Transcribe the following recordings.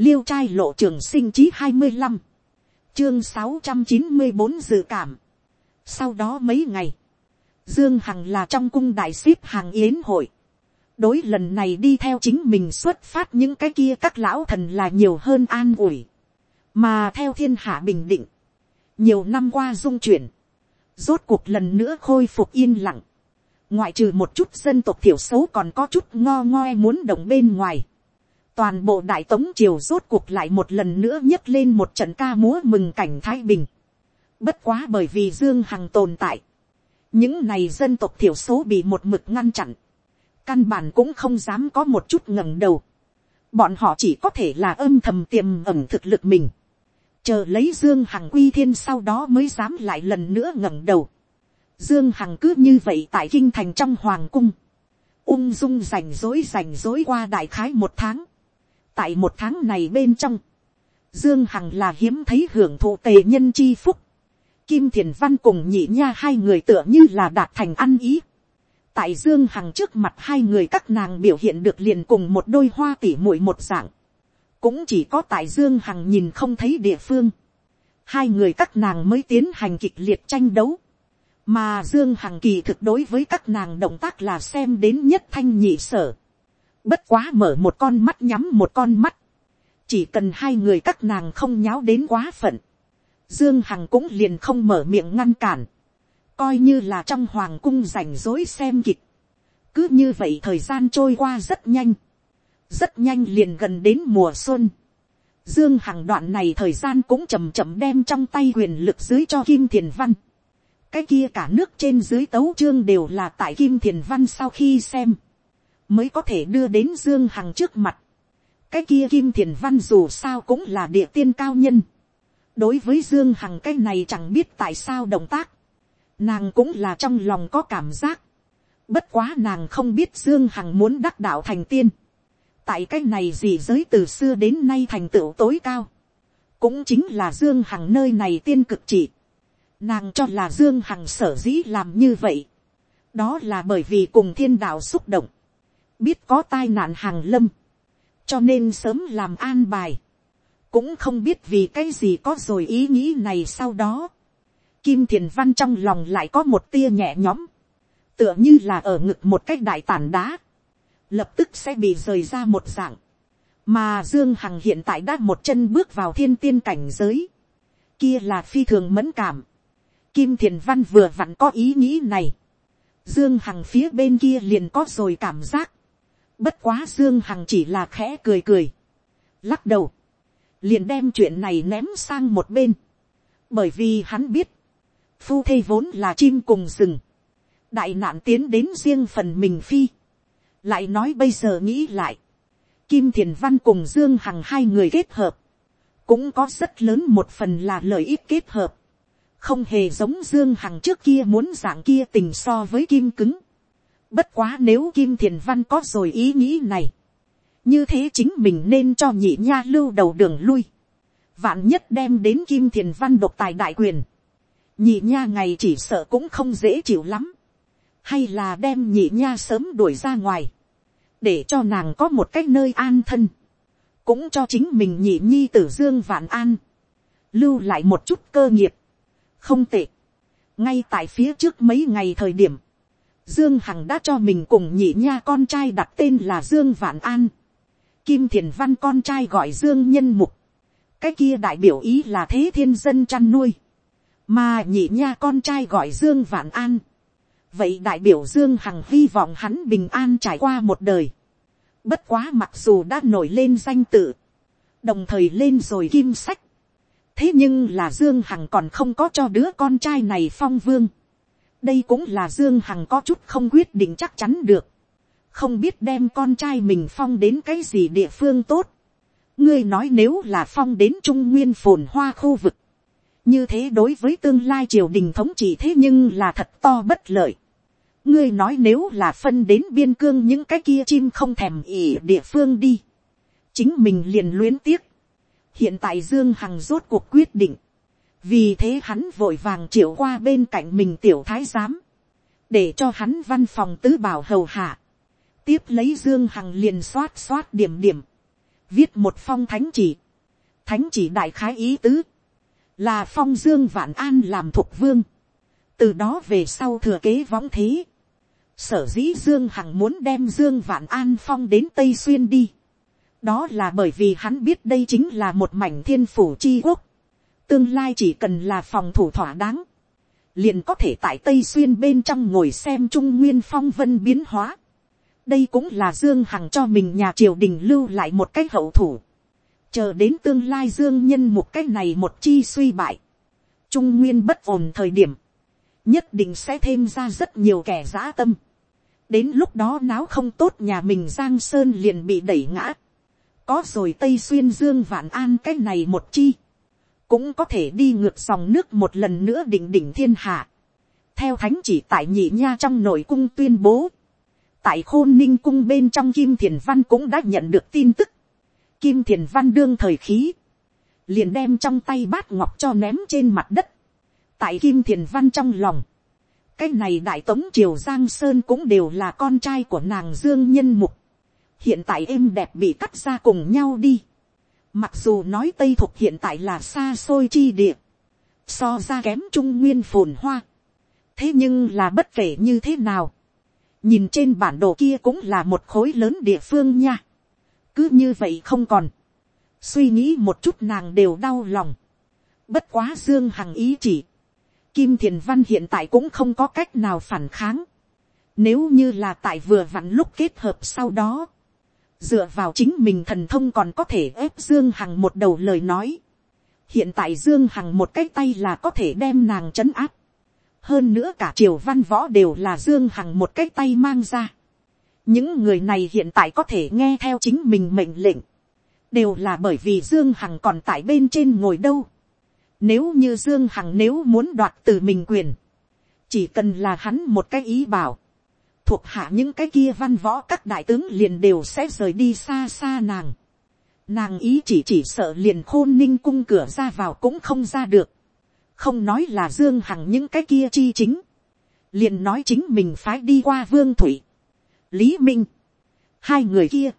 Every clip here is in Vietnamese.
liêu trai lộ trường sinh chí hai mươi 25, chương sáu trăm chín mươi bốn dự cảm. Sau đó mấy ngày, Dương Hằng là trong cung đại ship hàng yến hội. Đối lần này đi theo chính mình xuất phát những cái kia các lão thần là nhiều hơn an ủi. Mà theo thiên hạ bình định, nhiều năm qua dung chuyển, rốt cuộc lần nữa khôi phục yên lặng. Ngoại trừ một chút dân tộc thiểu số còn có chút ngo ngoe muốn động bên ngoài toàn bộ đại tống triều rốt cuộc lại một lần nữa nhấc lên một trận ca múa mừng cảnh thái bình. Bất quá bởi vì Dương Hằng tồn tại. Những này dân tộc thiểu số bị một mực ngăn chặn. Căn bản cũng không dám có một chút ngẩng đầu. Bọn họ chỉ có thể là âm thầm tiềm ẩm thực lực mình. Chờ lấy Dương Hằng quy thiên sau đó mới dám lại lần nữa ngẩng đầu. Dương Hằng cứ như vậy tại kinh thành trong hoàng cung. Ung dung rảnh rối rảnh rối qua đại khái một tháng tại một tháng này bên trong, dương hằng là hiếm thấy hưởng thụ tề nhân chi phúc. kim thiền văn cùng nhị nha hai người tựa như là đạt thành ăn ý. tại dương hằng trước mặt hai người các nàng biểu hiện được liền cùng một đôi hoa tỉ muội một dạng. cũng chỉ có tại dương hằng nhìn không thấy địa phương. hai người các nàng mới tiến hành kịch liệt tranh đấu. mà dương hằng kỳ thực đối với các nàng động tác là xem đến nhất thanh nhị sở Bất quá mở một con mắt nhắm một con mắt. Chỉ cần hai người các nàng không nháo đến quá phận. Dương Hằng cũng liền không mở miệng ngăn cản. Coi như là trong hoàng cung rảnh rối xem kịch. Cứ như vậy thời gian trôi qua rất nhanh. Rất nhanh liền gần đến mùa xuân. Dương Hằng đoạn này thời gian cũng chậm chậm đem trong tay quyền lực dưới cho Kim Thiền Văn. Cái kia cả nước trên dưới tấu chương đều là tại Kim Thiền Văn sau khi xem mới có thể đưa đến dương hằng trước mặt. cái kia kim thiền văn dù sao cũng là địa tiên cao nhân. đối với dương hằng cái này chẳng biết tại sao động tác. nàng cũng là trong lòng có cảm giác. bất quá nàng không biết dương hằng muốn đắc đạo thành tiên. tại cái này gì giới từ xưa đến nay thành tựu tối cao. cũng chính là dương hằng nơi này tiên cực chỉ. nàng cho là dương hằng sở dĩ làm như vậy. đó là bởi vì cùng thiên đạo xúc động biết có tai nạn hàng lâm, cho nên sớm làm an bài, cũng không biết vì cái gì có rồi ý nghĩ này sau đó, kim thiền văn trong lòng lại có một tia nhẹ nhõm, tựa như là ở ngực một cái đại tản đá, lập tức sẽ bị rời ra một dạng, mà dương hằng hiện tại đã một chân bước vào thiên tiên cảnh giới, kia là phi thường mẫn cảm, kim thiền văn vừa vặn có ý nghĩ này, dương hằng phía bên kia liền có rồi cảm giác, Bất quá Dương Hằng chỉ là khẽ cười cười. Lắc đầu. Liền đem chuyện này ném sang một bên. Bởi vì hắn biết. Phu thê vốn là chim cùng rừng. Đại nạn tiến đến riêng phần mình phi. Lại nói bây giờ nghĩ lại. Kim Thiền Văn cùng Dương Hằng hai người kết hợp. Cũng có rất lớn một phần là lợi ích kết hợp. Không hề giống Dương Hằng trước kia muốn dạng kia tình so với Kim cứng Bất quá nếu Kim Thiền Văn có rồi ý nghĩ này. Như thế chính mình nên cho nhị nha lưu đầu đường lui. Vạn nhất đem đến Kim Thiền Văn độc tài đại quyền. Nhị nha ngày chỉ sợ cũng không dễ chịu lắm. Hay là đem nhị nha sớm đuổi ra ngoài. Để cho nàng có một cách nơi an thân. Cũng cho chính mình nhị nhi tử dương vạn an. Lưu lại một chút cơ nghiệp. Không tệ. Ngay tại phía trước mấy ngày thời điểm Dương Hằng đã cho mình cùng nhị nha con trai đặt tên là Dương Vạn An. Kim Thiền Văn con trai gọi Dương Nhân Mục. Cái kia đại biểu ý là thế thiên dân chăn nuôi. Mà nhị nha con trai gọi Dương Vạn An. Vậy đại biểu Dương Hằng hy vọng hắn bình an trải qua một đời. Bất quá mặc dù đã nổi lên danh tự. Đồng thời lên rồi kim sách. Thế nhưng là Dương Hằng còn không có cho đứa con trai này phong vương đây cũng là dương hằng có chút không quyết định chắc chắn được, không biết đem con trai mình phong đến cái gì địa phương tốt. ngươi nói nếu là phong đến trung nguyên phồn hoa khu vực, như thế đối với tương lai triều đình thống trị thế nhưng là thật to bất lợi. ngươi nói nếu là phân đến biên cương những cái kia chim không thèm ỉ địa phương đi, chính mình liền luyến tiếc. hiện tại dương hằng rốt cuộc quyết định, vì thế hắn vội vàng triệu qua bên cạnh mình tiểu thái giám, để cho hắn văn phòng tứ bảo hầu hạ, tiếp lấy dương hằng liền xoát xoát điểm điểm, viết một phong thánh chỉ, thánh chỉ đại khái ý tứ, là phong dương vạn an làm thuộc vương, từ đó về sau thừa kế võng thế, sở dĩ dương hằng muốn đem dương vạn an phong đến tây xuyên đi, đó là bởi vì hắn biết đây chính là một mảnh thiên phủ chi quốc, tương lai chỉ cần là phòng thủ thỏa đáng, liền có thể tại tây xuyên bên trong ngồi xem trung nguyên phong vân biến hóa. đây cũng là dương hằng cho mình nhà triều đình lưu lại một cái hậu thủ. chờ đến tương lai dương nhân một cái này một chi suy bại. trung nguyên bất ổn thời điểm, nhất định sẽ thêm ra rất nhiều kẻ giã tâm. đến lúc đó náo không tốt nhà mình giang sơn liền bị đẩy ngã. có rồi tây xuyên dương vạn an cái này một chi cũng có thể đi ngược dòng nước một lần nữa đỉnh đỉnh thiên hạ. theo thánh chỉ tại nhị nha trong nội cung tuyên bố, tại khôn ninh cung bên trong kim thiền văn cũng đã nhận được tin tức. kim thiền văn đương thời khí, liền đem trong tay bát ngọc cho ném trên mặt đất. tại kim thiền văn trong lòng, cái này đại tống triều giang sơn cũng đều là con trai của nàng dương nhân mục. hiện tại êm đẹp bị cắt ra cùng nhau đi Mặc dù nói Tây Thục hiện tại là xa xôi chi địa. So ra kém trung nguyên phồn hoa. Thế nhưng là bất kể như thế nào. Nhìn trên bản đồ kia cũng là một khối lớn địa phương nha. Cứ như vậy không còn. Suy nghĩ một chút nàng đều đau lòng. Bất quá Dương Hằng ý chỉ. Kim Thiền Văn hiện tại cũng không có cách nào phản kháng. Nếu như là tại vừa vặn lúc kết hợp sau đó dựa vào chính mình thần thông còn có thể ép dương hằng một đầu lời nói. hiện tại dương hằng một cái tay là có thể đem nàng trấn áp. hơn nữa cả triều văn võ đều là dương hằng một cái tay mang ra. những người này hiện tại có thể nghe theo chính mình mệnh lệnh. đều là bởi vì dương hằng còn tại bên trên ngồi đâu. nếu như dương hằng nếu muốn đoạt từ mình quyền, chỉ cần là hắn một cái ý bảo thuộc hạ những cái kia văn võ các đại tướng liền đều sẽ rời đi xa xa nàng. Nàng ý chỉ chỉ sợ liền khôn ninh cung cửa ra vào cũng không ra được. Không nói là dương hằng những cái kia chi chính. Liền nói chính mình phái đi qua vương thủy. Lý Minh. Hai người kia.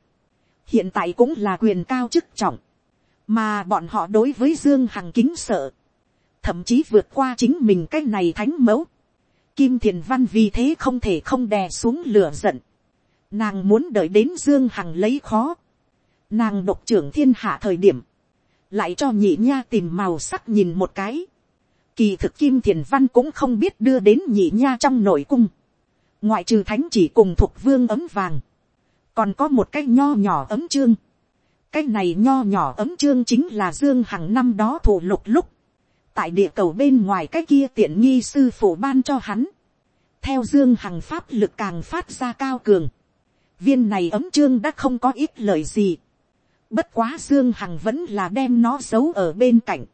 Hiện tại cũng là quyền cao chức trọng. Mà bọn họ đối với Dương Hằng kính sợ. Thậm chí vượt qua chính mình cái này thánh mẫu Kim Thiền Văn vì thế không thể không đè xuống lửa giận. Nàng muốn đợi đến Dương Hằng lấy khó. Nàng độc trưởng thiên hạ thời điểm. Lại cho nhị nha tìm màu sắc nhìn một cái. Kỳ thực Kim Thiền Văn cũng không biết đưa đến nhị nha trong nội cung. Ngoại trừ thánh chỉ cùng thuộc vương ấm vàng. Còn có một cái nho nhỏ ấm trương. Cái này nho nhỏ ấm trương chính là Dương Hằng năm đó thủ lục lúc tại địa cầu bên ngoài cái kia tiện nghi sư phụ ban cho hắn, theo dương hằng pháp lực càng phát ra cao cường, viên này ấm trương đã không có ít lời gì, bất quá dương hằng vẫn là đem nó giấu ở bên cạnh,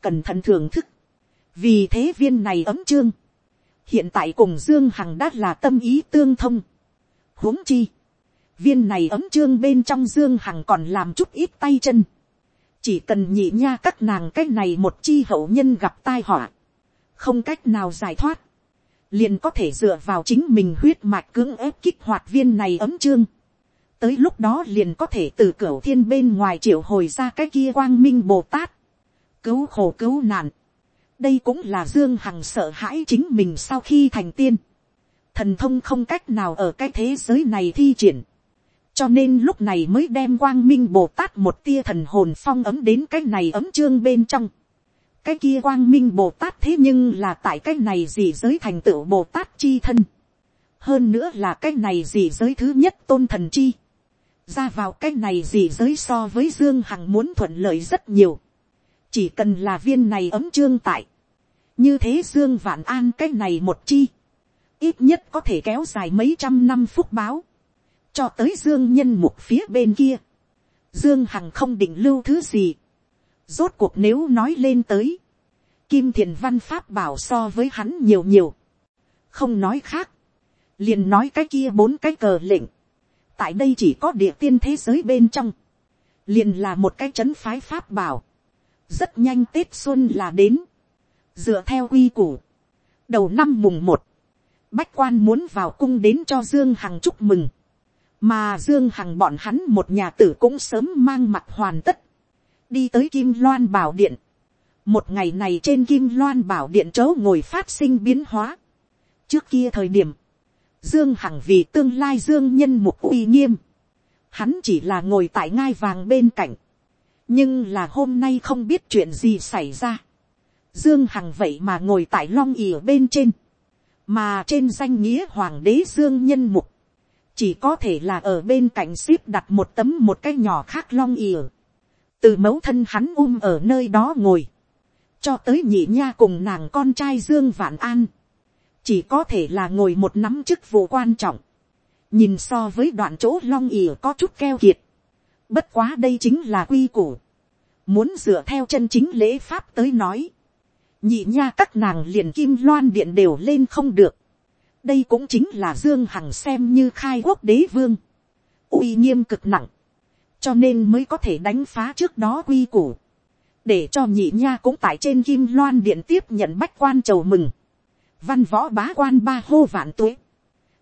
cẩn thận thưởng thức, vì thế viên này ấm trương, hiện tại cùng dương hằng đã là tâm ý tương thông, huống chi, viên này ấm trương bên trong dương hằng còn làm chút ít tay chân, chỉ cần nhị nha các nàng cái này một chi hậu nhân gặp tai họa, không cách nào giải thoát, liền có thể dựa vào chính mình huyết mạch cưỡng ép kích hoạt viên này ấm trương. tới lúc đó liền có thể từ cửa thiên bên ngoài triệu hồi ra cái kia quang minh bồ tát, cứu khổ cứu nạn. đây cũng là dương hằng sợ hãi chính mình sau khi thành tiên. thần thông không cách nào ở cái thế giới này thi triển cho nên lúc này mới đem quang minh bồ tát một tia thần hồn phong ấm đến cái này ấm trương bên trong. cái kia quang minh bồ tát thế nhưng là tại cái này gì giới thành tựu bồ tát chi thân. hơn nữa là cái này gì giới thứ nhất tôn thần chi. ra vào cái này gì giới so với dương hằng muốn thuận lợi rất nhiều. chỉ cần là viên này ấm trương tại. như thế dương vạn an cái này một chi. ít nhất có thể kéo dài mấy trăm năm phúc báo cho tới dương nhân mục phía bên kia, dương hằng không định lưu thứ gì, rốt cuộc nếu nói lên tới, kim thiền văn pháp bảo so với hắn nhiều nhiều, không nói khác, liền nói cái kia bốn cái cờ lệnh, tại đây chỉ có địa tiên thế giới bên trong, liền là một cái c phái pháp bảo, rất nhanh tết xuân là đến, dựa theo quy củ, đầu năm mùng một, bách quan muốn vào cung đến cho dương hằng chúc mừng, mà dương hằng bọn hắn một nhà tử cũng sớm mang mặt hoàn tất, đi tới kim loan bảo điện, một ngày này trên kim loan bảo điện chỗ ngồi phát sinh biến hóa, trước kia thời điểm, dương hằng vì tương lai dương nhân mục uy nghiêm, hắn chỉ là ngồi tại ngai vàng bên cạnh, nhưng là hôm nay không biết chuyện gì xảy ra, dương hằng vậy mà ngồi tại long ỉa bên trên, mà trên danh nghĩa hoàng đế dương nhân mục, chỉ có thể là ở bên cạnh ship đặt một tấm một cái nhỏ khác long ỉa, từ mẫu thân hắn um ở nơi đó ngồi, cho tới nhị nha cùng nàng con trai dương vạn an, chỉ có thể là ngồi một nắm chức vụ quan trọng, nhìn so với đoạn chỗ long ỉa có chút keo kiệt, bất quá đây chính là quy củ, muốn dựa theo chân chính lễ pháp tới nói, nhị nha các nàng liền kim loan điện đều lên không được, đây cũng chính là dương hằng xem như khai quốc đế vương, uy nghiêm cực nặng, cho nên mới có thể đánh phá trước đó quy củ, để cho nhị nha cũng tại trên kim loan điện tiếp nhận bách quan chầu mừng, văn võ bá quan ba hô vạn tuế,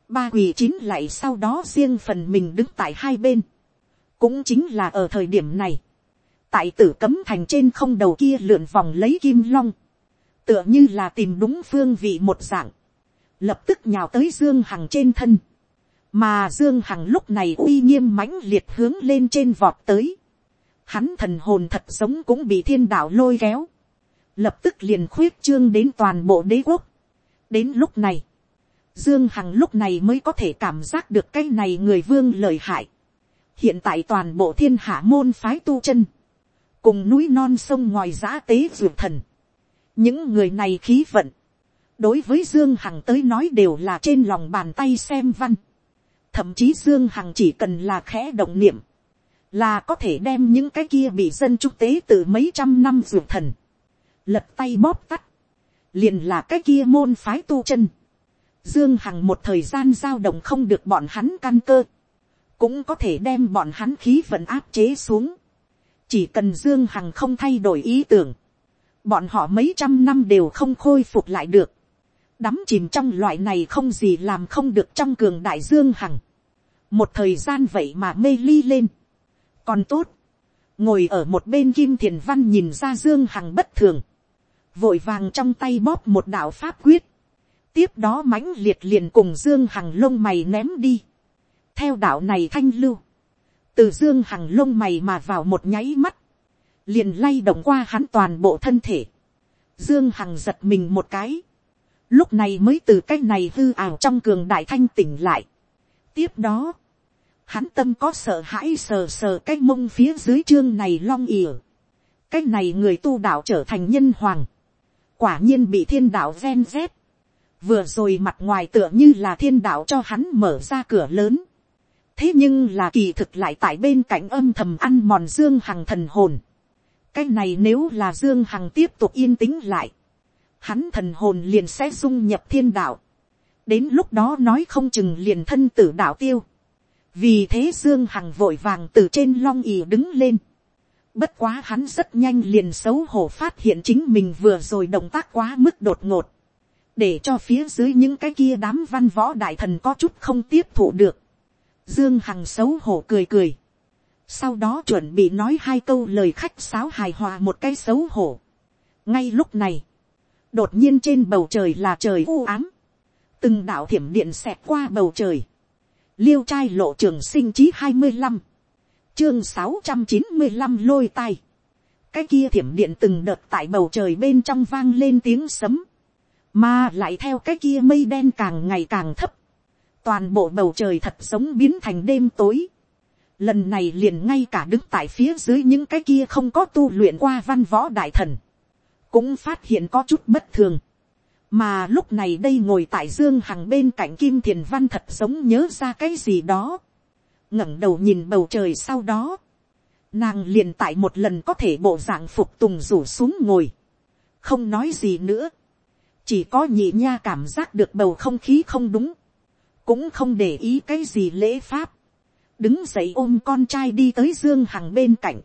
ba quỳ chín lại sau đó riêng phần mình đứng tại hai bên, cũng chính là ở thời điểm này, tại tử cấm thành trên không đầu kia lượn vòng lấy kim long, tựa như là tìm đúng phương vị một dạng, lập tức nhào tới dương hằng trên thân, mà dương hằng lúc này uy nghiêm mãnh liệt hướng lên trên vọt tới, hắn thần hồn thật giống cũng bị thiên đạo lôi kéo, lập tức liền khuyết trương đến toàn bộ đế quốc. đến lúc này, dương hằng lúc này mới có thể cảm giác được cái này người vương lời hại. hiện tại toàn bộ thiên hạ môn phái tu chân, cùng núi non sông ngoài giã tế ruột thần, những người này khí vận, đối với dương hằng tới nói đều là trên lòng bàn tay xem văn. thậm chí dương hằng chỉ cần là khẽ động niệm, là có thể đem những cái kia bị dân trung tế từ mấy trăm năm ruột thần, lật tay bóp tắt, liền là cái kia môn phái tu chân. Dương Hằng một thời gian giao động không được bọn hắn căn cơ, cũng có thể đem bọn hắn khí vận áp chế xuống. Chỉ cần Dương Hằng không thay đổi ý tưởng, bọn họ mấy trăm năm đều không khôi phục lại được. Đắm chìm trong loại này không gì làm không được trong cường đại Dương Hằng. Một thời gian vậy mà mê ly lên. Còn tốt, ngồi ở một bên kim thiền văn nhìn ra dương hằng bất thường, vội vàng trong tay bóp một đạo pháp quyết, tiếp đó mãnh liệt liền cùng dương hằng lông mày ném đi, theo đạo này thanh lưu, từ dương hằng lông mày mà vào một nháy mắt, liền lay động qua hắn toàn bộ thân thể, dương hằng giật mình một cái, lúc này mới từ cái này hư ảo trong cường đại thanh tỉnh lại. tiếp đó, hắn tâm có sợ hãi sờ sờ cái mông phía dưới chương này long ỉa. cái này người tu đạo trở thành nhân hoàng. quả nhiên bị thiên đạo gen z. vừa rồi mặt ngoài tựa như là thiên đạo cho hắn mở ra cửa lớn. thế nhưng là kỳ thực lại tại bên cạnh âm thầm ăn mòn dương hằng thần hồn. cái này nếu là dương hằng tiếp tục yên tĩnh lại hắn thần hồn liền sẽ dung nhập thiên đạo. đến lúc đó nói không chừng liền thân tử đạo tiêu vì thế dương hằng vội vàng từ trên long ỉ đứng lên. bất quá hắn rất nhanh liền xấu hổ phát hiện chính mình vừa rồi động tác quá mức đột ngột. để cho phía dưới những cái kia đám văn võ đại thần có chút không tiếp thụ được. dương hằng xấu hổ cười cười. sau đó chuẩn bị nói hai câu lời khách sáo hài hòa một cái xấu hổ. ngay lúc này, đột nhiên trên bầu trời là trời u ám. từng đạo thiểm điện xẹt qua bầu trời. Liêu trai lộ trường sinh chí hai mươi năm, chương sáu trăm chín mươi năm lôi tai, cái kia thiểm điện từng đợt tại bầu trời bên trong vang lên tiếng sấm, mà lại theo cái kia mây đen càng ngày càng thấp, toàn bộ bầu trời thật giống biến thành đêm tối, lần này liền ngay cả đứng tại phía dưới những cái kia không có tu luyện qua văn võ đại thần, cũng phát hiện có chút bất thường, mà lúc này đây ngồi tại dương hằng bên cạnh kim thiền văn thật giống nhớ ra cái gì đó, ngẩng đầu nhìn bầu trời sau đó, nàng liền tại một lần có thể bộ dạng phục tùng rủ xuống ngồi, không nói gì nữa, chỉ có nhị nha cảm giác được bầu không khí không đúng, cũng không để ý cái gì lễ pháp, đứng dậy ôm con trai đi tới dương hằng bên cạnh,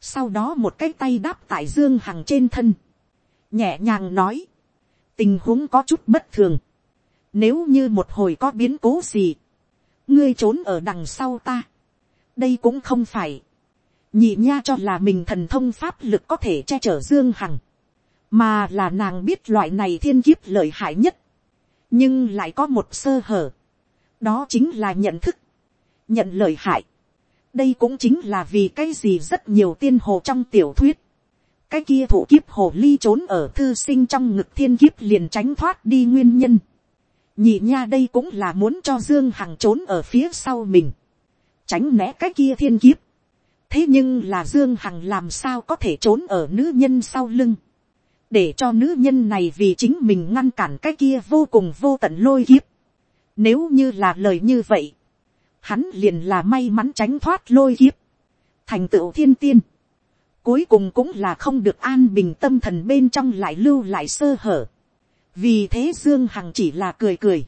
sau đó một cái tay đáp tại dương hằng trên thân, nhẹ nhàng nói, tình huống có chút bất thường. Nếu như một hồi có biến cố gì, ngươi trốn ở đằng sau ta, đây cũng không phải, nhị nha cho là mình thần thông pháp lực có thể che chở dương hằng, mà là nàng biết loại này thiên kiếp lợi hại nhất, nhưng lại có một sơ hở, đó chính là nhận thức, nhận lợi hại, đây cũng chính là vì cái gì rất nhiều tiên hồ trong tiểu thuyết, cái kia thủ kiếp hồ ly trốn ở thư sinh trong ngực thiên kiếp liền tránh thoát đi nguyên nhân. nhị nha đây cũng là muốn cho dương hằng trốn ở phía sau mình, tránh né cái kia thiên kiếp. thế nhưng là dương hằng làm sao có thể trốn ở nữ nhân sau lưng, để cho nữ nhân này vì chính mình ngăn cản cái kia vô cùng vô tận lôi kiếp. nếu như là lời như vậy, hắn liền là may mắn tránh thoát lôi kiếp, thành tựu thiên tiên cuối cùng cũng là không được an bình tâm thần bên trong lại lưu lại sơ hở. vì thế dương hằng chỉ là cười cười,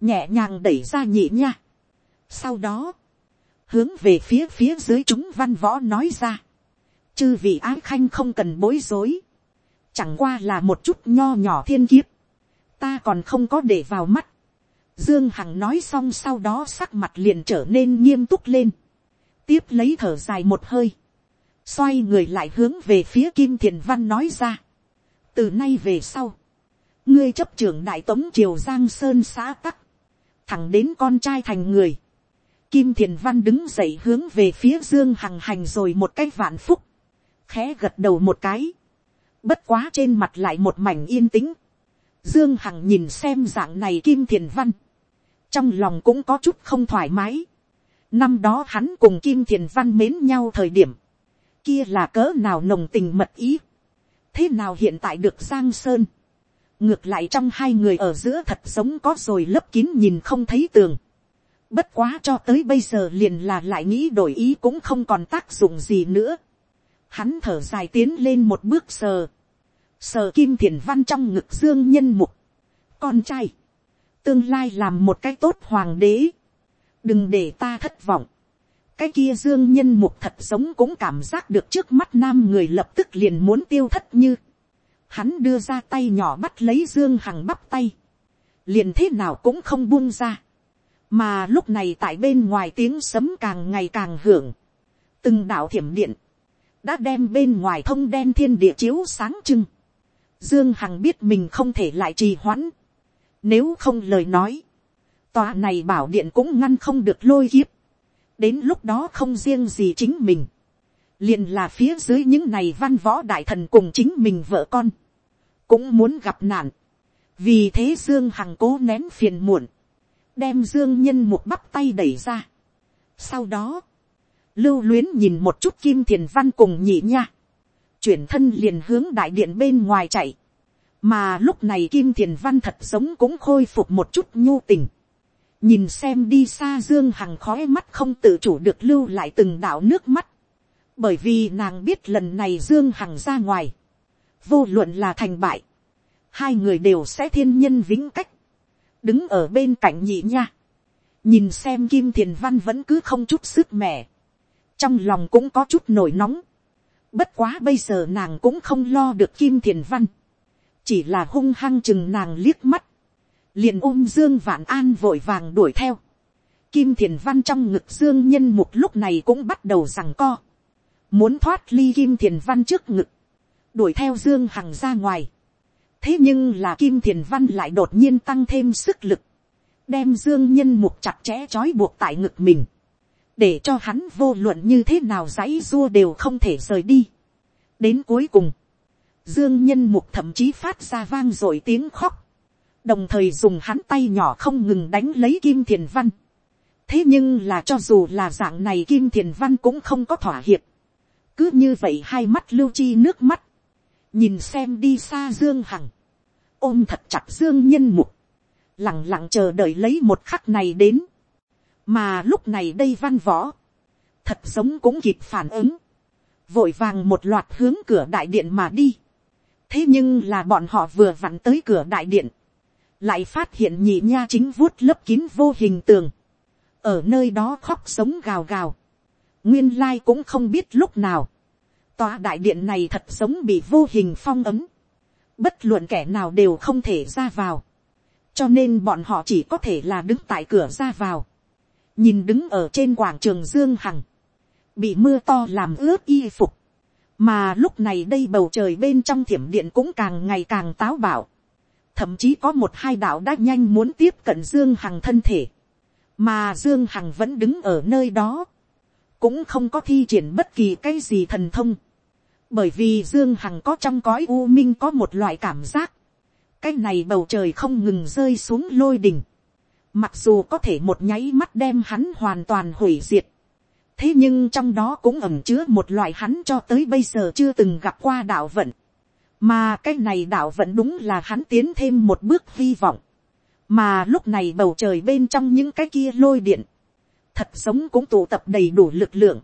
nhẹ nhàng đẩy ra nhị nha. sau đó, hướng về phía phía dưới chúng văn võ nói ra, chư vị ái khanh không cần bối rối, chẳng qua là một chút nho nhỏ thiên kiếp, ta còn không có để vào mắt. Dương Hằng nói xong sau đó sắc mặt liền trở nên nghiêm túc lên. Tiếp lấy thở dài một hơi xoay người lại hướng về phía kim thiền văn nói ra. từ nay về sau, ngươi chấp trưởng đại tống triều giang sơn xã tắc, thẳng đến con trai thành người. Kim thiền văn đứng dậy hướng về phía dương hằng hành rồi một cái vạn phúc, khẽ gật đầu một cái, bất quá trên mặt lại một mảnh yên tĩnh. Dương hằng nhìn xem dạng này kim thiền văn, trong lòng cũng có chút không thoải mái. Năm đó hắn cùng kim thiền văn mến nhau thời điểm, kia là cỡ nào nồng tình mật ý. thế nào hiện tại được giang sơn. ngược lại trong hai người ở giữa thật giống có rồi lấp kín nhìn không thấy tường. bất quá cho tới bây giờ liền là lại nghĩ đổi ý cũng không còn tác dụng gì nữa. hắn thở dài tiến lên một bước sờ. sờ kim thiền văn trong ngực dương nhân mục. con trai. tương lai làm một cái tốt hoàng đế. đừng để ta thất vọng cái kia dương nhân mục thật sống cũng cảm giác được trước mắt nam người lập tức liền muốn tiêu thất như. Hắn đưa ra tay nhỏ bắt lấy dương hằng bắp tay. liền thế nào cũng không buông ra. mà lúc này tại bên ngoài tiếng sấm càng ngày càng hưởng. từng đạo thiểm điện. đã đem bên ngoài thông đen thiên địa chiếu sáng trưng. dương hằng biết mình không thể lại trì hoãn. nếu không lời nói. tòa này bảo điện cũng ngăn không được lôi kiếp đến lúc đó không riêng gì chính mình, liền là phía dưới những này văn võ đại thần cùng chính mình vợ con, cũng muốn gặp nạn, vì thế dương hằng cố nén phiền muộn, đem dương nhân một bắp tay đẩy ra. sau đó, lưu luyến nhìn một chút kim thiền văn cùng nhị nha, chuyển thân liền hướng đại điện bên ngoài chạy, mà lúc này kim thiền văn thật sống cũng khôi phục một chút nhu tình, nhìn xem đi xa dương hằng khói mắt không tự chủ được lưu lại từng đạo nước mắt, bởi vì nàng biết lần này dương hằng ra ngoài, vô luận là thành bại, hai người đều sẽ thiên nhân vĩnh cách, đứng ở bên cạnh nhị nha, nhìn xem kim thiền văn vẫn cứ không chút sức mẻ, trong lòng cũng có chút nổi nóng, bất quá bây giờ nàng cũng không lo được kim thiền văn, chỉ là hung hăng chừng nàng liếc mắt, liền ôm dương vạn an vội vàng đuổi theo. Kim thiền văn trong ngực dương nhân mục lúc này cũng bắt đầu rằng co. Muốn thoát ly kim thiền văn trước ngực. Đuổi theo dương hằng ra ngoài. Thế nhưng là kim thiền văn lại đột nhiên tăng thêm sức lực. Đem dương nhân mục chặt chẽ trói buộc tại ngực mình. Để cho hắn vô luận như thế nào giấy rua đều không thể rời đi. Đến cuối cùng. Dương nhân mục thậm chí phát ra vang rồi tiếng khóc đồng thời dùng hắn tay nhỏ không ngừng đánh lấy kim thiền văn. thế nhưng là cho dù là dạng này kim thiền văn cũng không có thỏa hiệp. cứ như vậy hai mắt lưu chi nước mắt, nhìn xem đi xa dương hằng, ôm thật chặt dương nhân mục, lẳng lặng chờ đợi lấy một khắc này đến. mà lúc này đây văn võ, thật giống cũng kịp phản ứng, vội vàng một loạt hướng cửa đại điện mà đi. thế nhưng là bọn họ vừa vặn tới cửa đại điện, lại phát hiện nhị nha chính vuốt lớp kín vô hình tường, ở nơi đó khóc sống gào gào, nguyên lai cũng không biết lúc nào, tòa đại điện này thật sống bị vô hình phong ấm, bất luận kẻ nào đều không thể ra vào, cho nên bọn họ chỉ có thể là đứng tại cửa ra vào, nhìn đứng ở trên quảng trường dương hằng, bị mưa to làm ướt y phục, mà lúc này đây bầu trời bên trong thiểm điện cũng càng ngày càng táo bạo, thậm chí có một hai đạo đã nhanh muốn tiếp cận dương hằng thân thể, mà dương hằng vẫn đứng ở nơi đó, cũng không có thi triển bất kỳ cái gì thần thông, bởi vì dương hằng có trong cõi u minh có một loại cảm giác, cái này bầu trời không ngừng rơi xuống lôi đình, mặc dù có thể một nháy mắt đem hắn hoàn toàn hủy diệt, thế nhưng trong đó cũng ẩm chứa một loại hắn cho tới bây giờ chưa từng gặp qua đạo vận, mà cái này đạo vẫn đúng là hắn tiến thêm một bước hy vọng, mà lúc này bầu trời bên trong những cái kia lôi điện, thật sống cũng tụ tập đầy đủ lực lượng,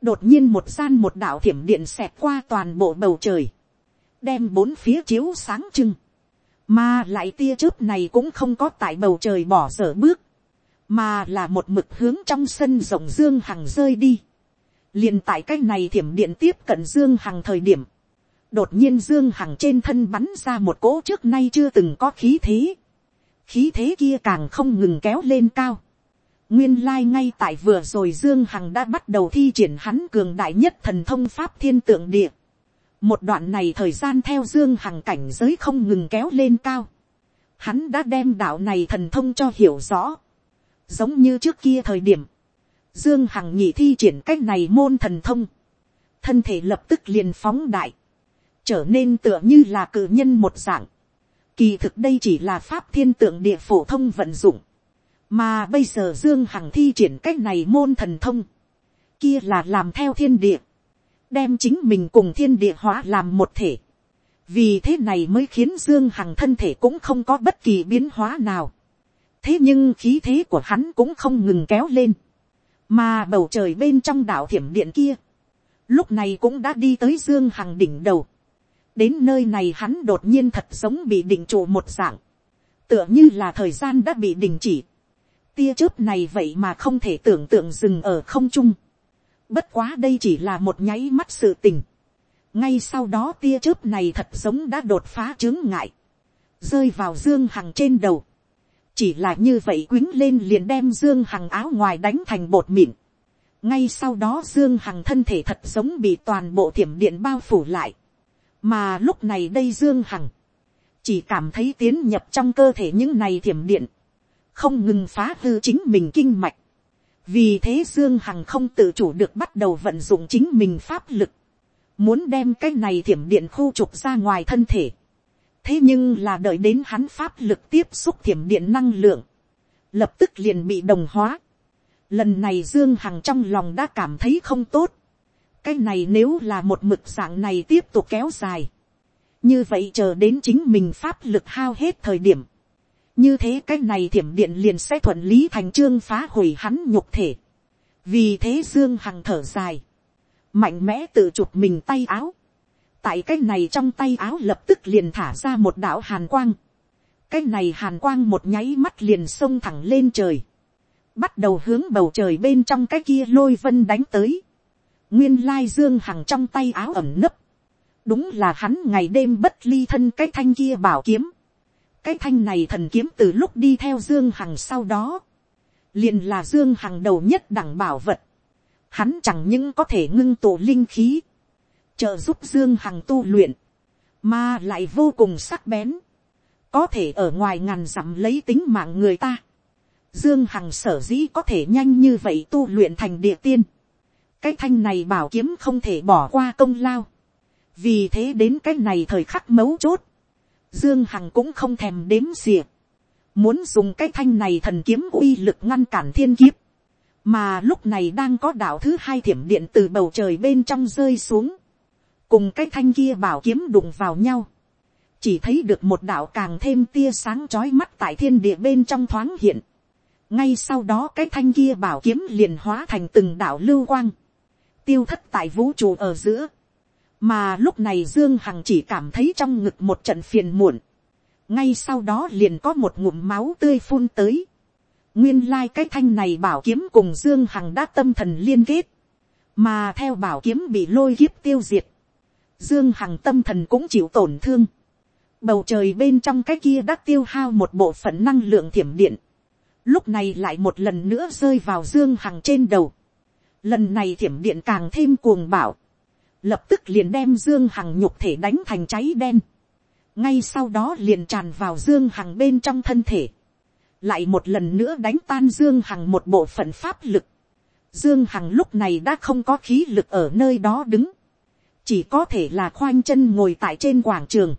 đột nhiên một gian một đạo thiểm điện xẹt qua toàn bộ bầu trời, đem bốn phía chiếu sáng trưng, mà lại tia chớp này cũng không có tại bầu trời bỏ dở bước, mà là một mực hướng trong sân rộng dương hằng rơi đi. liền tại cái này thiểm điện tiếp cận dương hằng thời điểm, đột nhiên dương hằng trên thân bắn ra một cỗ trước nay chưa từng có khí thế. khí thế kia càng không ngừng kéo lên cao. nguyên lai ngay tại vừa rồi dương hằng đã bắt đầu thi triển hắn cường đại nhất thần thông pháp thiên tượng địa. một đoạn này thời gian theo dương hằng cảnh giới không ngừng kéo lên cao. hắn đã đem đạo này thần thông cho hiểu rõ giống như trước kia thời điểm, dương hằng nhị thi triển cách này môn thần thông, thân thể lập tức liền phóng đại, trở nên tựa như là cử nhân một dạng. Kỳ thực đây chỉ là pháp thiên tượng địa phổ thông vận dụng, mà bây giờ dương hằng thi triển cách này môn thần thông, kia là làm theo thiên địa, đem chính mình cùng thiên địa hóa làm một thể. vì thế này mới khiến dương hằng thân thể cũng không có bất kỳ biến hóa nào. Thế nhưng khí thế của hắn cũng không ngừng kéo lên, mà bầu trời bên trong đảo thiểm điện kia, lúc này cũng đã đi tới dương hằng đỉnh đầu, đến nơi này hắn đột nhiên thật giống bị định trụ một dạng, tựa như là thời gian đã bị đình chỉ, tia chớp này vậy mà không thể tưởng tượng dừng ở không trung, bất quá đây chỉ là một nháy mắt sự tình, ngay sau đó tia chớp này thật giống đã đột phá chướng ngại, rơi vào dương hằng trên đầu, chỉ là như vậy quýnh lên liền đem dương hằng áo ngoài đánh thành bột mịn. ngay sau đó dương hằng thân thể thật giống bị toàn bộ thiểm điện bao phủ lại mà lúc này đây dương hằng chỉ cảm thấy tiến nhập trong cơ thể những này thiểm điện, không ngừng phá hư chính mình kinh mạch. vì thế dương hằng không tự chủ được bắt đầu vận dụng chính mình pháp lực, muốn đem cái này thiểm điện khu trục ra ngoài thân thể thế nhưng là đợi đến hắn pháp lực tiếp xúc thiểm điện năng lượng, lập tức liền bị đồng hóa. Lần này Dương Hằng trong lòng đã cảm thấy không tốt. Cái này nếu là một mực dạng này tiếp tục kéo dài. Như vậy chờ đến chính mình pháp lực hao hết thời điểm. Như thế cái này thiểm điện liền sẽ thuận lý thành trương phá hủy hắn nhục thể. Vì thế Dương Hằng thở dài. Mạnh mẽ tự chụp mình tay áo tại cái này trong tay áo lập tức liền thả ra một đạo hàn quang. cái này hàn quang một nháy mắt liền xông thẳng lên trời. bắt đầu hướng bầu trời bên trong cái kia lôi vân đánh tới nguyên lai dương hằng trong tay áo ẩm nấp. đúng là hắn ngày đêm bất ly thân cái thanh kia bảo kiếm. cái thanh này thần kiếm từ lúc đi theo dương hằng sau đó. liền là dương hằng đầu nhất đẳng bảo vật. hắn chẳng những có thể ngưng tụ linh khí trợ giúp dương hằng tu luyện, mà lại vô cùng sắc bén, có thể ở ngoài ngàn dặm lấy tính mạng người ta. Dương Hằng sở dĩ có thể nhanh như vậy tu luyện thành địa tiên. Cái thanh này bảo kiếm không thể bỏ qua công lao. Vì thế đến cái này thời khắc mấu chốt. Dương Hằng cũng không thèm đếm xỉa. Muốn dùng cái thanh này thần kiếm uy lực ngăn cản thiên kiếp. Mà lúc này đang có đạo thứ hai thiểm điện từ bầu trời bên trong rơi xuống cùng cái thanh kia bảo kiếm đụng vào nhau, chỉ thấy được một đạo càng thêm tia sáng trói mắt tại thiên địa bên trong thoáng hiện. ngay sau đó cái thanh kia bảo kiếm liền hóa thành từng đạo lưu quang, tiêu thất tại vũ trụ ở giữa. mà lúc này dương hằng chỉ cảm thấy trong ngực một trận phiền muộn. ngay sau đó liền có một ngụm máu tươi phun tới. nguyên lai cái thanh này bảo kiếm cùng dương hằng đã tâm thần liên kết. mà theo bảo kiếm bị lôi kiếp tiêu diệt Dương Hằng tâm thần cũng chịu tổn thương. Bầu trời bên trong cái kia đã tiêu hao một bộ phận năng lượng thiểm điện. lúc này lại một lần nữa rơi vào dương hằng trên đầu, lần này thiểm điện càng thêm cuồng bạo, lập tức liền đem dương hằng nhục thể đánh thành cháy đen, ngay sau đó liền tràn vào dương hằng bên trong thân thể, lại một lần nữa đánh tan dương hằng một bộ phận pháp lực, dương hằng lúc này đã không có khí lực ở nơi đó đứng, chỉ có thể là khoanh chân ngồi tại trên quảng trường.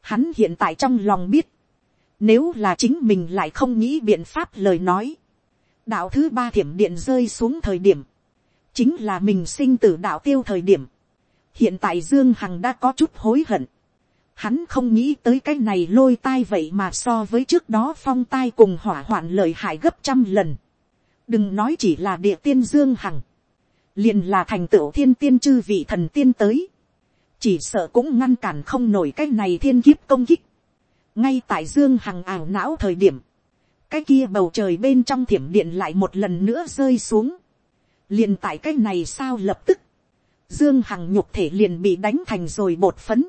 Hắn hiện tại trong lòng biết, nếu là chính mình lại không nghĩ biện pháp lời nói, đạo thứ ba thiểm điện rơi xuống thời điểm, chính là mình sinh tử đạo tiêu thời điểm. hiện tại dương hằng đã có chút hối hận. hắn không nghĩ tới cái này lôi tai vậy mà so với trước đó phong tai cùng hỏa hoạn lợi hại gấp trăm lần. đừng nói chỉ là địa tiên dương hằng liền là thành tựu thiên tiên chư vị thần tiên tới, chỉ sợ cũng ngăn cản không nổi cái này thiên kiếp công kích. ngay tại dương hằng ảo não thời điểm, cái kia bầu trời bên trong thiểm điện lại một lần nữa rơi xuống, liền tại cái này sao lập tức, dương hằng nhục thể liền bị đánh thành rồi bột phấn,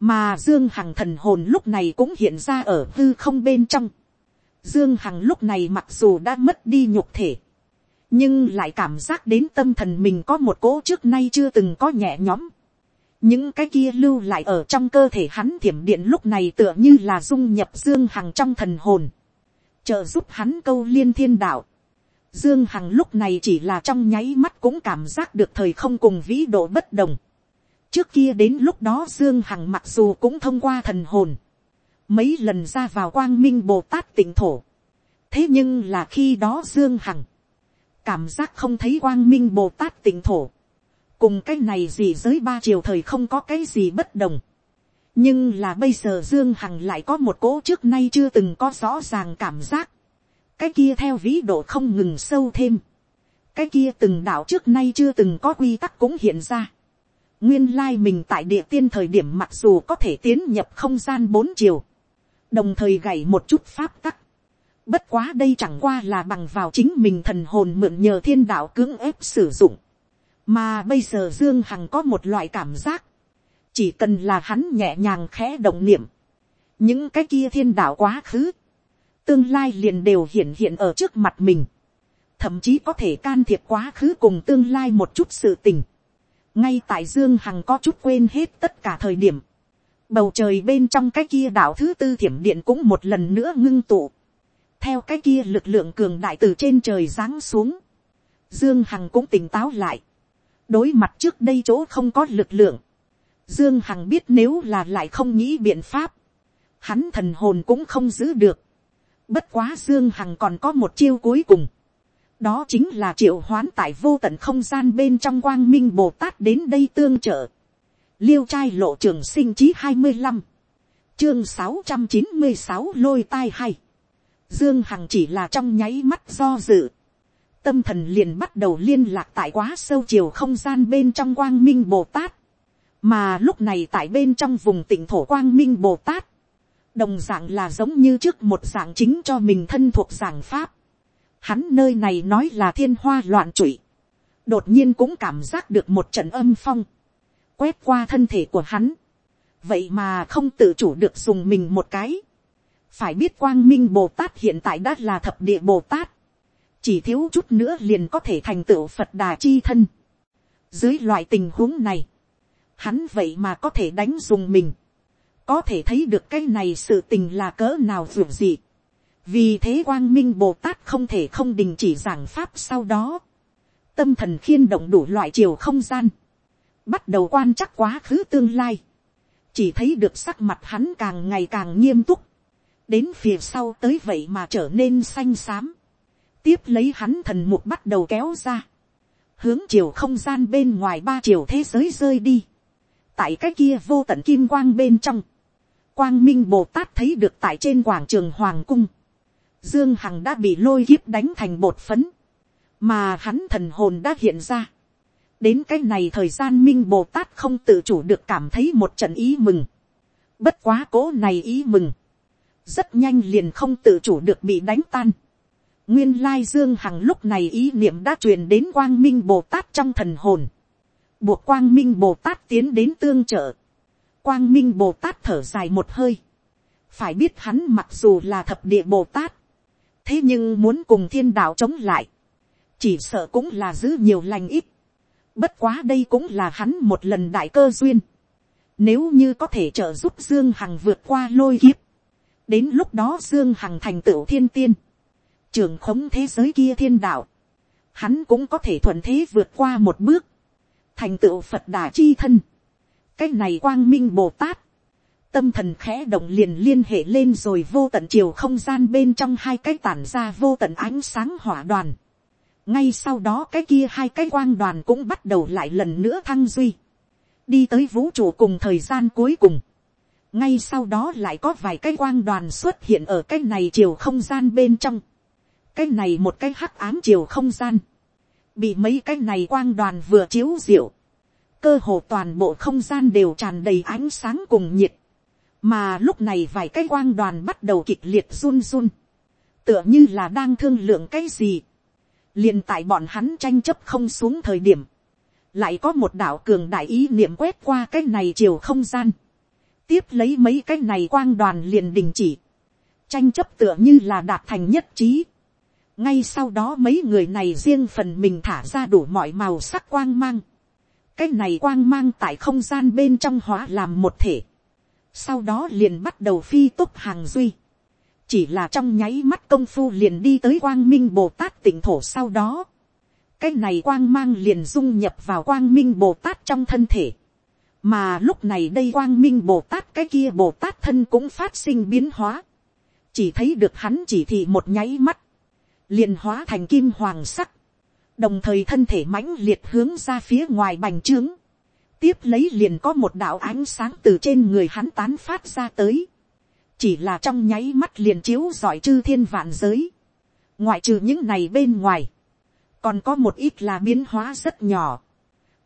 mà dương hằng thần hồn lúc này cũng hiện ra ở hư không bên trong. dương hằng lúc này mặc dù đã mất đi nhục thể, nhưng lại cảm giác đến tâm thần mình có một cỗ trước nay chưa từng có nhẹ nhõm. những cái kia lưu lại ở trong cơ thể hắn thiểm điện lúc này tựa như là dung nhập dương hằng trong thần hồn, trợ giúp hắn câu liên thiên đạo. Dương Hằng lúc này chỉ là trong nháy mắt cũng cảm giác được thời không cùng vĩ độ bất đồng. Trước kia đến lúc đó Dương Hằng mặc dù cũng thông qua thần hồn. Mấy lần ra vào quang minh Bồ Tát tỉnh thổ. Thế nhưng là khi đó Dương Hằng cảm giác không thấy quang minh bồ tát tỉnh thổ, cùng cái này gì giới ba chiều thời không có cái gì bất đồng. nhưng là bây giờ dương hằng lại có một cỗ trước nay chưa từng có rõ ràng cảm giác, cái kia theo vĩ độ không ngừng sâu thêm, cái kia từng đạo trước nay chưa từng có quy tắc cũng hiện ra. nguyên lai mình tại địa tiên thời điểm mặc dù có thể tiến nhập không gian bốn chiều, đồng thời gảy một chút pháp tắc, Bất quá đây chẳng qua là bằng vào chính mình thần hồn mượn nhờ thiên đạo cưỡng ép sử dụng. Mà bây giờ Dương Hằng có một loại cảm giác. Chỉ cần là hắn nhẹ nhàng khẽ động niệm. Những cái kia thiên đạo quá khứ. Tương lai liền đều hiện hiện ở trước mặt mình. Thậm chí có thể can thiệp quá khứ cùng tương lai một chút sự tình. Ngay tại Dương Hằng có chút quên hết tất cả thời điểm. Bầu trời bên trong cái kia đảo thứ tư thiểm điện cũng một lần nữa ngưng tụ theo cái kia lực lượng cường đại từ trên trời giáng xuống, dương hằng cũng tỉnh táo lại, đối mặt trước đây chỗ không có lực lượng, dương hằng biết nếu là lại không nghĩ biện pháp, hắn thần hồn cũng không giữ được, bất quá dương hằng còn có một chiêu cuối cùng, đó chính là triệu hoán tại vô tận không gian bên trong quang minh bồ tát đến đây tương trợ, liêu trai lộ trường sinh chí hai mươi năm, chương sáu trăm chín mươi sáu lôi tai hay, Dương Hằng chỉ là trong nháy mắt do dự. Tâm thần liền bắt đầu liên lạc tại quá sâu chiều không gian bên trong quang minh Bồ Tát. Mà lúc này tại bên trong vùng tỉnh thổ quang minh Bồ Tát. Đồng dạng là giống như trước một dạng chính cho mình thân thuộc giảng Pháp. Hắn nơi này nói là thiên hoa loạn trụy. Đột nhiên cũng cảm giác được một trận âm phong. Quét qua thân thể của hắn. Vậy mà không tự chủ được dùng mình một cái phải biết quang minh bồ tát hiện tại đã là thập địa bồ tát, chỉ thiếu chút nữa liền có thể thành tựu phật đà chi thân. dưới loại tình huống này, hắn vậy mà có thể đánh dùng mình, có thể thấy được cái này sự tình là cỡ nào ruột gì. vì thế quang minh bồ tát không thể không đình chỉ giảng pháp sau đó, tâm thần khiên động đủ loại chiều không gian, bắt đầu quan chắc quá khứ tương lai, chỉ thấy được sắc mặt hắn càng ngày càng nghiêm túc, đến phía sau tới vậy mà trở nên xanh xám, tiếp lấy hắn thần mục bắt đầu kéo ra, hướng chiều không gian bên ngoài ba chiều thế giới rơi đi, tại cái kia vô tận kim quang bên trong, quang minh bồ tát thấy được tại trên quảng trường hoàng cung, dương hằng đã bị lôi kiếp đánh thành bột phấn, mà hắn thần hồn đã hiện ra. đến cái này thời gian minh bồ tát không tự chủ được cảm thấy một trận ý mừng, bất quá cố này ý mừng, rất nhanh liền không tự chủ được bị đánh tan. Nguyên lai Dương Hằng lúc này ý niệm đã truyền đến Quang Minh Bồ Tát trong thần hồn. Buộc Quang Minh Bồ Tát tiến đến tương trợ. Quang Minh Bồ Tát thở dài một hơi. Phải biết hắn mặc dù là thập địa Bồ Tát. thế nhưng muốn cùng thiên đạo chống lại, chỉ sợ cũng là giữ nhiều lành ít. Bất quá đây cũng là hắn một lần đại cơ duyên. Nếu như có thể trợ giúp Dương Hằng vượt qua lôi kiếp. Đến lúc đó Dương Hằng thành tựu thiên tiên. Trường khống thế giới kia thiên đạo. Hắn cũng có thể thuận thế vượt qua một bước. Thành tựu Phật đà chi thân. Cái này quang minh Bồ Tát. Tâm thần khẽ động liền liên hệ lên rồi vô tận chiều không gian bên trong hai cái tản ra vô tận ánh sáng hỏa đoàn. Ngay sau đó cái kia hai cái quang đoàn cũng bắt đầu lại lần nữa thăng duy, đi tới vũ trụ cùng thời gian cuối cùng, ngay sau đó lại có vài cái quang đoàn xuất hiện ở cái này chiều không gian bên trong, cái này một cái hắc ám chiều không gian, bị mấy cái này quang đoàn vừa chiếu diệu, cơ hồ toàn bộ không gian đều tràn đầy ánh sáng cùng nhiệt, mà lúc này vài cái quang đoàn bắt đầu kịch liệt run run, tựa như là đang thương lượng cái gì, liền tại bọn hắn tranh chấp không xuống thời điểm, lại có một đạo cường đại ý niệm quét qua cái này chiều không gian, tiếp lấy mấy cái này quang đoàn liền đình chỉ, tranh chấp tựa như là đạt thành nhất trí. ngay sau đó mấy người này riêng phần mình thả ra đủ mọi màu sắc quang mang, cái này quang mang tại không gian bên trong hóa làm một thể, sau đó liền bắt đầu phi tốc hàng duy, chỉ là trong nháy mắt công phu liền đi tới quang minh bồ tát tỉnh thổ sau đó, cái này quang mang liền dung nhập vào quang minh bồ tát trong thân thể, mà lúc này đây quang minh bồ tát cái kia bồ tát thân cũng phát sinh biến hóa, chỉ thấy được hắn chỉ thị một nháy mắt, liền hóa thành kim hoàng sắc, đồng thời thân thể mãnh liệt hướng ra phía ngoài bành trướng, tiếp lấy liền có một đạo ánh sáng từ trên người hắn tán phát ra tới, chỉ là trong nháy mắt liền chiếu giỏi chư thiên vạn giới, ngoại trừ những này bên ngoài, còn có một ít là biến hóa rất nhỏ,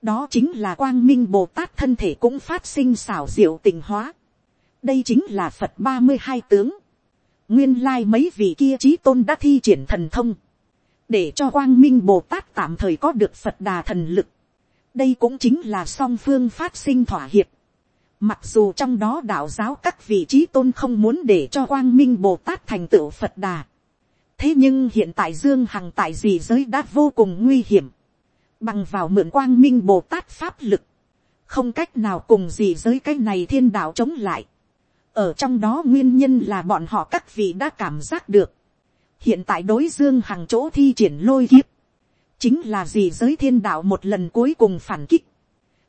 đó chính là quang minh bồ tát thân thể cũng phát sinh xảo diệu tình hóa, đây chính là phật ba mươi hai tướng, nguyên lai mấy vị kia trí tôn đã thi triển thần thông, để cho quang minh bồ tát tạm thời có được phật đà thần lực, đây cũng chính là song phương phát sinh thỏa hiệp, Mặc dù trong đó đạo giáo các vị trí tôn không muốn để cho quang minh Bồ Tát thành tựu Phật Đà. Thế nhưng hiện tại Dương Hằng tại gì giới đã vô cùng nguy hiểm. Bằng vào mượn quang minh Bồ Tát Pháp lực. Không cách nào cùng gì giới cái này thiên đạo chống lại. Ở trong đó nguyên nhân là bọn họ các vị đã cảm giác được. Hiện tại đối Dương Hằng chỗ thi triển lôi kiếp. Chính là gì giới thiên đạo một lần cuối cùng phản kích.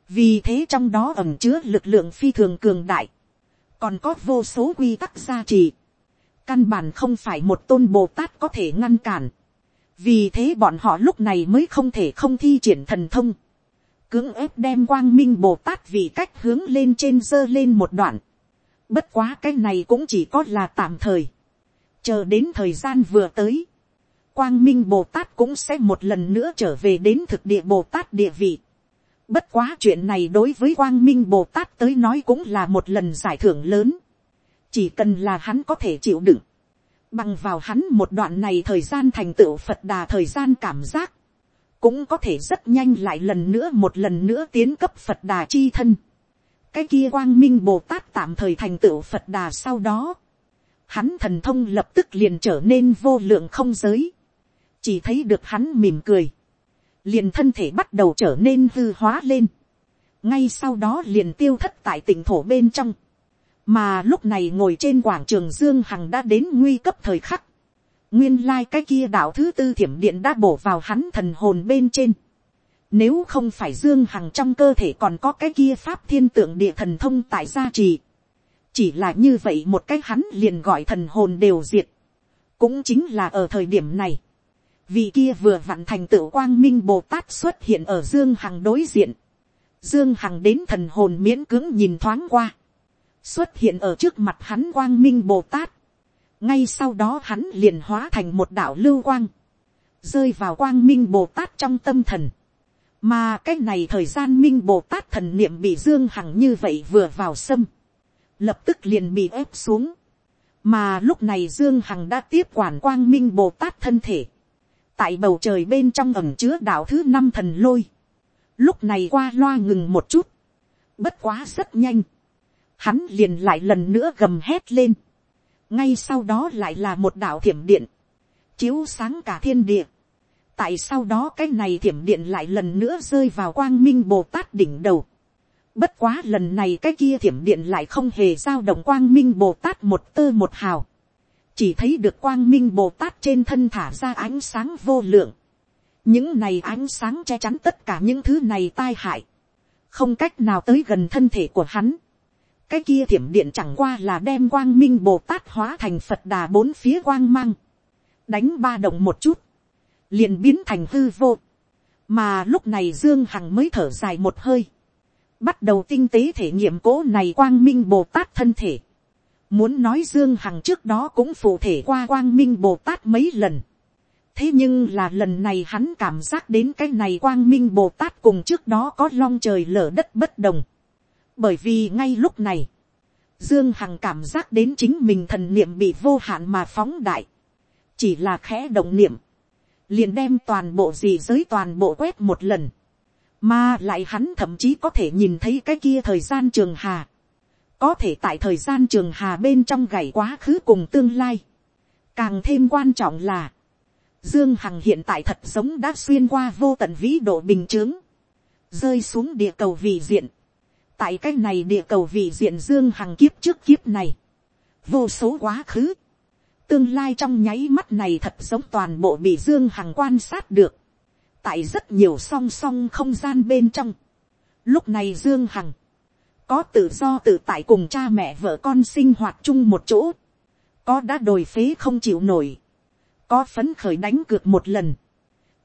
Vì thế trong đó ẩm chứa lực lượng phi thường cường đại, còn có vô số quy tắc gia trì, căn bản không phải một tôn bồ tát có thể ngăn cản, vì thế bọn họ lúc này mới không thể không thi triển thần thông, cưỡng ép đem quang minh bồ tát vì cách hướng lên trên dơ lên một đoạn, bất quá cái này cũng chỉ có là tạm thời, chờ đến thời gian vừa tới, quang minh bồ tát cũng sẽ một lần nữa trở về đến thực địa bồ tát địa vị, Bất quá chuyện này đối với Quang Minh Bồ Tát tới nói cũng là một lần giải thưởng lớn. Chỉ cần là hắn có thể chịu đựng. Bằng vào hắn một đoạn này thời gian thành tựu Phật đà thời gian cảm giác. Cũng có thể rất nhanh lại lần nữa một lần nữa tiến cấp Phật đà chi thân. Cái kia Quang Minh Bồ Tát tạm thời thành tựu Phật đà sau đó. Hắn thần thông lập tức liền trở nên vô lượng không giới. Chỉ thấy được hắn mỉm cười. Liền thân thể bắt đầu trở nên hư hóa lên, ngay sau đó liền tiêu thất tại tỉnh thổ bên trong, mà lúc này ngồi trên quảng trường dương hằng đã đến nguy cấp thời khắc, nguyên lai cái kia đạo thứ tư thiểm điện đã bổ vào hắn thần hồn bên trên, nếu không phải dương hằng trong cơ thể còn có cái kia pháp thiên tượng địa thần thông tại gia trì, chỉ là như vậy một cái hắn liền gọi thần hồn đều diệt, cũng chính là ở thời điểm này, vì kia vừa vặn thành tựu quang minh bồ tát xuất hiện ở dương hằng đối diện, dương hằng đến thần hồn miễn cưỡng nhìn thoáng qua, xuất hiện ở trước mặt hắn quang minh bồ tát, ngay sau đó hắn liền hóa thành một đạo lưu quang, rơi vào quang minh bồ tát trong tâm thần, mà cái này thời gian minh bồ tát thần niệm bị dương hằng như vậy vừa vào sâm, lập tức liền bị ép xuống, mà lúc này dương hằng đã tiếp quản quang minh bồ tát thân thể, tại bầu trời bên trong ẩm chứa đạo thứ năm thần lôi, lúc này qua loa ngừng một chút, bất quá rất nhanh, hắn liền lại lần nữa gầm hét lên, ngay sau đó lại là một đạo thiểm điện, chiếu sáng cả thiên địa. tại sau đó cái này thiểm điện lại lần nữa rơi vào quang minh bồ tát đỉnh đầu bất quá lần này cái kia thiểm điện lại không hề giao động quang minh bồ tát một tơ một hào. chỉ thấy được quang minh bồ tát trên thân thả ra ánh sáng vô lượng. những này ánh sáng che chắn tất cả những thứ này tai hại. không cách nào tới gần thân thể của hắn cái kia thiểm điện chẳng qua là đem quang minh bồ tát hóa thành phật đà bốn phía quang mang, đánh ba động một chút, liền biến thành hư vô, mà lúc này dương hằng mới thở dài một hơi, bắt đầu tinh tế thể nghiệm cố này quang minh bồ tát thân thể, muốn nói dương hằng trước đó cũng phụ thể qua quang minh bồ tát mấy lần, thế nhưng là lần này hắn cảm giác đến cái này quang minh bồ tát cùng trước đó có long trời lở đất bất đồng, bởi vì ngay lúc này, dương hằng cảm giác đến chính mình thần niệm bị vô hạn mà phóng đại, chỉ là khẽ động niệm, liền đem toàn bộ gì giới toàn bộ quét một lần, mà lại hắn thậm chí có thể nhìn thấy cái kia thời gian trường hà, có thể tại thời gian trường hà bên trong gảy quá khứ cùng tương lai, càng thêm quan trọng là, dương hằng hiện tại thật giống đã xuyên qua vô tận vĩ độ bình t ư ớ n g rơi xuống địa cầu vị diện, tại cái này địa cầu vị diện dương hằng kiếp trước kiếp này, vô số quá khứ, tương lai trong nháy mắt này thật giống toàn bộ bị dương hằng quan sát được, tại rất nhiều song song không gian bên trong. Lúc này dương hằng, có tự do tự tại cùng cha mẹ vợ con sinh hoạt chung một chỗ, có đã đồi phế không chịu nổi, có phấn khởi đánh cược một lần,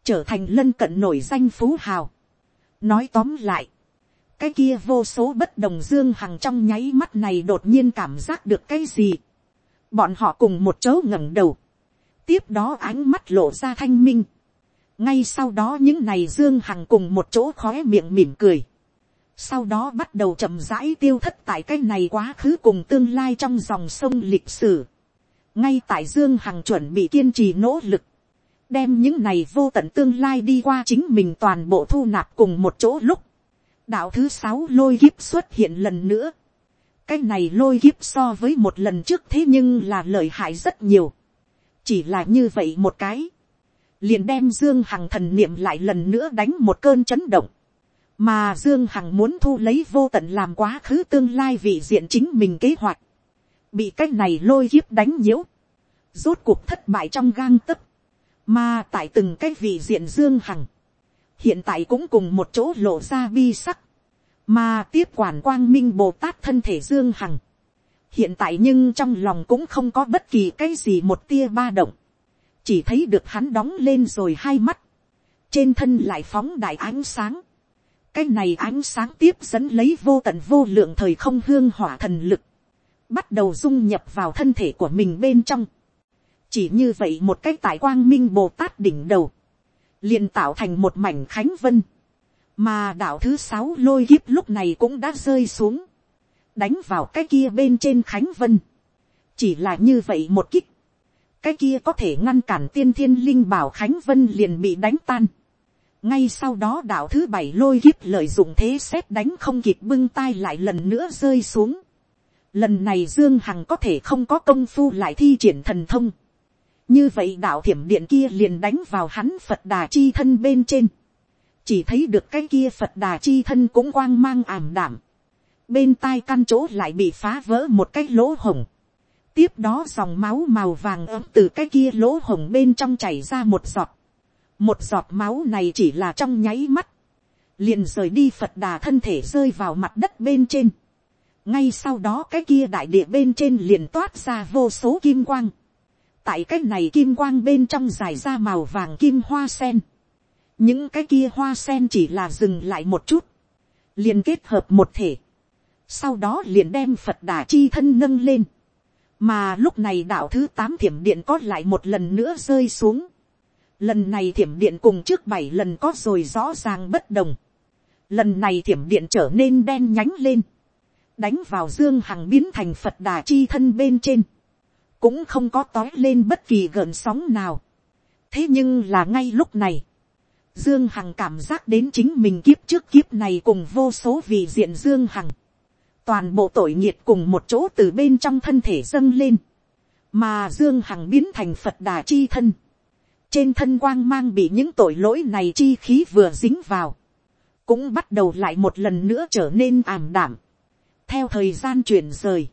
trở thành lân cận nổi danh phú hào. nói tóm lại, cái kia vô số bất đồng dương hằng trong nháy mắt này đột nhiên cảm giác được cái gì. bọn họ cùng một chỗ ngẩng đầu. tiếp đó ánh mắt lộ ra thanh minh ngay sau đó những này dương hằng cùng một chỗ khói miệng mỉm cười. sau đó bắt đầu chậm rãi tiêu thất tại cái này quá khứ cùng tương lai trong dòng sông lịch sử. ngay tại dương hằng chuẩn bị kiên trì nỗ lực đem những này vô tận tương lai đi qua chính mình toàn bộ thu nạp cùng một chỗ lúc, đạo thứ sáu lôi kiếp xuất hiện lần nữa. cái này lôi kiếp so với một lần trước thế nhưng là lợi hại rất nhiều. chỉ là như vậy một cái liền đem dương hằng thần niệm lại lần nữa đánh một cơn chấn động. mà dương hằng muốn thu lấy vô tận làm quá khứ tương lai vị diện chính mình kế hoạch. bị cái này lôi kiếp đánh nhiễu. rốt cuộc thất bại trong gang tấc. mà tại từng cái vị diện dương hằng hiện tại cũng cùng một chỗ lộ ra bi sắc, mà tiếp quản quang minh bồ tát thân thể dương hằng, hiện tại nhưng trong lòng cũng không có bất kỳ cái gì một tia ba động, chỉ thấy được hắn đóng lên rồi hai mắt, trên thân lại phóng đại ánh sáng, cái này ánh sáng tiếp dẫn lấy vô tận vô lượng thời không hương hỏa thần lực, bắt đầu dung nhập vào thân thể của mình bên trong. chỉ như vậy một cái tại quang minh bồ tát đỉnh đầu, liền tạo thành một mảnh khánh vân, mà đạo thứ sáu lôi kiếp lúc này cũng đã rơi xuống, đánh vào cái kia bên trên khánh vân, chỉ là như vậy một kích, cái kia có thể ngăn cản tiên thiên linh bảo khánh vân liền bị đánh tan, ngay sau đó đạo thứ bảy lôi kiếp lợi dụng thế xét đánh không kịp bưng tay lại lần nữa rơi xuống. Lần này Dương Hằng có thể không có công phu lại thi triển thần thông. Như vậy đạo thiểm điện kia liền đánh vào hắn phật đà chi thân bên trên. Chỉ thấy được cái kia phật đà chi thân cũng quang mang ảm đảm bên tai căn chỗ lại bị phá vỡ một cái lỗ hồng tiếp đó dòng máu màu vàng ấm từ cái kia lỗ hồng bên trong chảy ra một giọt một giọt máu này chỉ là trong nháy mắt liền rời đi phật đà thân thể rơi vào mặt đất bên trên ngay sau đó cái kia đại địa bên trên liền toát ra vô số kim quang tại cái này kim quang bên trong dài ra màu vàng kim hoa sen. những cái kia hoa sen chỉ là dừng lại một chút, liền kết hợp một thể. sau đó liền đem phật đà chi thân nâng lên mà lúc này đạo thứ tám thiểm điện có lại một lần nữa rơi xuống. lần này thiểm điện cùng trước bảy lần có rồi rõ ràng bất đồng. lần này thiểm điện trở nên đen nhánh lên. đánh vào dương hằng biến thành phật đà chi thân bên trên cũng không có tói lên bất kỳ gợn sóng nào. thế nhưng là ngay lúc này, dương hằng cảm giác đến chính mình kiếp trước kiếp này cùng vô số vị diện dương hằng, toàn bộ tội nghiệt cùng một chỗ từ bên trong thân thể dâng lên, mà dương hằng biến thành phật đà chi thân, trên thân quang mang bị những tội lỗi này chi khí vừa dính vào, cũng bắt đầu lại một lần nữa trở nên ảm đảm. theo thời gian chuyển rời,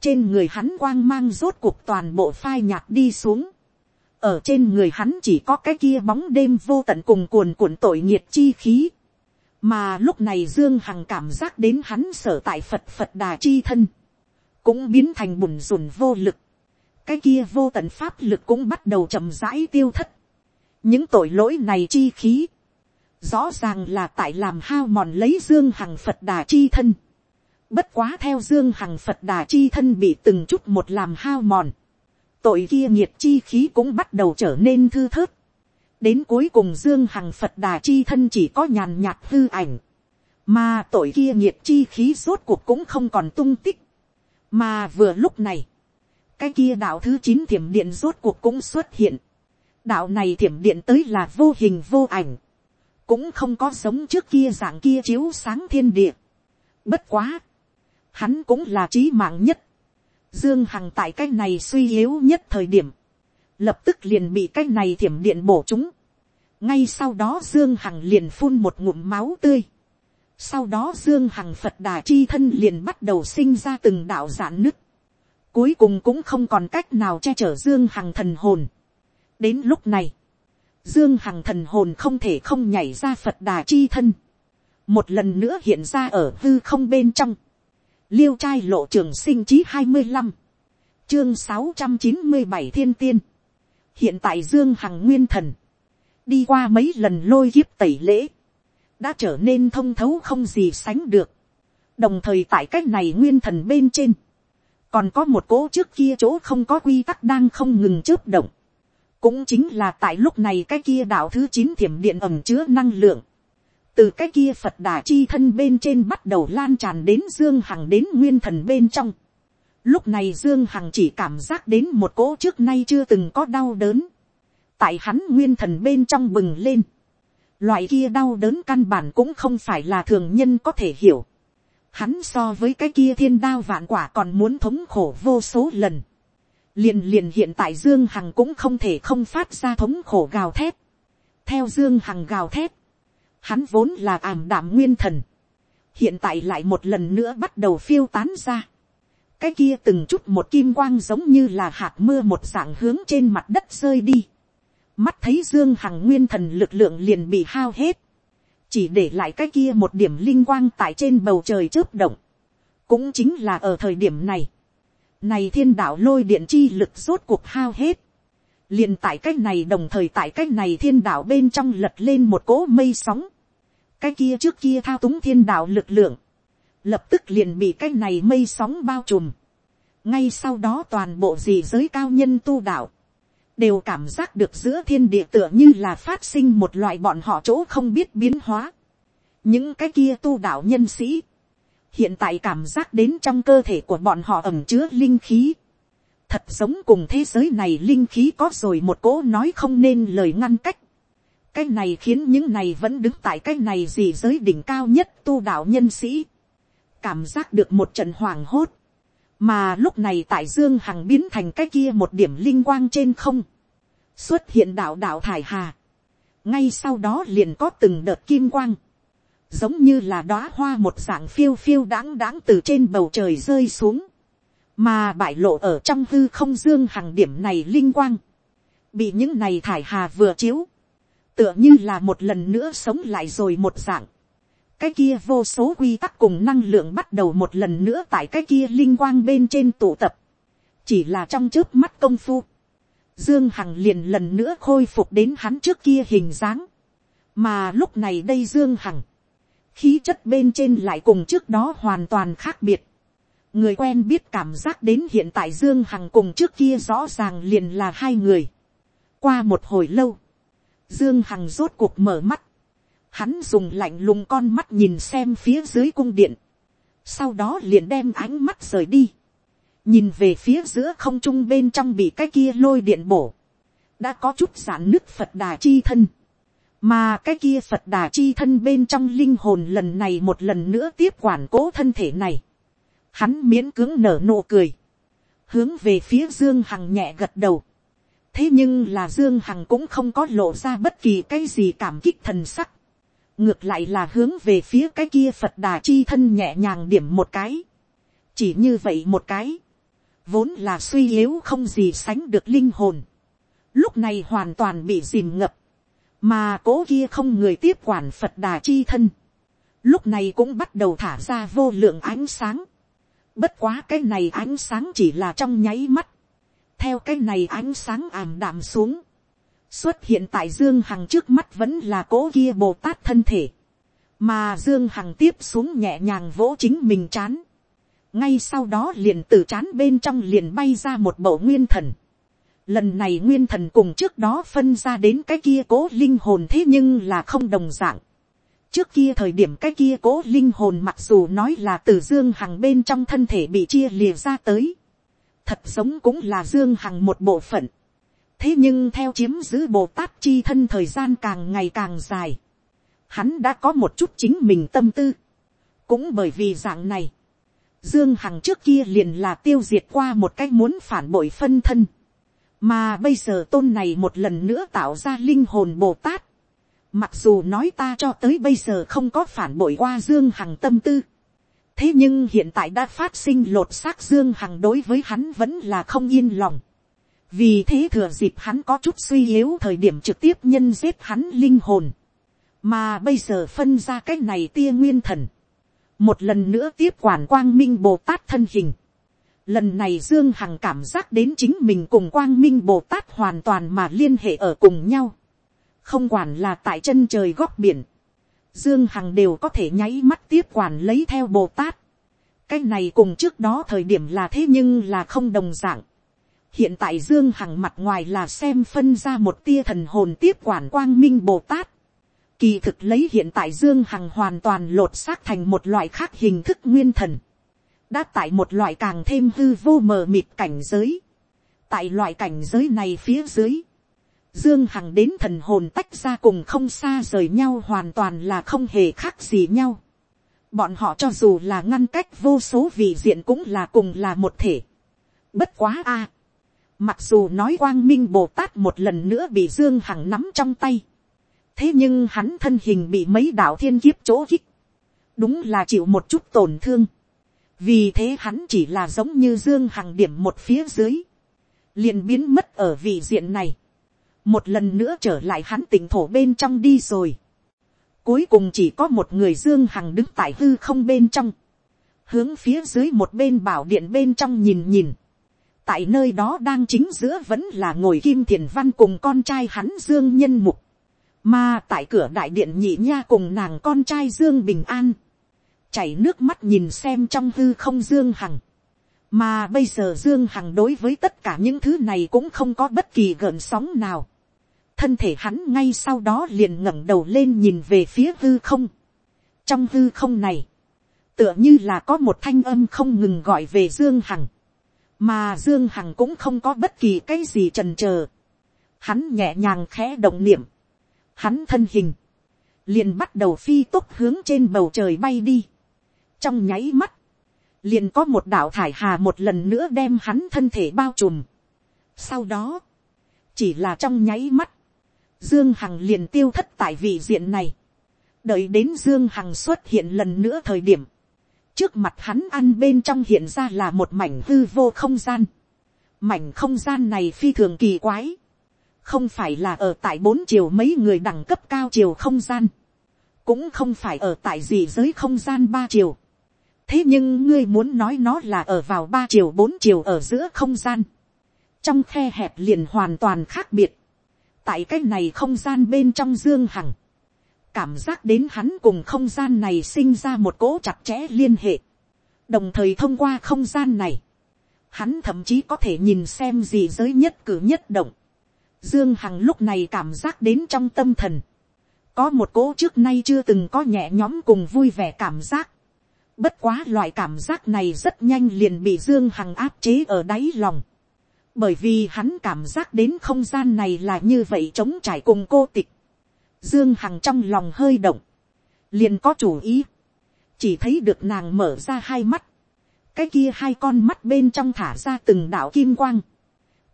trên người hắn quang mang rốt cuộc toàn bộ phai nhạt đi xuống, ở trên người hắn chỉ có cái kia bóng đêm vô tận cùng cuồn cuộn tội nhiệt chi khí, mà lúc này dương hằng cảm giác đến hắn sở tại phật phật đà chi thân, cũng biến thành bùn rùn vô lực, cái kia vô tận pháp lực cũng bắt đầu chậm rãi tiêu thất. những tội lỗi này chi khí, rõ ràng là tại làm hao mòn lấy dương hằng phật đà chi thân. bất quá theo dương hằng phật đà chi thân bị từng chút một làm hao mòn, tội kia nhiệt chi khí cũng bắt đầu trở nên thư thớt đến cuối cùng dương hằng phật đà chi thân chỉ có nhàn nhạt hư ảnh, mà tội kia nhiệt chi khí rốt cuộc cũng không còn tung tích. mà vừa lúc này, cái kia đạo thứ chín thiểm điện rốt cuộc cũng xuất hiện. đạo này thiểm điện tới là vô hình vô ảnh, cũng không có sống trước kia dạng kia chiếu sáng thiên địa. bất quá, hắn cũng là trí mạng nhất. dương hằng tại cái này suy yếu nhất thời điểm, lập tức liền bị cái này thiểm điện bổ chúng. ngay sau đó dương hằng liền phun một ngụm máu tươi. sau đó dương hằng phật đà chi thân liền bắt đầu sinh ra từng đạo giãn nứt cuối cùng cũng không còn cách nào che chở dương hằng thần hồn. đến lúc này, dương hằng thần hồn không thể không nhảy ra phật đà chi thân, một lần nữa hiện ra ở hư không bên trong, liêu trai lộ trường sinh chí hai mươi năm, chương sáu trăm chín mươi bảy thiên tiên, hiện tại dương hằng nguyên thần, đi qua mấy lần lôi kiếp tẩy lễ, đã trở nên thông thấu không gì sánh được, đồng thời tại cách này nguyên thần bên trên, còn có một cỗ trước kia chỗ không có quy tắc đang không ngừng chớp động. cũng chính là tại lúc này cái kia đạo thứ chín thiểm điện ẩm chứa năng lượng. từ cái kia phật đà chi thân bên trên bắt đầu lan tràn đến dương hằng đến nguyên thần bên trong lúc này dương hằng chỉ cảm giác đến một cỗ trước nay chưa từng có đau đớn. tại hắn nguyên thần bên trong bừng lên. loại kia đau đớn căn bản cũng không phải là thường nhân có thể hiểu hắn so với cái kia thiên đao vạn quả còn muốn thống khổ vô số lần. liền liền hiện tại dương hằng cũng không thể không phát ra thống khổ gào thét. theo dương hằng gào thét, hắn vốn là ảm đạm nguyên thần. hiện tại lại một lần nữa bắt đầu phiêu tán ra cái kia từng chút một kim quang giống như là hạt mưa một dạng hướng trên mặt đất rơi đi. mắt thấy dương hằng nguyên thần lực lượng liền bị hao hết chỉ để lại cái kia một điểm linh quang tại trên bầu trời chớp động. cũng chính là ở thời điểm này, này thiên đạo lôi điện chi lực rốt cuộc hao hết. liền tại cách này đồng thời tại cách này thiên đạo bên trong lật lên một cỗ mây sóng. cái kia trước kia thao túng thiên đạo lực lượng, lập tức liền bị cái này mây sóng bao trùm. ngay sau đó toàn bộ gì giới cao nhân tu đạo, đều cảm giác được giữa thiên địa tựa như là phát sinh một loại bọn họ chỗ không biết biến hóa. những cái kia tu đạo nhân sĩ, hiện tại cảm giác đến trong cơ thể của bọn họ ẩm chứa linh khí. thật giống cùng thế giới này linh khí có rồi một cỗ nói không nên lời ngăn cách. cái này khiến những này vẫn đứng tại cái này gì giới đỉnh cao nhất tu đạo nhân sĩ cảm giác được một trận hoàng hốt. Mà lúc này tại dương hằng biến thành cái kia một điểm linh quang trên không, xuất hiện đạo đạo thải hà, ngay sau đó liền có từng đợt kim quang, giống như là đóa hoa một dạng phiêu phiêu đáng đáng từ trên bầu trời rơi xuống, mà bại lộ ở trong hư không dương hằng điểm này linh quang, bị những này thải hà vừa chiếu, tựa như là một lần nữa sống lại rồi một dạng, cái kia vô số quy tắc cùng năng lượng bắt đầu một lần nữa tại cái kia linh quang bên trên tụ tập. Chỉ là trong trước mắt công phu. Dương Hằng liền lần nữa khôi phục đến hắn trước kia hình dáng. Mà lúc này đây Dương Hằng. Khí chất bên trên lại cùng trước đó hoàn toàn khác biệt. Người quen biết cảm giác đến hiện tại Dương Hằng cùng trước kia rõ ràng liền là hai người. Qua một hồi lâu. Dương Hằng rốt cuộc mở mắt hắn dùng lạnh lùng con mắt nhìn xem phía dưới cung điện, sau đó liền đem ánh mắt rời đi, nhìn về phía giữa không trung bên trong bị cái kia lôi điện bổ, đã có chút giãn nước phật đà chi thân, mà cái kia phật đà chi thân bên trong linh hồn lần này một lần nữa tiếp quản cố thân thể này, hắn miễn cưỡng nở nụ cười, hướng về phía dương hằng nhẹ gật đầu, thế nhưng là dương hằng cũng không có lộ ra bất kỳ cái gì cảm kích thần sắc, ngược lại là hướng về phía cái kia phật đà chi thân nhẹ nhàng điểm một cái, chỉ như vậy một cái, vốn là suy yếu không gì sánh được linh hồn, lúc này hoàn toàn bị dìm ngập, mà cố kia không người tiếp quản phật đà chi thân, lúc này cũng bắt đầu thả ra vô lượng ánh sáng, bất quá cái này ánh sáng chỉ là trong nháy mắt, theo cái này ánh sáng ảm đạm xuống, xuất hiện tại dương hằng trước mắt vẫn là cố kia bồ tát thân thể, mà dương hằng tiếp xuống nhẹ nhàng vỗ chính mình chán, ngay sau đó liền từ chán bên trong liền bay ra một bộ nguyên thần, lần này nguyên thần cùng trước đó phân ra đến cái kia cố linh hồn thế nhưng là không đồng dạng, trước kia thời điểm cái kia cố linh hồn mặc dù nói là từ dương hằng bên trong thân thể bị chia lìa ra tới, thật giống cũng là dương hằng một bộ phận thế nhưng theo chiếm giữ bồ tát chi thân thời gian càng ngày càng dài, hắn đã có một chút chính mình tâm tư. cũng bởi vì dạng này, dương hằng trước kia liền là tiêu diệt qua một cách muốn phản bội phân thân, mà bây giờ tôn này một lần nữa tạo ra linh hồn bồ tát, mặc dù nói ta cho tới bây giờ không có phản bội qua dương hằng tâm tư, thế nhưng hiện tại đã phát sinh lột xác dương hằng đối với hắn vẫn là không yên lòng vì thế thừa dịp hắn có chút suy yếu thời điểm trực tiếp nhân giết hắn linh hồn. mà bây giờ phân ra cái này tia nguyên thần. một lần nữa tiếp quản quang minh bồ tát thân hình. lần này dương hằng cảm giác đến chính mình cùng quang minh bồ tát hoàn toàn mà liên hệ ở cùng nhau. không quản là tại chân trời góc biển Dương Hằng đều có thể nháy mắt tiếp quản lấy theo Bồ Tát. Cái này cùng trước đó thời điểm là thế nhưng là không đồng dạng. Hiện tại Dương Hằng mặt ngoài là xem phân ra một tia thần hồn tiếp quản quang minh Bồ Tát. Kỳ thực lấy hiện tại Dương Hằng hoàn toàn lột xác thành một loại khác hình thức nguyên thần. Đã tại một loại càng thêm hư vô mờ mịt cảnh giới. Tại loại cảnh giới này phía dưới, Dương Hằng đến thần hồn tách ra cùng không xa rời nhau hoàn toàn là không hề khác gì nhau. Bọn họ cho dù là ngăn cách vô số vị diện cũng là cùng là một thể. Bất quá a Mặc dù nói quang minh Bồ Tát một lần nữa bị Dương Hằng nắm trong tay. Thế nhưng hắn thân hình bị mấy đạo thiên kiếp chỗ kích. Đúng là chịu một chút tổn thương. Vì thế hắn chỉ là giống như Dương Hằng điểm một phía dưới. liền biến mất ở vị diện này một lần nữa trở lại hắn tỉnh thổ bên trong đi rồi. Cuối cùng chỉ có một người dương hằng đứng tại hư không bên trong, hướng phía dưới một bên bảo điện bên trong nhìn nhìn tại nơi đó đang chính giữa vẫn là ngồi kim thiền văn cùng con trai hắn dương nhân mục, mà tại cửa đại điện nhị nha cùng nàng con trai dương bình an, chảy nước mắt nhìn xem trong hư không dương hằng. Mà bây giờ dương hằng đối với tất cả những thứ này cũng không có bất kỳ gợn sóng nào. Thân thể hắn ngay sau đó liền ngẩng đầu lên nhìn về phía hư không. trong hư không này, tựa như là có một thanh âm không ngừng gọi về dương hằng, mà dương hằng cũng không có bất kỳ cái gì trần trờ. hắn nhẹ nhàng khẽ động niệm, hắn thân hình, liền bắt đầu phi tốc hướng trên bầu trời bay đi. trong nháy mắt, liền có một đạo thải hà một lần nữa đem hắn thân thể bao trùm. sau đó, chỉ là trong nháy mắt, Dương Hằng liền tiêu thất tại vị diện này. Đợi đến Dương Hằng xuất hiện lần nữa thời điểm. Trước mặt hắn ăn bên trong hiện ra là một mảnh hư vô không gian. Mảnh không gian này phi thường kỳ quái. Không phải là ở tại bốn chiều mấy người đẳng cấp cao chiều không gian. Cũng không phải ở tại gì giới không gian ba chiều. Thế nhưng ngươi muốn nói nó là ở vào ba chiều bốn chiều ở giữa không gian. Trong khe hẹp liền hoàn toàn khác biệt tại cái này không gian bên trong dương hằng, cảm giác đến hắn cùng không gian này sinh ra một cỗ chặt chẽ liên hệ, đồng thời thông qua không gian này, hắn thậm chí có thể nhìn xem gì giới nhất cử nhất động, dương hằng lúc này cảm giác đến trong tâm thần, có một cỗ trước nay chưa từng có nhẹ nhõm cùng vui vẻ cảm giác, bất quá loại cảm giác này rất nhanh liền bị dương hằng áp chế ở đáy lòng, bởi vì hắn cảm giác đến không gian này là như vậy trống trải cùng cô tịch. Dương Hằng trong lòng hơi động, liền có chủ ý, chỉ thấy được nàng mở ra hai mắt, cái kia hai con mắt bên trong thả ra từng đạo kim quang,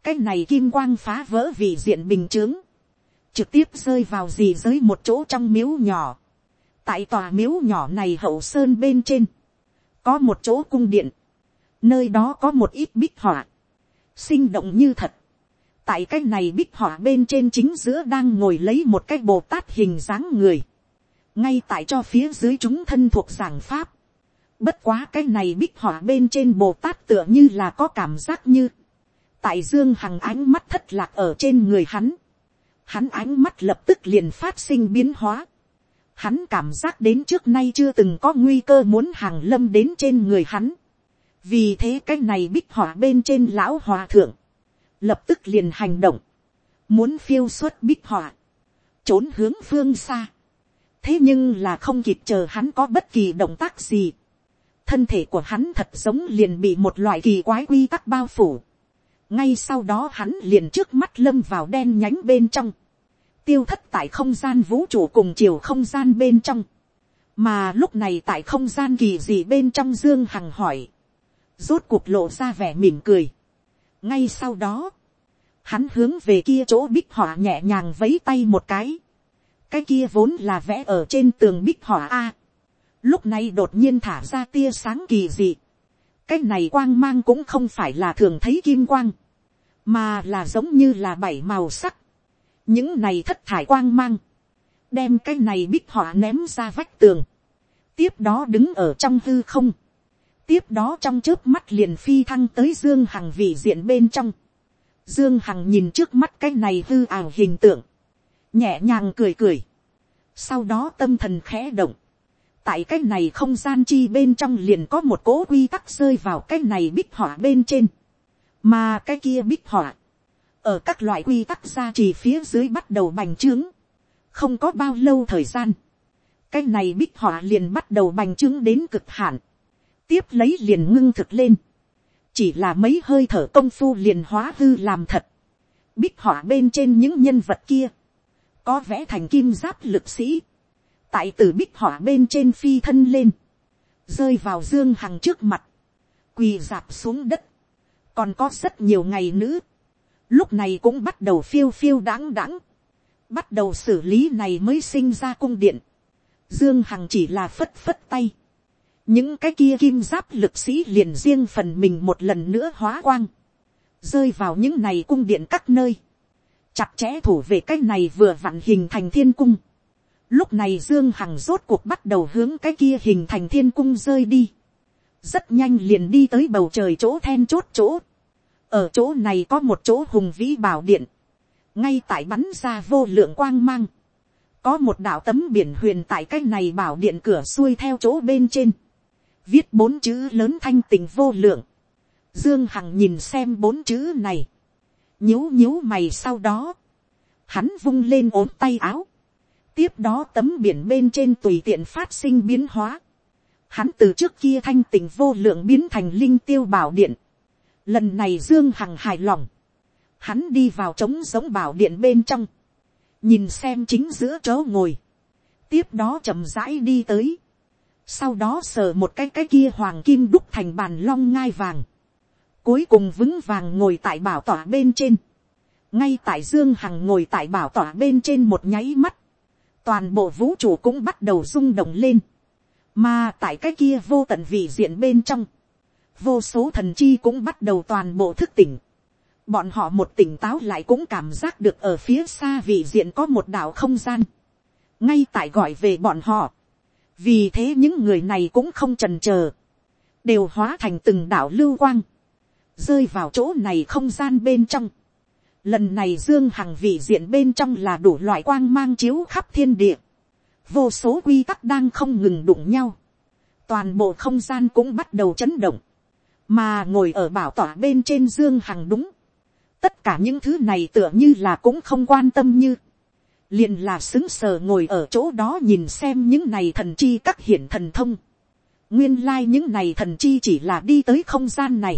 cái này kim quang phá vỡ vì diện bình chướng, trực tiếp rơi vào gì giới một chỗ trong miếu nhỏ. tại tòa miếu nhỏ này hậu sơn bên trên, có một chỗ cung điện, nơi đó có một ít bích họa, sinh động như thật tại cái này bích họa bên trên chính giữa đang ngồi lấy một cái bồ tát hình dáng người, ngay tại cho phía dưới chúng thân thuộc giảng pháp. Bất quá cái này bích họa bên trên bồ tát tựa như là có cảm giác như, tại dương hằng ánh mắt thất lạc ở trên người hắn, hắn ánh mắt lập tức liền phát sinh biến hóa. Hắn cảm giác đến trước nay chưa từng có nguy cơ muốn hàng lâm đến trên người hắn. Vì thế cái này bích họa bên trên lão hòa thượng. Lập tức liền hành động. Muốn phiêu xuất bích họa. Trốn hướng phương xa. Thế nhưng là không kịp chờ hắn có bất kỳ động tác gì. Thân thể của hắn thật giống liền bị một loại kỳ quái quy tắc bao phủ ngay sau đó hắn liền trước mắt lâm vào đen nhánh bên trong, tiêu thất tại không gian vũ trụ cùng chiều không gian bên trong, mà lúc này tại không gian kỳ dị bên trong dương hằng hỏi, rốt cuộc lộ ra vẻ mỉm cười ngay sau đó, hắn hướng về kia chỗ bích họa nhẹ nhàng vấy tay một cái, cái kia vốn là vẽ ở trên tường bích họa a, lúc này đột nhiên thả ra tia sáng kỳ dị, cái này quang mang cũng không phải là thường thấy kim quang, mà là giống như là bảy màu sắc, những này thất thải quang mang, đem cái này bích họa ném ra vách tường, tiếp đó đứng ở trong hư không, tiếp đó trong trước mắt liền phi thăng tới dương hằng vị diện bên trong, dương hằng nhìn trước mắt cái này hư ảo hình tượng, nhẹ nhàng cười cười, sau đó tâm thần khẽ động, tại cái này không gian chi bên trong liền có một cố quy tắc rơi vào cái này bích họa bên trên, mà cái kia bích họa, ở các loại quy tắc ra chỉ phía dưới bắt đầu bành trướng, không có bao lâu thời gian, cái này bích họa liền bắt đầu bành trướng đến cực hạn, tiếp lấy liền ngưng thực lên, chỉ là mấy hơi thở công phu liền hóa hư làm thật, bích họa bên trên những nhân vật kia, có vẽ thành kim giáp lực sĩ, tại từ bích họa bên trên phi thân lên, rơi vào dương hằng trước mặt, quỳ dạp xuống đất, còn có rất nhiều ngày nữ, lúc này cũng bắt đầu phiêu phiêu đáng đáng, bắt đầu xử lý này mới sinh ra cung điện, dương hằng chỉ là phất phất tay, những cái kia kim giáp lực sĩ liền riêng phần mình một lần nữa hóa quang, rơi vào những này cung điện các nơi, chặt chẽ thủ về cái này vừa vặn hình thành thiên cung, lúc này dương hằng rốt cuộc bắt đầu hướng cái kia hình thành thiên cung rơi đi, rất nhanh liền đi tới bầu trời chỗ then chốt chỗ, ở chỗ này có một chỗ hùng vĩ bảo điện, ngay tại bắn ra vô lượng quang mang, có một đạo tấm biển huyền tại cái này bảo điện cửa xuôi theo chỗ bên trên, viết bốn chữ lớn thanh tình vô lượng, dương hằng nhìn xem bốn chữ này, nhíu nhíu mày sau đó, hắn vung lên ốm tay áo, tiếp đó tấm biển bên trên tùy tiện phát sinh biến hóa, hắn từ trước kia thanh tình vô lượng biến thành linh tiêu bảo điện, Lần này Dương Hằng hài lòng. Hắn đi vào trống giống bảo điện bên trong. Nhìn xem chính giữa chỗ ngồi. Tiếp đó chậm rãi đi tới. Sau đó sờ một cái cái kia hoàng kim đúc thành bàn long ngai vàng. Cuối cùng vững vàng ngồi tại bảo tỏa bên trên. Ngay tại Dương Hằng ngồi tại bảo tỏa bên trên một nháy mắt. Toàn bộ vũ trụ cũng bắt đầu rung động lên. Mà tại cái kia vô tận vị diện bên trong, vô số thần chi cũng bắt đầu toàn bộ thức tỉnh. Bọn họ một tỉnh táo lại cũng cảm giác được ở phía xa vị diện có một đảo không gian. Ngay tại gọi về bọn họ. Vì thế những người này cũng không trần chờ Đều hóa thành từng đảo lưu quang. Rơi vào chỗ này không gian bên trong. Lần này Dương Hằng vị diện bên trong là đủ loại quang mang chiếu khắp thiên địa. Vô số quy tắc đang không ngừng đụng nhau. Toàn bộ không gian cũng bắt đầu chấn động mà ngồi ở bảo tỏa bên trên dương hằng đúng, tất cả những thứ này tựa như là cũng không quan tâm như, liền là xứng sờ ngồi ở chỗ đó nhìn xem những này thần chi các hiển thần thông, nguyên lai những này thần chi chỉ là đi tới không gian này,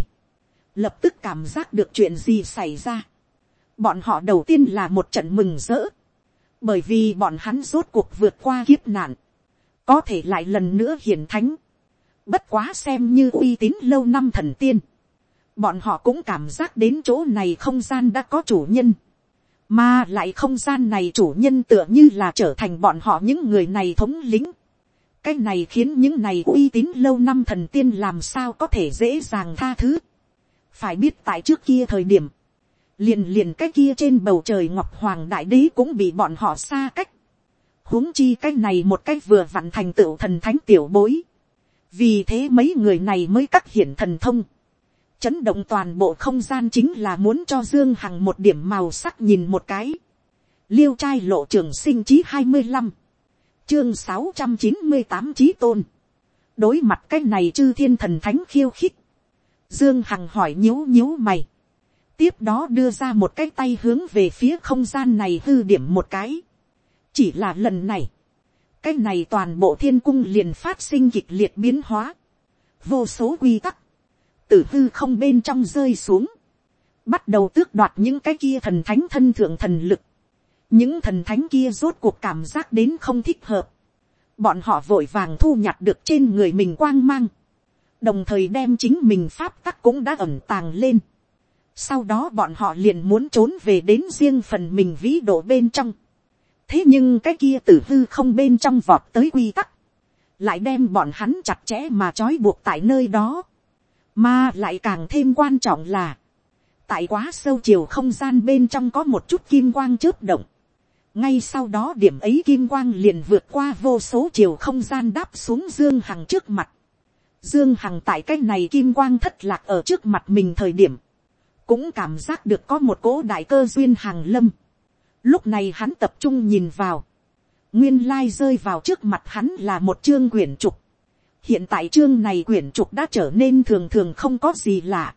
lập tức cảm giác được chuyện gì xảy ra, bọn họ đầu tiên là một trận mừng rỡ, bởi vì bọn hắn rốt cuộc vượt qua kiếp nạn, có thể lại lần nữa hiển thánh, Bất quá xem như uy tín lâu năm thần tiên. bọn họ cũng cảm giác đến chỗ này không gian đã có chủ nhân, mà lại không gian này chủ nhân tựa như là trở thành bọn họ những người này thống lĩnh. cái này khiến những này uy tín lâu năm thần tiên làm sao có thể dễ dàng tha thứ. phải biết tại trước kia thời điểm, liền liền cái kia trên bầu trời ngọc hoàng đại đế cũng bị bọn họ xa cách. huống chi cái này một cái vừa vặn thành tựu thần thánh tiểu bối. vì thế mấy người này mới cắt hiển thần thông chấn động toàn bộ không gian chính là muốn cho dương hằng một điểm màu sắc nhìn một cái. liêu trai lộ trường sinh chí hai mươi năm, chương sáu trăm chín mươi tám chí tôn. đối mặt cái này chư thiên thần thánh khiêu khích. dương hằng hỏi nhíu nhíu mày. tiếp đó đưa ra một cái tay hướng về phía không gian này hư điểm một cái. chỉ là lần này, cái này toàn bộ thiên cung liền phát sinh kịch liệt biến hóa. vô số quy tắc từ hư không bên trong rơi xuống, bắt đầu tước đoạt những cái kia thần thánh thân thượng thần lực, những thần thánh kia rốt cuộc cảm giác đến không thích hợp, bọn họ vội vàng thu nhặt được trên người mình quang mang, đồng thời đem chính mình pháp tắc cũng đã ẩm tàng lên. Sau đó bọn họ liền muốn trốn về đến riêng phần mình vĩ độ bên trong. thế nhưng cái kia tử hư không bên trong vọt tới quy tắc, lại đem bọn hắn chặt chẽ mà trói buộc tại nơi đó. Mà lại càng thêm quan trọng là, tại quá sâu chiều không gian bên trong có một chút kim quang chớp động. ngay sau đó điểm ấy kim quang liền vượt qua vô số chiều không gian đáp xuống dương hằng trước mặt. dương hằng tại cái này kim quang thất lạc ở trước mặt mình thời điểm, cũng cảm giác được có một cỗ đại cơ duyên hàng lâm. lúc này hắn tập trung nhìn vào, nguyên lai rơi vào trước mặt hắn là một chương quyển trục hiện tại chương này quyển trục đã trở nên thường thường không có gì lạ,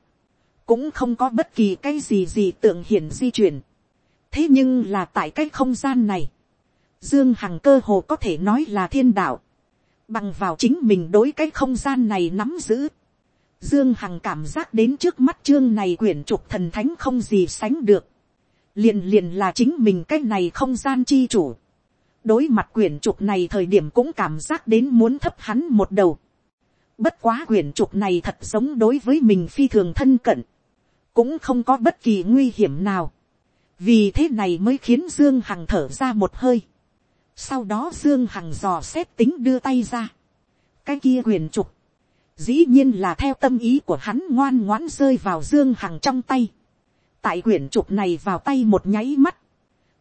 cũng không có bất kỳ cái gì gì tượng hiển di chuyển. thế nhưng là tại cái không gian này, dương hằng cơ hồ có thể nói là thiên đạo, bằng vào chính mình đối cái không gian này nắm giữ. Dương Hằng cảm giác đến trước mắt chương này quyển trục thần thánh không gì sánh được. Liền liền là chính mình cái này không gian chi chủ đối mặt quyển trục này thời điểm cũng cảm giác đến muốn thấp hắn một đầu. Bất quá quyển trục này thật giống đối với mình phi thường thân cận. Cũng không có bất kỳ nguy hiểm nào. Vì thế này mới khiến Dương Hằng thở ra một hơi. Sau đó Dương Hằng dò xét tính đưa tay ra. Cái kia quyển trục. Dĩ nhiên là theo tâm ý của hắn ngoan ngoãn rơi vào Dương Hằng trong tay. Tại quyển trục này vào tay một nháy mắt.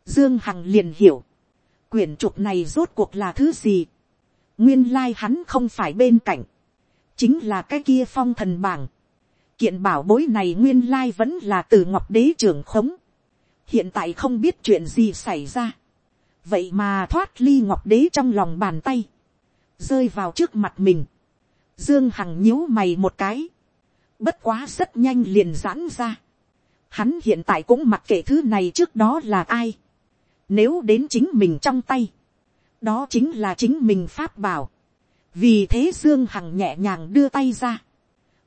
Dương Hằng liền hiểu quyển trục này rốt cuộc là thứ gì. nguyên lai hắn không phải bên cạnh. chính là cái kia phong thần bảng. kiện bảo bối này nguyên lai vẫn là từ ngọc đế trưởng khống. hiện tại không biết chuyện gì xảy ra. vậy mà thoát ly ngọc đế trong lòng bàn tay. rơi vào trước mặt mình. dương hằng nhíu mày một cái. bất quá rất nhanh liền giãn ra. hắn hiện tại cũng mặc kệ thứ này trước đó là ai nếu đến chính mình trong tay, đó chính là chính mình pháp bảo. Vì thế Dương Hằng nhẹ nhàng đưa tay ra,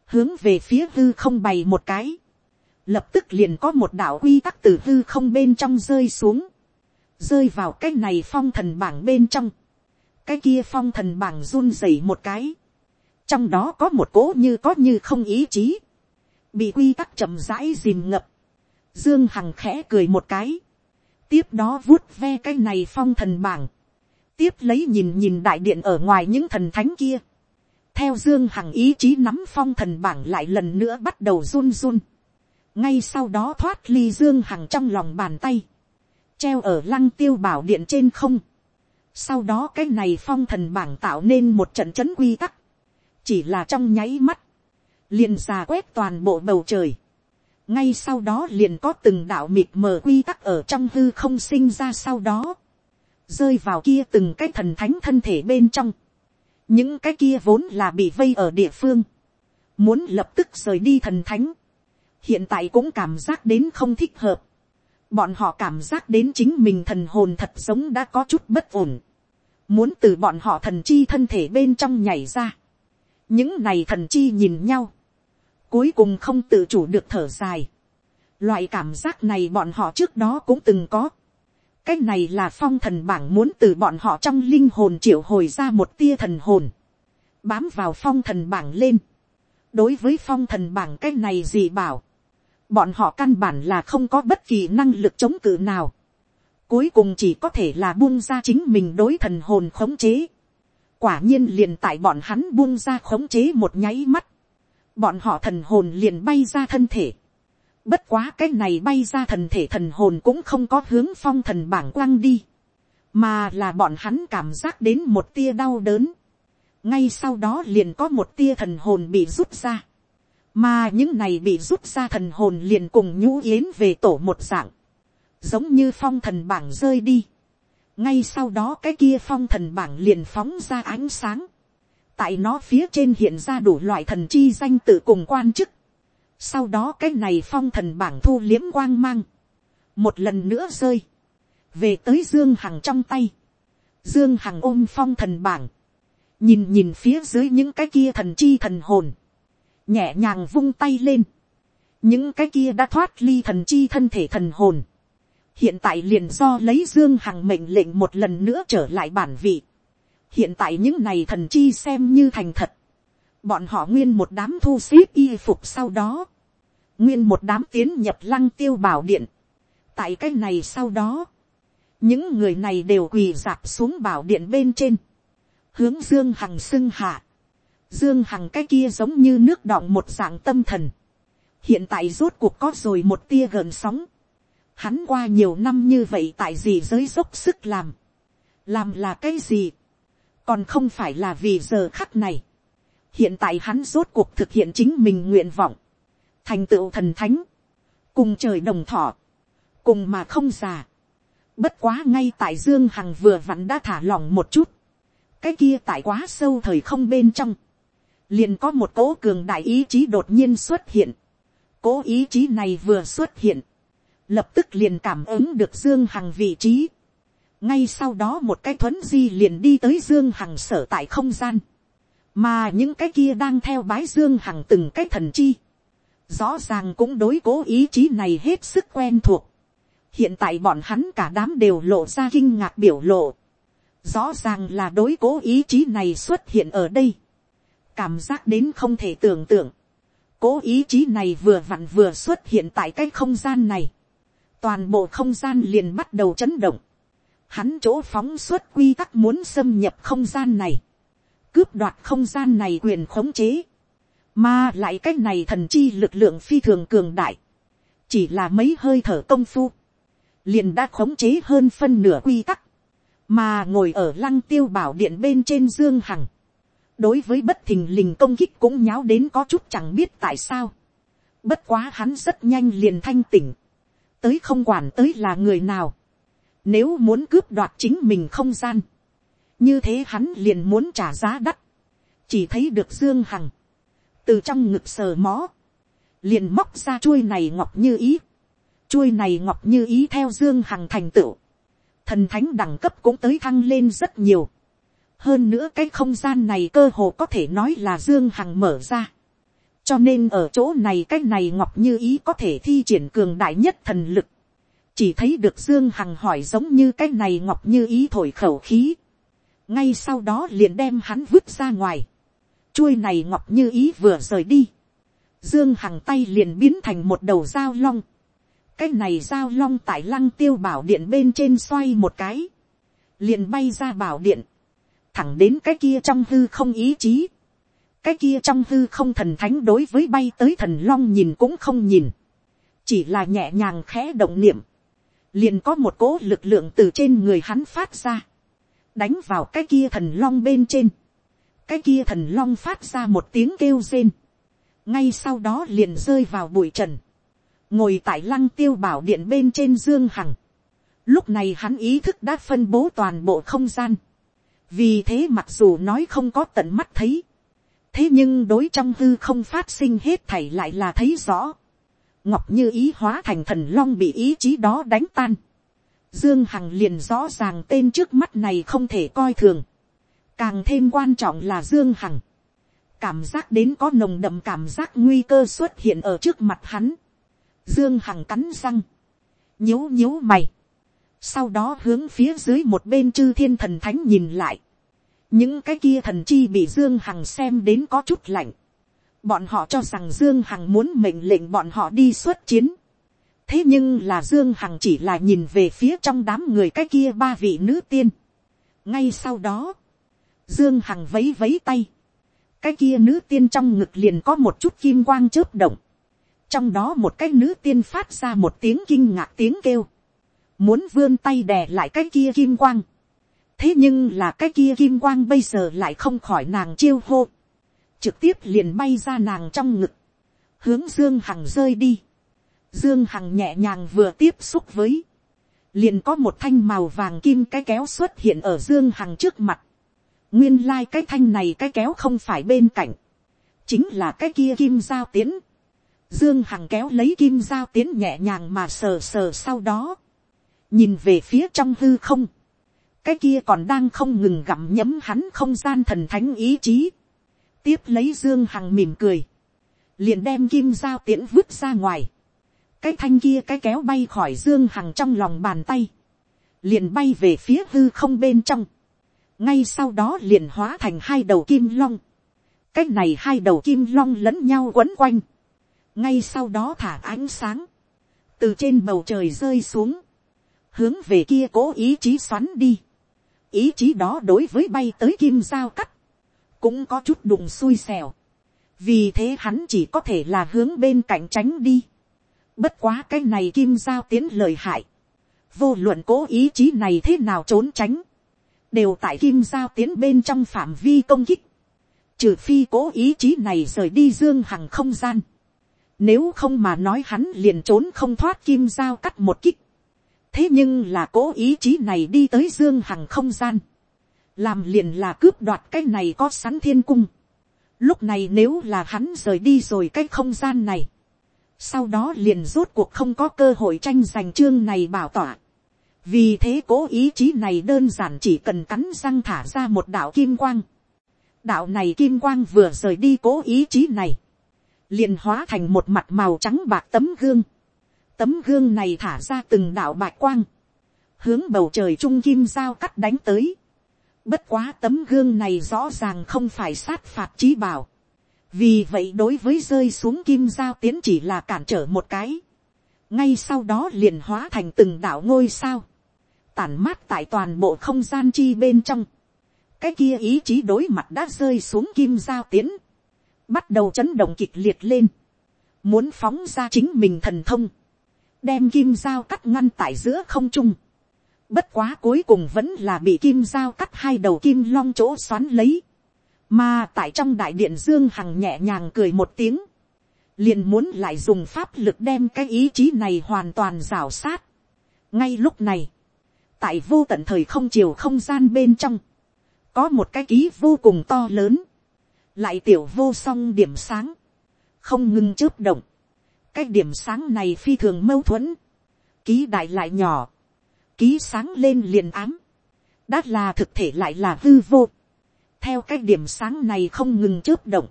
hướng về phía hư không bày một cái. Lập tức liền có một đạo quy tắc từ hư không bên trong rơi xuống, rơi vào cái này phong thần bảng bên trong. Cái kia phong thần bảng run rẩy một cái. Trong đó có một cỗ như có như không ý chí. Bị quy tắc chậm rãi dìm ngập. Dương Hằng khẽ cười một cái tiếp đó vuốt ve cái này phong thần bảng, tiếp lấy nhìn nhìn đại điện ở ngoài những thần thánh kia, theo dương hằng ý chí nắm phong thần bảng lại lần nữa bắt đầu run run, ngay sau đó thoát ly dương hằng trong lòng bàn tay, treo ở lăng tiêu bảo điện trên không, sau đó cái này phong thần bảng tạo nên một trận c quy tắc, chỉ là trong nháy mắt, liền xà quét toàn bộ bầu trời, ngay sau đó liền có từng đạo mịt mờ quy tắc ở trong hư không sinh ra sau đó, rơi vào kia từng cái thần thánh thân thể bên trong, những cái kia vốn là bị vây ở địa phương, muốn lập tức rời đi thần thánh, hiện tại cũng cảm giác đến không thích hợp, bọn họ cảm giác đến chính mình thần hồn thật giống đã có chút bất ổn, muốn từ bọn họ thần chi thân thể bên trong nhảy ra, những này thần chi nhìn nhau, cuối cùng không tự chủ được thở dài. Loại cảm giác này bọn họ trước đó cũng từng có. cái này là phong thần bảng muốn từ bọn họ trong linh hồn triệu hồi ra một tia thần hồn. Bám vào phong thần bảng lên. đối với phong thần bảng cái này gì bảo, bọn họ căn bản là không có bất kỳ năng lực chống cự nào, cuối cùng chỉ có thể là buông ra chính mình đối thần hồn khống chế, quả nhiên liền tại bọn hắn buông ra khống chế một nháy mắt, bọn họ thần hồn liền bay ra thân thể, bất quá cái này bay ra thần thể thần hồn cũng không có hướng phong thần bảng quăng đi, mà là bọn hắn cảm giác đến một tia đau đớn, ngay sau đó liền có một tia thần hồn bị rút ra, mà những này bị rút ra thần hồn liền cùng nhũ yến về tổ một dạng, giống như phong thần bảng rơi đi, ngay sau đó cái kia phong thần bảng liền phóng ra ánh sáng, tại nó phía trên hiện ra đủ loại thần chi danh tự cùng quan chức, sau đó cái này phong thần bảng thu liếm quang mang, một lần nữa rơi, về tới dương hằng trong tay, dương hằng ôm phong thần bảng, nhìn nhìn phía dưới những cái kia thần chi thần hồn, nhẹ nhàng vung tay lên, những cái kia đã thoát ly thần chi thân thể thần hồn, hiện tại liền do lấy dương hằng mệnh lệnh một lần nữa trở lại bản vị, hiện tại những này thần chi xem như thành thật, bọn họ nguyên một đám thu xếp y phục sau đó, nguyên một đám tiến nhập lăng tiêu bảo điện, tại cái này sau đó, những người này đều quỳ dạp xuống bảo điện bên trên, hướng dương hằng xưng hạ, dương hằng cái kia giống như nước đọng một dạng tâm thần, hiện tại rốt cuộc có rồi một tia gần sóng, hắn qua nhiều năm như vậy tại gì giới dốc sức làm, làm là cái gì, còn không phải là vì giờ khắc này, hiện tại hắn rốt cuộc thực hiện chính mình nguyện vọng, thành tựu thần thánh, cùng trời đồng thọ, cùng mà không già. Bất quá ngay tại Dương Hằng vừa vặn đã thả lỏng một chút. Cái kia tại quá sâu thời không bên trong. Liền có một cố cường đại ý chí đột nhiên xuất hiện. Cố ý chí này vừa xuất hiện. Lập tức liền cảm ứng được Dương Hằng vị trí. Ngay sau đó một cái thuấn di liền đi tới Dương Hằng sở tại không gian. Mà những cái kia đang theo bái Dương Hằng từng cái thần chi rõ ràng cũng đối cố ý chí này hết sức quen thuộc. hiện tại bọn hắn cả đám đều lộ ra kinh ngạc biểu lộ. rõ ràng là đối cố ý chí này xuất hiện ở đây. cảm giác đến không thể tưởng tượng. cố ý chí này vừa vặn vừa xuất hiện tại cái không gian này. toàn bộ không gian liền bắt đầu chấn động hắn chỗ phóng xuất quy tắc muốn xâm nhập không gian này. cướp đoạt không gian này quyền khống chế mà lại cái này thần chi lực lượng phi thường cường đại. Chỉ là mấy hơi thở công phu. Liền đã khống chế hơn phân nửa quy tắc. Mà ngồi ở lăng tiêu bảo điện bên trên Dương Hằng. Đối với bất thình lình công kích cũng nháo đến có chút chẳng biết tại sao. Bất quá hắn rất nhanh liền thanh tỉnh. Tới không quản tới là người nào. Nếu muốn cướp đoạt chính mình không gian. Như thế hắn liền muốn trả giá đắt. Chỉ thấy được Dương Hằng từ trong ngực sờ mó, liền móc ra chuôi này ngọc như ý, chuôi này ngọc như ý theo dương hằng thành tựu, thần thánh đẳng cấp cũng tới thăng lên rất nhiều, hơn nữa cái không gian này cơ hồ có thể nói là dương hằng mở ra, cho nên ở chỗ này cái này ngọc như ý có thể thi triển cường đại nhất thần lực, chỉ thấy được dương hằng hỏi giống như cái này ngọc như ý thổi khẩu khí, ngay sau đó liền đem hắn vứt ra ngoài, chuôi này ngọc như ý vừa rời đi, dương hằng tay liền biến thành một đầu dao long, cái này dao long tại lăng tiêu bảo điện bên trên xoay một cái, liền bay ra bảo điện, thẳng đến cái kia trong hư không ý chí, cái kia trong hư không thần thánh đối với bay tới thần long nhìn cũng không nhìn, chỉ là nhẹ nhàng khẽ động niệm, liền có một cỗ lực lượng từ trên người hắn phát ra, đánh vào cái kia thần long bên trên, cái kia thần long phát ra một tiếng kêu rên, ngay sau đó liền rơi vào bụi trần, ngồi tại lăng tiêu bảo điện bên trên dương hằng, lúc này hắn ý thức đã phân bố toàn bộ không gian, vì thế mặc dù nói không có tận mắt thấy, thế nhưng đối trong hư không phát sinh hết thảy lại là thấy rõ, ngọc như ý hóa thành thần long bị ý chí đó đánh tan, dương hằng liền rõ ràng tên trước mắt này không thể coi thường, càng thêm quan trọng là dương hằng, cảm giác đến có nồng đậm cảm giác nguy cơ xuất hiện ở trước mặt hắn, dương hằng cắn răng, nhíu nhíu mày, sau đó hướng phía dưới một bên chư thiên thần thánh nhìn lại, những cái kia thần chi bị dương hằng xem đến có chút lạnh, Bọn họ cho rằng Dương Hằng muốn mệnh lệnh bọn họ đi xuất chiến. Thế nhưng là Dương Hằng chỉ là nhìn về phía trong đám người cái kia ba vị nữ tiên. Ngay sau đó, Dương Hằng vấy vấy tay. Cái kia nữ tiên trong ngực liền có một chút kim quang chớp động. Trong đó một cái nữ tiên phát ra một tiếng kinh ngạc tiếng kêu. Muốn vươn tay đè lại cái kia kim quang. Thế nhưng là cái kia kim quang bây giờ lại không khỏi nàng chiêu hô trực tiếp liền bay ra nàng trong ngực, hướng dương hằng rơi đi. dương hằng nhẹ nhàng vừa tiếp xúc với, liền có một thanh màu vàng kim cái kéo xuất hiện ở dương hằng trước mặt. nguyên lai、like、cái thanh này cái kéo không phải bên cạnh, chính là cái kia kim giao tiến. dương hằng kéo lấy kim giao tiến nhẹ nhàng mà sờ sờ sau đó, nhìn về phía trong hư không, cái kia còn đang không ngừng gặm nhấm hắn không gian thần thánh ý chí tiếp lấy dương hằng mỉm cười, liền đem kim dao tiễn vứt ra ngoài, cái thanh kia cái kéo bay khỏi dương hằng trong lòng bàn tay, liền bay về phía hư không bên trong, ngay sau đó liền hóa thành hai đầu kim long, cái này hai đầu kim long lẫn nhau quấn quanh, ngay sau đó thả ánh sáng, từ trên bầu trời rơi xuống, hướng về kia cố ý chí xoắn đi, ý chí đó đối với bay tới kim giao cắt, cũng có chút đụng xui xẻo. vì thế hắn chỉ có thể là hướng bên cạnh tránh đi. bất quá cái này kim giao tiến lời hại. vô luận cố ý chí này thế nào trốn tránh. đều tại kim giao tiến bên trong phạm vi công kích. trừ phi cố ý chí này rời đi dương hằng không gian. nếu không mà nói hắn liền trốn không thoát kim giao cắt một kích. thế nhưng là cố ý chí này đi tới dương hằng không gian làm liền là cướp đoạt cái này có sắn thiên cung. Lúc này nếu là hắn rời đi rồi cái không gian này, sau đó liền rốt cuộc không có cơ hội tranh giành chương này bảo tỏa. vì thế cố ý chí này đơn giản chỉ cần cắn răng thả ra một đạo kim quang. đạo này kim quang vừa rời đi cố ý chí này, liền hóa thành một mặt màu trắng bạc tấm gương. tấm gương này thả ra từng đạo bạc quang, hướng bầu trời trung kim giao cắt đánh tới Bất quá tấm gương này rõ ràng không phải sát phạt trí bảo. Vì vậy đối với rơi xuống kim giao tiến chỉ là cản trở một cái. Ngay sau đó liền hóa thành từng đảo ngôi sao. Tản mát tại toàn bộ không gian chi bên trong. Cái kia ý chí đối mặt đã rơi xuống kim giao tiến. Bắt đầu chấn động kịch liệt lên. Muốn phóng ra chính mình thần thông. Đem kim giao cắt ngăn tại giữa không trung Bất quá cuối cùng vẫn là bị kim dao cắt hai đầu kim long chỗ xoắn lấy. Mà tại trong đại điện Dương Hằng nhẹ nhàng cười một tiếng. Liền muốn lại dùng pháp lực đem cái ý chí này hoàn toàn rào sát. Ngay lúc này. Tại vô tận thời không chiều không gian bên trong. Có một cái ký vô cùng to lớn. Lại tiểu vô song điểm sáng. Không ngừng chớp động. Cái điểm sáng này phi thường mâu thuẫn. Ký đại lại nhỏ ký sáng lên liền ám, đã là thực thể lại là hư vô. theo cái điểm sáng này không ngừng chớp động,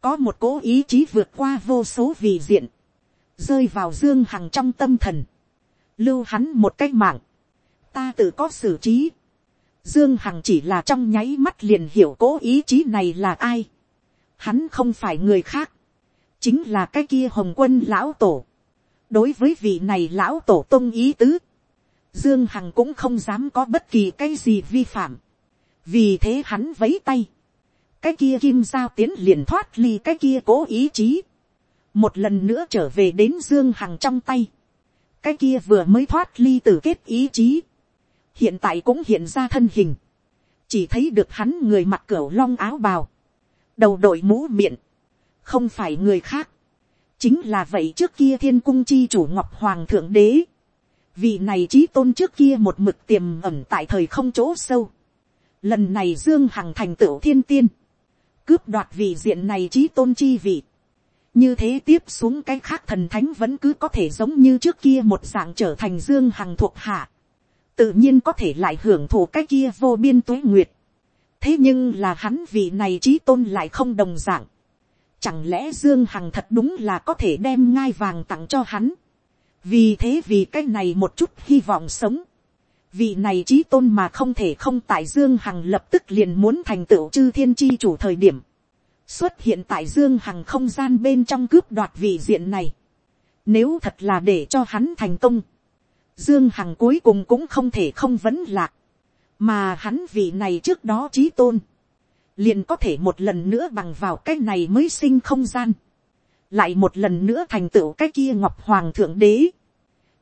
có một cố ý chí vượt qua vô số vị diện, rơi vào dương hằng trong tâm thần, lưu hắn một cách mạng, ta tự có xử trí, dương hằng chỉ là trong nháy mắt liền hiểu cố ý chí này là ai, hắn không phải người khác, chính là cái kia hồng quân lão tổ, đối với vị này lão tổ tông ý tứ, Dương Hằng cũng không dám có bất kỳ cái gì vi phạm. Vì thế hắn vấy tay. Cái kia kim giao tiến liền thoát ly cái kia cố ý chí. Một lần nữa trở về đến Dương Hằng trong tay. Cái kia vừa mới thoát ly từ kết ý chí. Hiện tại cũng hiện ra thân hình. Chỉ thấy được hắn người mặc cửa long áo bào. Đầu đội mũ miệng. Không phải người khác. Chính là vậy trước kia thiên cung chi chủ Ngọc Hoàng Thượng Đế Vị này trí tôn trước kia một mực tiềm ẩm tại thời không chỗ sâu. Lần này Dương Hằng thành tựu thiên tiên. Cướp đoạt vị diện này trí tôn chi vị. Như thế tiếp xuống cái khác thần thánh vẫn cứ có thể giống như trước kia một dạng trở thành Dương Hằng thuộc hạ. Tự nhiên có thể lại hưởng thụ cái kia vô biên tuế nguyệt. Thế nhưng là hắn vị này trí tôn lại không đồng dạng. Chẳng lẽ Dương Hằng thật đúng là có thể đem ngai vàng tặng cho hắn vì thế vì cái này một chút hy vọng sống, vì này trí tôn mà không thể không tại dương hằng lập tức liền muốn thành tựu chư thiên chi chủ thời điểm, xuất hiện tại dương hằng không gian bên trong cướp đoạt vị diện này. Nếu thật là để cho hắn thành công, dương hằng cuối cùng cũng không thể không vấn lạc, mà hắn vị này trước đó trí tôn, liền có thể một lần nữa bằng vào cái này mới sinh không gian, lại một lần nữa thành tựu cái kia ngọc hoàng thượng đế,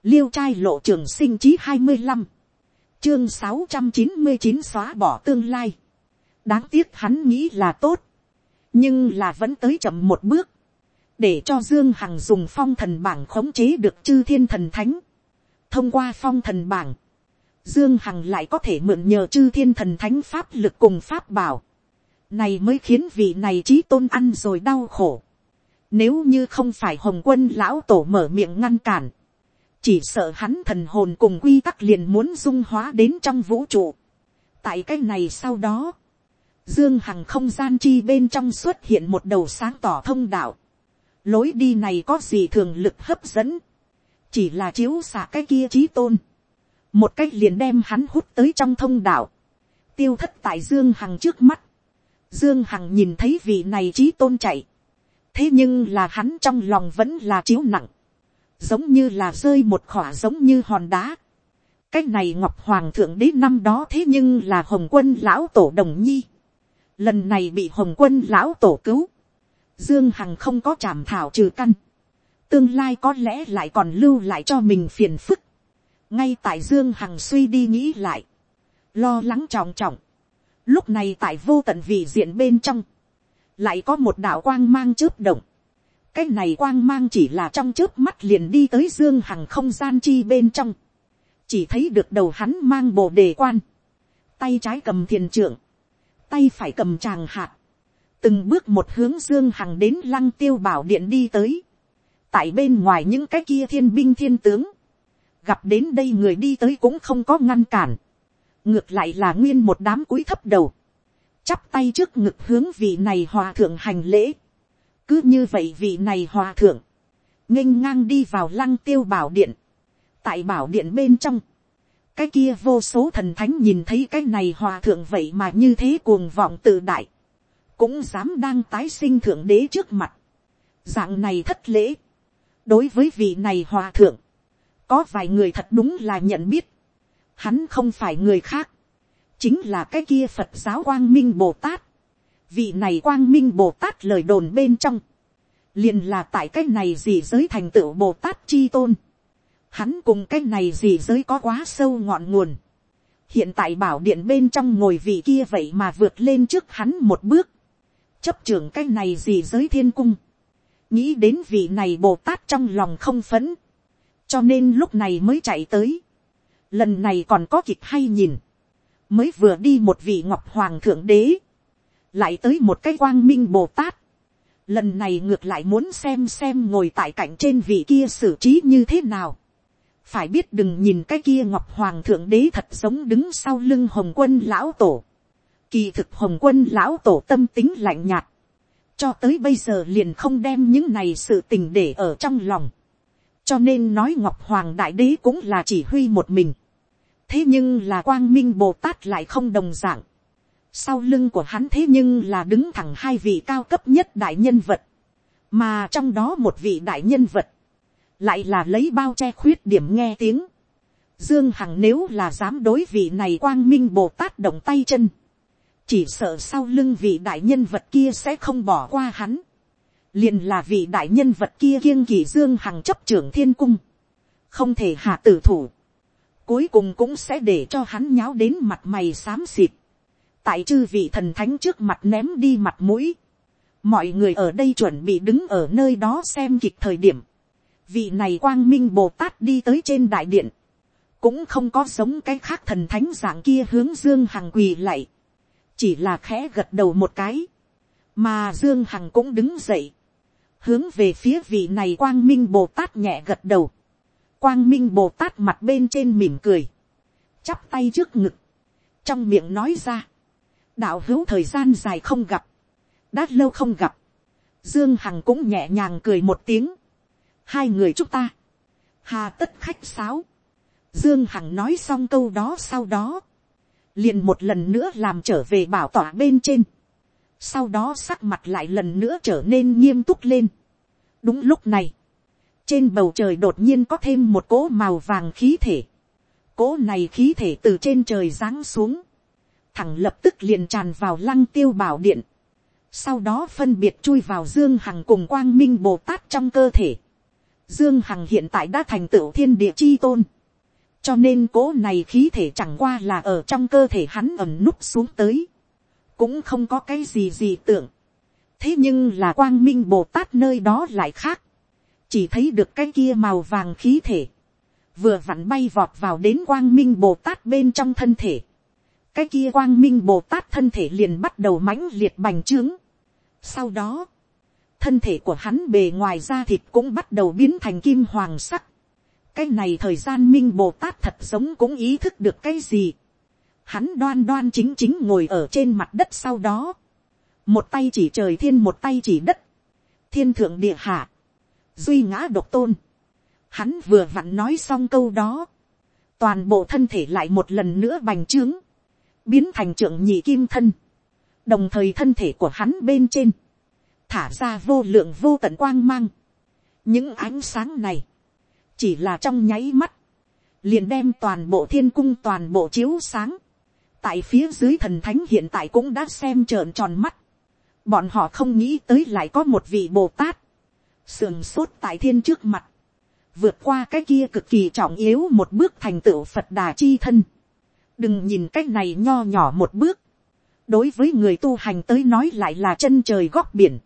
liêu trai lộ trường sinh chí hai mươi năm, chương sáu trăm chín mươi chín xóa bỏ tương lai, đáng tiếc hắn nghĩ là tốt, nhưng là vẫn tới chậm một bước, để cho dương hằng dùng phong thần bảng khống chế được chư thiên thần thánh, thông qua phong thần bảng, dương hằng lại có thể mượn nhờ chư thiên thần thánh pháp lực cùng pháp bảo, này mới khiến vị này trí tôn ăn rồi đau khổ. Nếu như không phải hồng quân lão tổ mở miệng ngăn cản, chỉ sợ hắn thần hồn cùng quy tắc liền muốn dung hóa đến trong vũ trụ. tại cái này sau đó, dương hằng không gian chi bên trong xuất hiện một đầu sáng tỏ thông đạo. lối đi này có gì thường lực hấp dẫn, chỉ là chiếu xạ cái kia trí tôn. một cách liền đem hắn hút tới trong thông đạo, tiêu thất tại dương hằng trước mắt. dương hằng nhìn thấy vị này trí tôn chạy thế nhưng là hắn trong lòng vẫn là chiếu nặng giống như là rơi một khỏa giống như hòn đá. cái này ngọc hoàng thượng đế năm đó thế nhưng là hồng quân lão tổ đồng nhi. lần này bị hồng quân lão tổ cứu. dương hằng không có chảm thảo trừ căn. tương lai có lẽ lại còn lưu lại cho mình phiền phức. ngay tại dương hằng suy đi nghĩ lại. lo lắng trọng trọng. lúc này tại vô tận vị diện bên trong lại có một đạo quang mang chớp động. Cái này quang mang chỉ là trong trước mắt liền đi tới dương hằng không gian chi bên trong, chỉ thấy được đầu hắn mang bộ đề quan, tay trái cầm thiền trưởng, tay phải cầm tràng hạt, từng bước một hướng dương hằng đến lăng tiêu bảo điện đi tới, tại bên ngoài những cái kia thiên binh thiên tướng, gặp đến đây người đi tới cũng không có ngăn cản, ngược lại là nguyên một đám cúi thấp đầu, chắp tay trước ngực hướng vị này hòa thượng hành lễ, cứ như vậy vị này hòa thượng, nghênh ngang đi vào lăng tiêu bảo điện, tại bảo điện bên trong, cái kia vô số thần thánh nhìn thấy cái này hòa thượng vậy mà như thế cuồng vọng tự đại, cũng dám đang tái sinh thượng đế trước mặt, dạng này thất lễ, đối với vị này hòa thượng, có vài người thật đúng là nhận biết, hắn không phải người khác, chính là cái kia phật giáo quang minh bồ tát, vị này quang minh bồ tát lời đồn bên trong, liền là tại cái này gì giới thành tựu bồ tát chi tôn, hắn cùng cái này gì giới có quá sâu ngọn nguồn, hiện tại bảo điện bên trong ngồi vị kia vậy mà vượt lên trước hắn một bước, chấp trưởng cái này gì giới thiên cung, nghĩ đến vị này bồ tát trong lòng không phấn, cho nên lúc này mới chạy tới, lần này còn có kịch hay nhìn, mới vừa đi một vị ngọc hoàng thượng đế, lại tới một cái quang minh bồ tát, lần này ngược lại muốn xem xem ngồi tại cạnh trên vị kia xử trí như thế nào. phải biết đừng nhìn cái kia ngọc hoàng thượng đế thật giống đứng sau lưng hồng quân lão tổ. kỳ thực hồng quân lão tổ tâm tính lạnh nhạt. cho tới bây giờ liền không đem những này sự tình để ở trong lòng. cho nên nói ngọc hoàng đại đế cũng là chỉ huy một mình thế nhưng là quang minh bồ tát lại không đồng d ạ n g sau lưng của hắn thế nhưng là đứng thẳng hai vị cao cấp nhất đại nhân vật. Mà trong đó một vị đại nhân vật. Lại là lấy bao che khuyết điểm nghe tiếng. Dương Hằng nếu là dám đối vị này quang minh Bồ Tát động tay chân. Chỉ sợ sau lưng vị đại nhân vật kia sẽ không bỏ qua hắn. Liền là vị đại nhân vật kia kiêng kỳ Dương Hằng chấp trưởng thiên cung. Không thể hạ tử thủ. Cuối cùng cũng sẽ để cho hắn nháo đến mặt mày xám xịt tại chư vị thần thánh trước mặt ném đi mặt mũi. mọi người ở đây chuẩn bị đứng ở nơi đó xem kịch thời điểm. vị này quang minh bồ tát đi tới trên đại điện. cũng không có giống cái khác thần thánh dạng kia hướng dương hằng quỳ lạy. chỉ là khẽ gật đầu một cái. mà dương hằng cũng đứng dậy. hướng về phía vị này quang minh bồ tát nhẹ gật đầu quang minh bồ tát mặt bên trên mỉm cười. chắp tay trước ngực. trong miệng nói ra. Đạo hữu thời gian dài không gặp, đã lâu không gặp, dương hằng cũng nhẹ nhàng cười một tiếng, hai người chúc ta, hà tất khách sáo, dương hằng nói xong câu đó sau đó, liền một lần nữa làm trở về bảo tỏa bên trên, sau đó sắc mặt lại lần nữa trở nên nghiêm túc lên. đúng lúc này, trên bầu trời đột nhiên có thêm một cỗ màu vàng khí thể. cỗ này khí thể từ trên trời giáng xuống, thẳng lập tức liền tràn vào lăng tiêu bảo điện. sau đó phân biệt chui vào dương hằng cùng quang minh bồ tát trong cơ thể. dương hằng hiện tại đã thành tựu thiên địa chi tôn. cho nên cỗ này khí thể chẳng qua là ở trong cơ thể hắn ẩm núp xuống tới cũng không có cái gì gì tưởng. thế nhưng là quang minh bồ tát nơi đó lại khác chỉ thấy được cái kia màu vàng khí thể. vừa vặn bay vọt vào đến quang minh bồ tát bên trong thân thể. cái kia quang minh bồ tát thân thể liền bắt đầu mãnh liệt bành trướng. sau đó, thân thể của hắn bề ngoài da thịt cũng bắt đầu biến thành kim hoàng sắc. cái này thời gian minh bồ tát thật giống cũng ý thức được cái gì hắn đoan đoan chính chính ngồi ở trên mặt đất sau đó, một tay chỉ trời thiên một tay chỉ đất, thiên thượng địa hạ, duy ngã độc tôn, hắn vừa vặn nói xong câu đó, toàn bộ thân thể lại một lần nữa bành trướng, biến thành trưởng nhị kim thân, đồng thời thân thể của hắn bên trên, thả ra vô lượng vô tận quang mang, những ánh sáng này, chỉ là trong nháy mắt, liền đem toàn bộ thiên cung toàn bộ chiếu sáng, tại phía dưới thần thánh hiện tại cũng đã xem trợn tròn mắt. bọn họ không nghĩ tới lại có một vị bồ tát, sườn sốt tại thiên trước mặt, vượt qua cái kia cực kỳ trọng yếu một bước thành tựu phật đà chi thân. đừng nhìn cái này nho nhỏ một bước, đối với người tu hành tới nói lại là chân trời góc biển,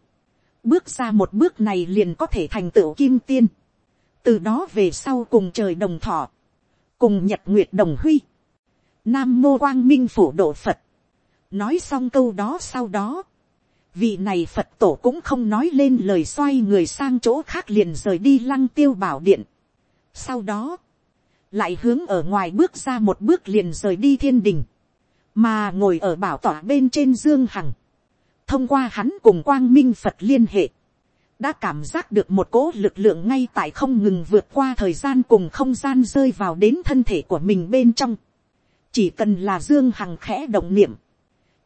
bước ra một bước này liền có thể thành tựu kim tiên, từ đó về sau cùng trời đồng thọ, cùng nhật nguyệt đồng huy, Nam mô quang minh phủ độ Phật. Nói xong câu đó sau đó. Vị này Phật tổ cũng không nói lên lời xoay người sang chỗ khác liền rời đi lăng tiêu bảo điện. Sau đó. Lại hướng ở ngoài bước ra một bước liền rời đi thiên đình. Mà ngồi ở bảo tỏa bên trên Dương Hằng. Thông qua hắn cùng quang minh Phật liên hệ đã cảm giác được một cỗ lực lượng ngay tại không ngừng vượt qua thời gian cùng không gian rơi vào đến thân thể của mình bên trong chỉ cần là dương hằng khẽ động niệm,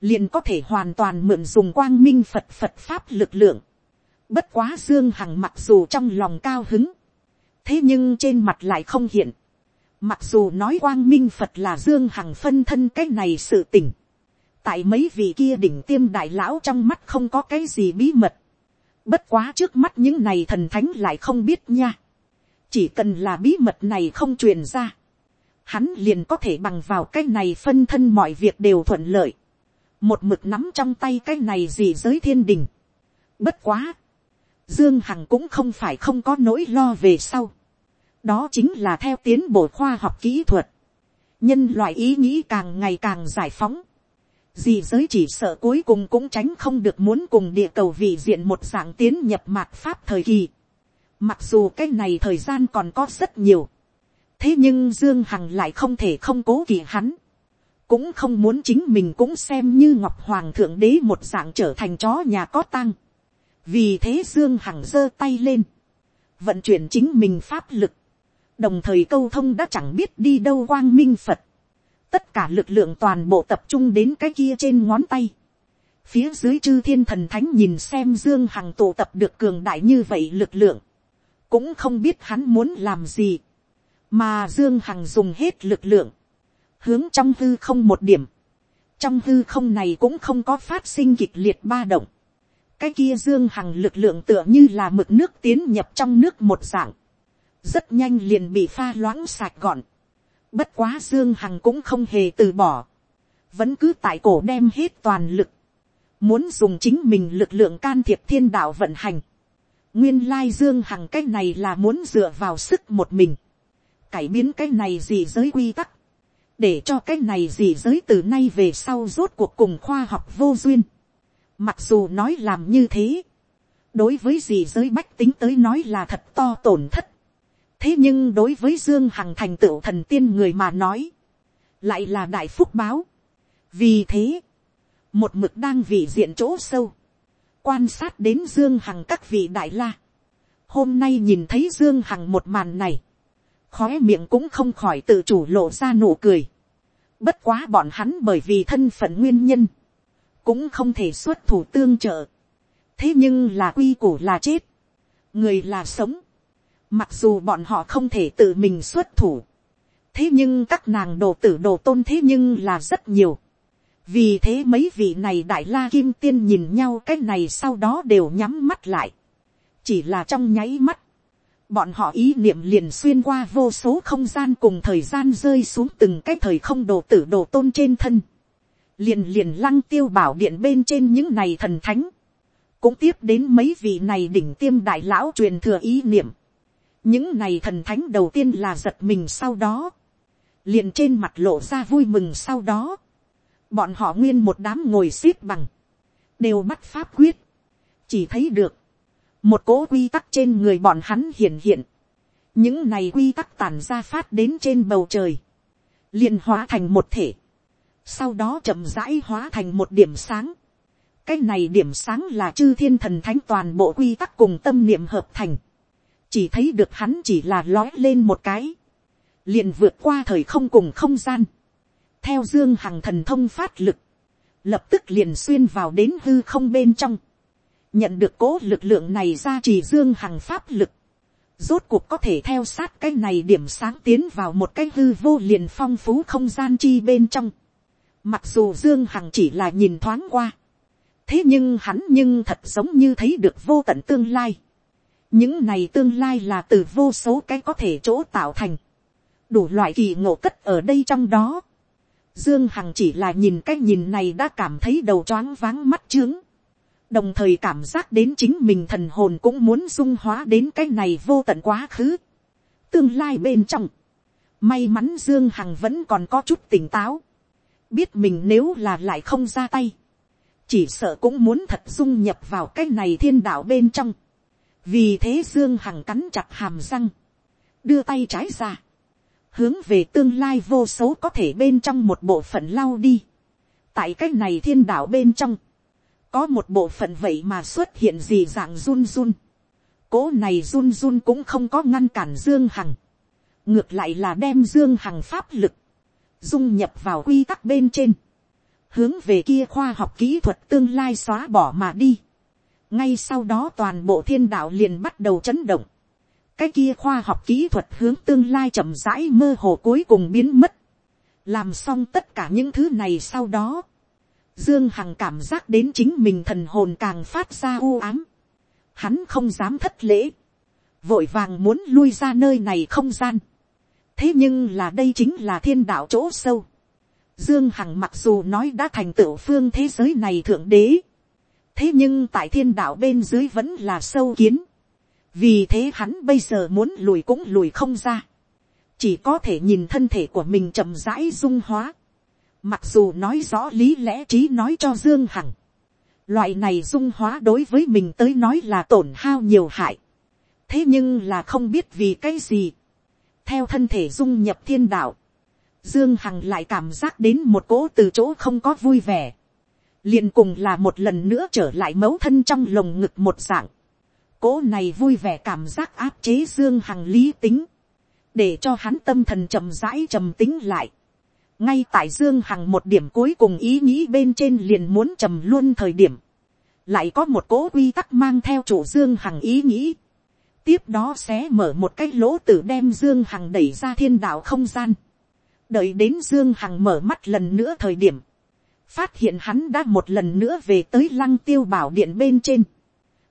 liền có thể hoàn toàn mượn dùng quang minh phật phật pháp lực lượng. bất quá dương hằng mặc dù trong lòng cao hứng, thế nhưng trên mặt lại không hiện. mặc dù nói quang minh phật là dương hằng phân thân cái này sự tình, tại mấy vị kia đỉnh tiêm đại lão trong mắt không có cái gì bí mật. bất quá trước mắt những này thần thánh lại không biết nha. chỉ cần là bí mật này không truyền ra hắn liền có thể bằng vào cái này phân thân mọi việc đều thuận lợi, một mực nắm trong tay cái này gì giới thiên đình. Bất quá, dương hằng cũng không phải không có nỗi lo về sau, đó chính là theo tiến bộ khoa học kỹ thuật, nhân loại ý nghĩ càng ngày càng giải phóng, gì giới chỉ sợ cuối cùng cũng tránh không được muốn cùng địa cầu vị diện một dạng tiến nhập mạt pháp thời kỳ. Mặc dù cái này thời gian còn có rất nhiều. Thế nhưng dương hằng lại không thể không cố kỳ hắn, cũng không muốn chính mình cũng xem như ngọc hoàng thượng đế một dạng trở thành chó nhà có tăng. vì thế dương hằng giơ tay lên, vận chuyển chính mình pháp lực, đồng thời câu thông đã chẳng biết đi đâu quang minh phật, tất cả lực lượng toàn bộ tập trung đến cái kia trên ngón tay, phía dưới chư thiên thần thánh nhìn xem dương hằng tụ tập được cường đại như vậy lực lượng, cũng không biết hắn muốn làm gì, mà dương hằng dùng hết lực lượng, hướng trong hư không một điểm, trong hư không này cũng không có phát sinh kịch liệt ba động, cái kia dương hằng lực lượng tựa như là mực nước tiến nhập trong nước một dạng, rất nhanh liền bị pha loãng sạch gọn, bất quá dương hằng cũng không hề từ bỏ, vẫn cứ tại cổ đem hết toàn lực, muốn dùng chính mình lực lượng can thiệp thiên đạo vận hành, nguyên lai dương hằng cái này là muốn dựa vào sức một mình, cải biến cái này gì giới quy tắc, để cho cái này gì giới từ nay về sau rốt cuộc cùng khoa học vô duyên. Mặc dù nói làm như thế, đối với gì giới bách tính tới nói là thật to tổn thất. thế nhưng đối với dương hằng thành tựu thần tiên người mà nói, lại là đại phúc báo. vì thế, một mực đang vị diện chỗ sâu, quan sát đến dương hằng các vị đại la. hôm nay nhìn thấy dương hằng một màn này, khói miệng cũng không khỏi tự chủ lộ ra nụ cười. Bất quá bọn hắn bởi vì thân phận nguyên nhân, cũng không thể xuất thủ tương trợ. thế nhưng là quy củ là chết, người là sống, mặc dù bọn họ không thể tự mình xuất thủ, thế nhưng các nàng đồ tử đồ tôn thế nhưng là rất nhiều. vì thế mấy vị này đại la kim tiên nhìn nhau cái này sau đó đều nhắm mắt lại. chỉ là trong nháy mắt, bọn họ ý niệm liền xuyên qua vô số không gian cùng thời gian rơi xuống từng cái thời không đồ tử đồ tôn trên thân. liền liền lăng tiêu bảo điện bên trên những này thần thánh. cũng tiếp đến mấy vị này đỉnh tiêm đại lão truyền thừa ý niệm. những này thần thánh đầu tiên là giật mình sau đó. liền trên mặt lộ ra vui mừng sau đó. bọn họ nguyên một đám ngồi xếp bằng. đều bắt pháp quyết. chỉ thấy được một cỗ quy tắc trên người bọn hắn hiện hiện, những này quy tắc tàn ra phát đến trên bầu trời, liền hóa thành một thể, sau đó chậm rãi hóa thành một điểm sáng, cái này điểm sáng là chư thiên thần thánh toàn bộ quy tắc cùng tâm niệm hợp thành, chỉ thấy được hắn chỉ là lói lên một cái, liền vượt qua thời không cùng không gian, theo dương hằng thần thông phát lực, lập tức liền xuyên vào đến hư không bên trong, nhận được cố lực lượng này ra chỉ dương hằng pháp lực, rốt cuộc có thể theo sát cái này điểm sáng tiến vào một cái hư vô liền phong phú không gian chi bên trong. Mặc dù dương hằng chỉ là nhìn thoáng qua, thế nhưng hắn nhưng thật giống như thấy được vô tận tương lai. những này tương lai là từ vô số cái có thể chỗ tạo thành, đủ loại kỳ ngộ cất ở đây trong đó. Dương Hằng chỉ là nhìn cái nhìn này đã cảm thấy đầu choáng váng mắt trướng đồng thời cảm giác đến chính mình thần hồn cũng muốn dung hóa đến cái này vô tận quá khứ. tương lai bên trong, may mắn dương hằng vẫn còn có chút tỉnh táo, biết mình nếu là lại không ra tay, chỉ sợ cũng muốn thật dung nhập vào cái này thiên đạo bên trong. vì thế dương hằng cắn chặt hàm răng, đưa tay trái ra, hướng về tương lai vô số có thể bên trong một bộ phận lao đi. tại cái này thiên đạo bên trong, có một bộ phận vậy mà xuất hiện gì dạng run run. cố này run run cũng không có ngăn cản dương hằng. ngược lại là đem dương hằng pháp lực, dung nhập vào quy tắc bên trên, hướng về kia khoa học kỹ thuật tương lai xóa bỏ mà đi. ngay sau đó toàn bộ thiên đạo liền bắt đầu chấn động. cái kia khoa học kỹ thuật hướng tương lai chậm rãi mơ hồ cuối cùng biến mất. làm xong tất cả những thứ này sau đó, Dương Hằng cảm giác đến chính mình thần hồn càng phát ra u ám. Hắn không dám thất lễ. Vội vàng muốn lui ra nơi này không gian. Thế nhưng là đây chính là thiên đạo chỗ sâu. Dương Hằng mặc dù nói đã thành tựu phương thế giới này thượng đế. Thế nhưng tại thiên đạo bên dưới vẫn là sâu kiến. Vì thế hắn bây giờ muốn lùi cũng lùi không ra. Chỉ có thể nhìn thân thể của mình chậm rãi dung hóa Mặc dù nói rõ lý lẽ trí nói cho Dương Hằng. Loại này dung hóa đối với mình tới nói là tổn hao nhiều hại. Thế nhưng là không biết vì cái gì. Theo thân thể dung nhập thiên đạo. Dương Hằng lại cảm giác đến một cỗ từ chỗ không có vui vẻ. liền cùng là một lần nữa trở lại mấu thân trong lồng ngực một dạng. Cỗ này vui vẻ cảm giác áp chế Dương Hằng lý tính. Để cho hắn tâm thần chậm rãi trầm tính lại ngay tại dương hằng một điểm cuối cùng ý nghĩ bên trên liền muốn trầm luôn thời điểm, lại có một cố quy tắc mang theo chủ dương hằng ý nghĩ, tiếp đó sẽ mở một cái lỗ tử đem dương hằng đẩy ra thiên đạo không gian, đợi đến dương hằng mở mắt lần nữa thời điểm, phát hiện hắn đã một lần nữa về tới lăng tiêu bảo điện bên trên,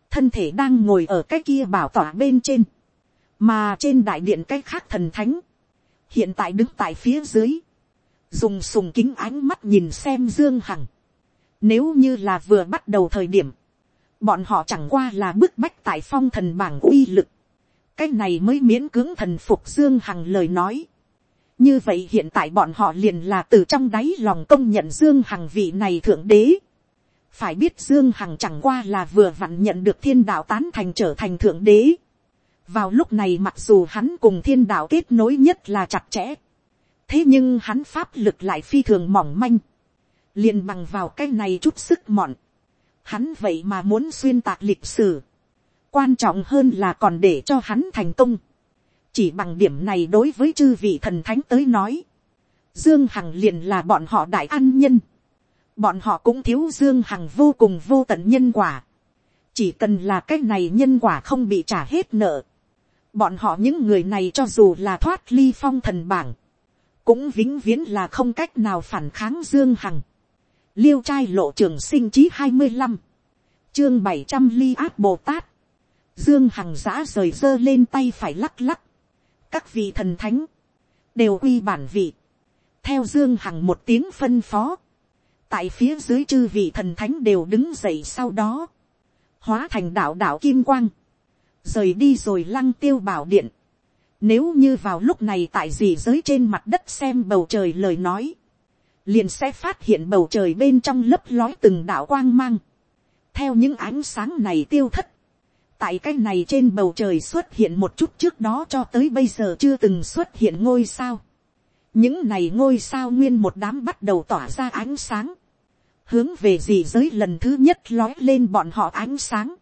thân thể đang ngồi ở cái kia bảo tỏa bên trên, mà trên đại điện cái khác thần thánh, hiện tại đứng tại phía dưới, dùng sùng kính ánh mắt nhìn xem dương hằng. Nếu như là vừa bắt đầu thời điểm, bọn họ chẳng qua là bức bách tại phong thần bảng uy lực. cái này mới miễn cưỡng thần phục dương hằng lời nói. như vậy hiện tại bọn họ liền là từ trong đáy lòng công nhận dương hằng vị này thượng đế. phải biết dương hằng chẳng qua là vừa vặn nhận được thiên đạo tán thành trở thành thượng đế. vào lúc này mặc dù hắn cùng thiên đạo kết nối nhất là chặt chẽ thế nhưng hắn pháp lực lại phi thường mỏng manh, liền bằng vào cái này chút sức mọn, hắn vậy mà muốn xuyên tạc lịch sử, quan trọng hơn là còn để cho hắn thành công, chỉ bằng điểm này đối với chư vị thần thánh tới nói, dương hằng liền là bọn họ đại an nhân, bọn họ cũng thiếu dương hằng vô cùng vô tận nhân quả, chỉ cần là cái này nhân quả không bị trả hết nợ, bọn họ những người này cho dù là thoát ly phong thần bảng, cũng vĩnh viễn là không cách nào phản kháng dương hằng, liêu trai lộ trường sinh chí hai mươi năm, chương bảy trăm ly áp bồ tát, dương hằng giã rời giơ lên tay phải lắc lắc, các vị thần thánh, đều quy bản vị, theo dương hằng một tiếng phân phó, tại phía dưới chư vị thần thánh đều đứng dậy sau đó, hóa thành đạo đạo kim quang, rời đi rồi lăng tiêu bảo điện. Nếu như vào lúc này tại gì giới trên mặt đất xem bầu trời lời nói, liền sẽ phát hiện bầu trời bên trong lấp lói từng đạo quang mang. Theo những ánh sáng này tiêu thất, tại cái này trên bầu trời xuất hiện một chút trước đó cho tới bây giờ chưa từng xuất hiện ngôi sao. những này ngôi sao nguyên một đám bắt đầu tỏa ra ánh sáng, hướng về gì giới lần thứ nhất lói lên bọn họ ánh sáng,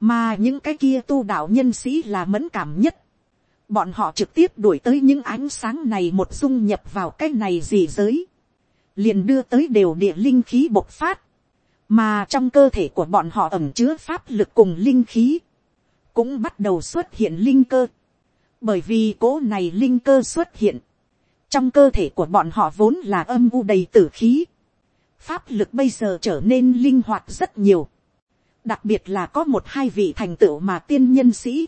mà những cái kia tu đạo nhân sĩ là mẫn cảm nhất, bọn họ trực tiếp đuổi tới những ánh sáng này một dung nhập vào cái này gì giới, liền đưa tới đều địa linh khí bộc phát, mà trong cơ thể của bọn họ ẩm chứa pháp lực cùng linh khí, cũng bắt đầu xuất hiện linh cơ, bởi vì cố này linh cơ xuất hiện, trong cơ thể của bọn họ vốn là âm u đầy tử khí, pháp lực bây giờ trở nên linh hoạt rất nhiều, đặc biệt là có một hai vị thành tựu mà tiên nhân sĩ,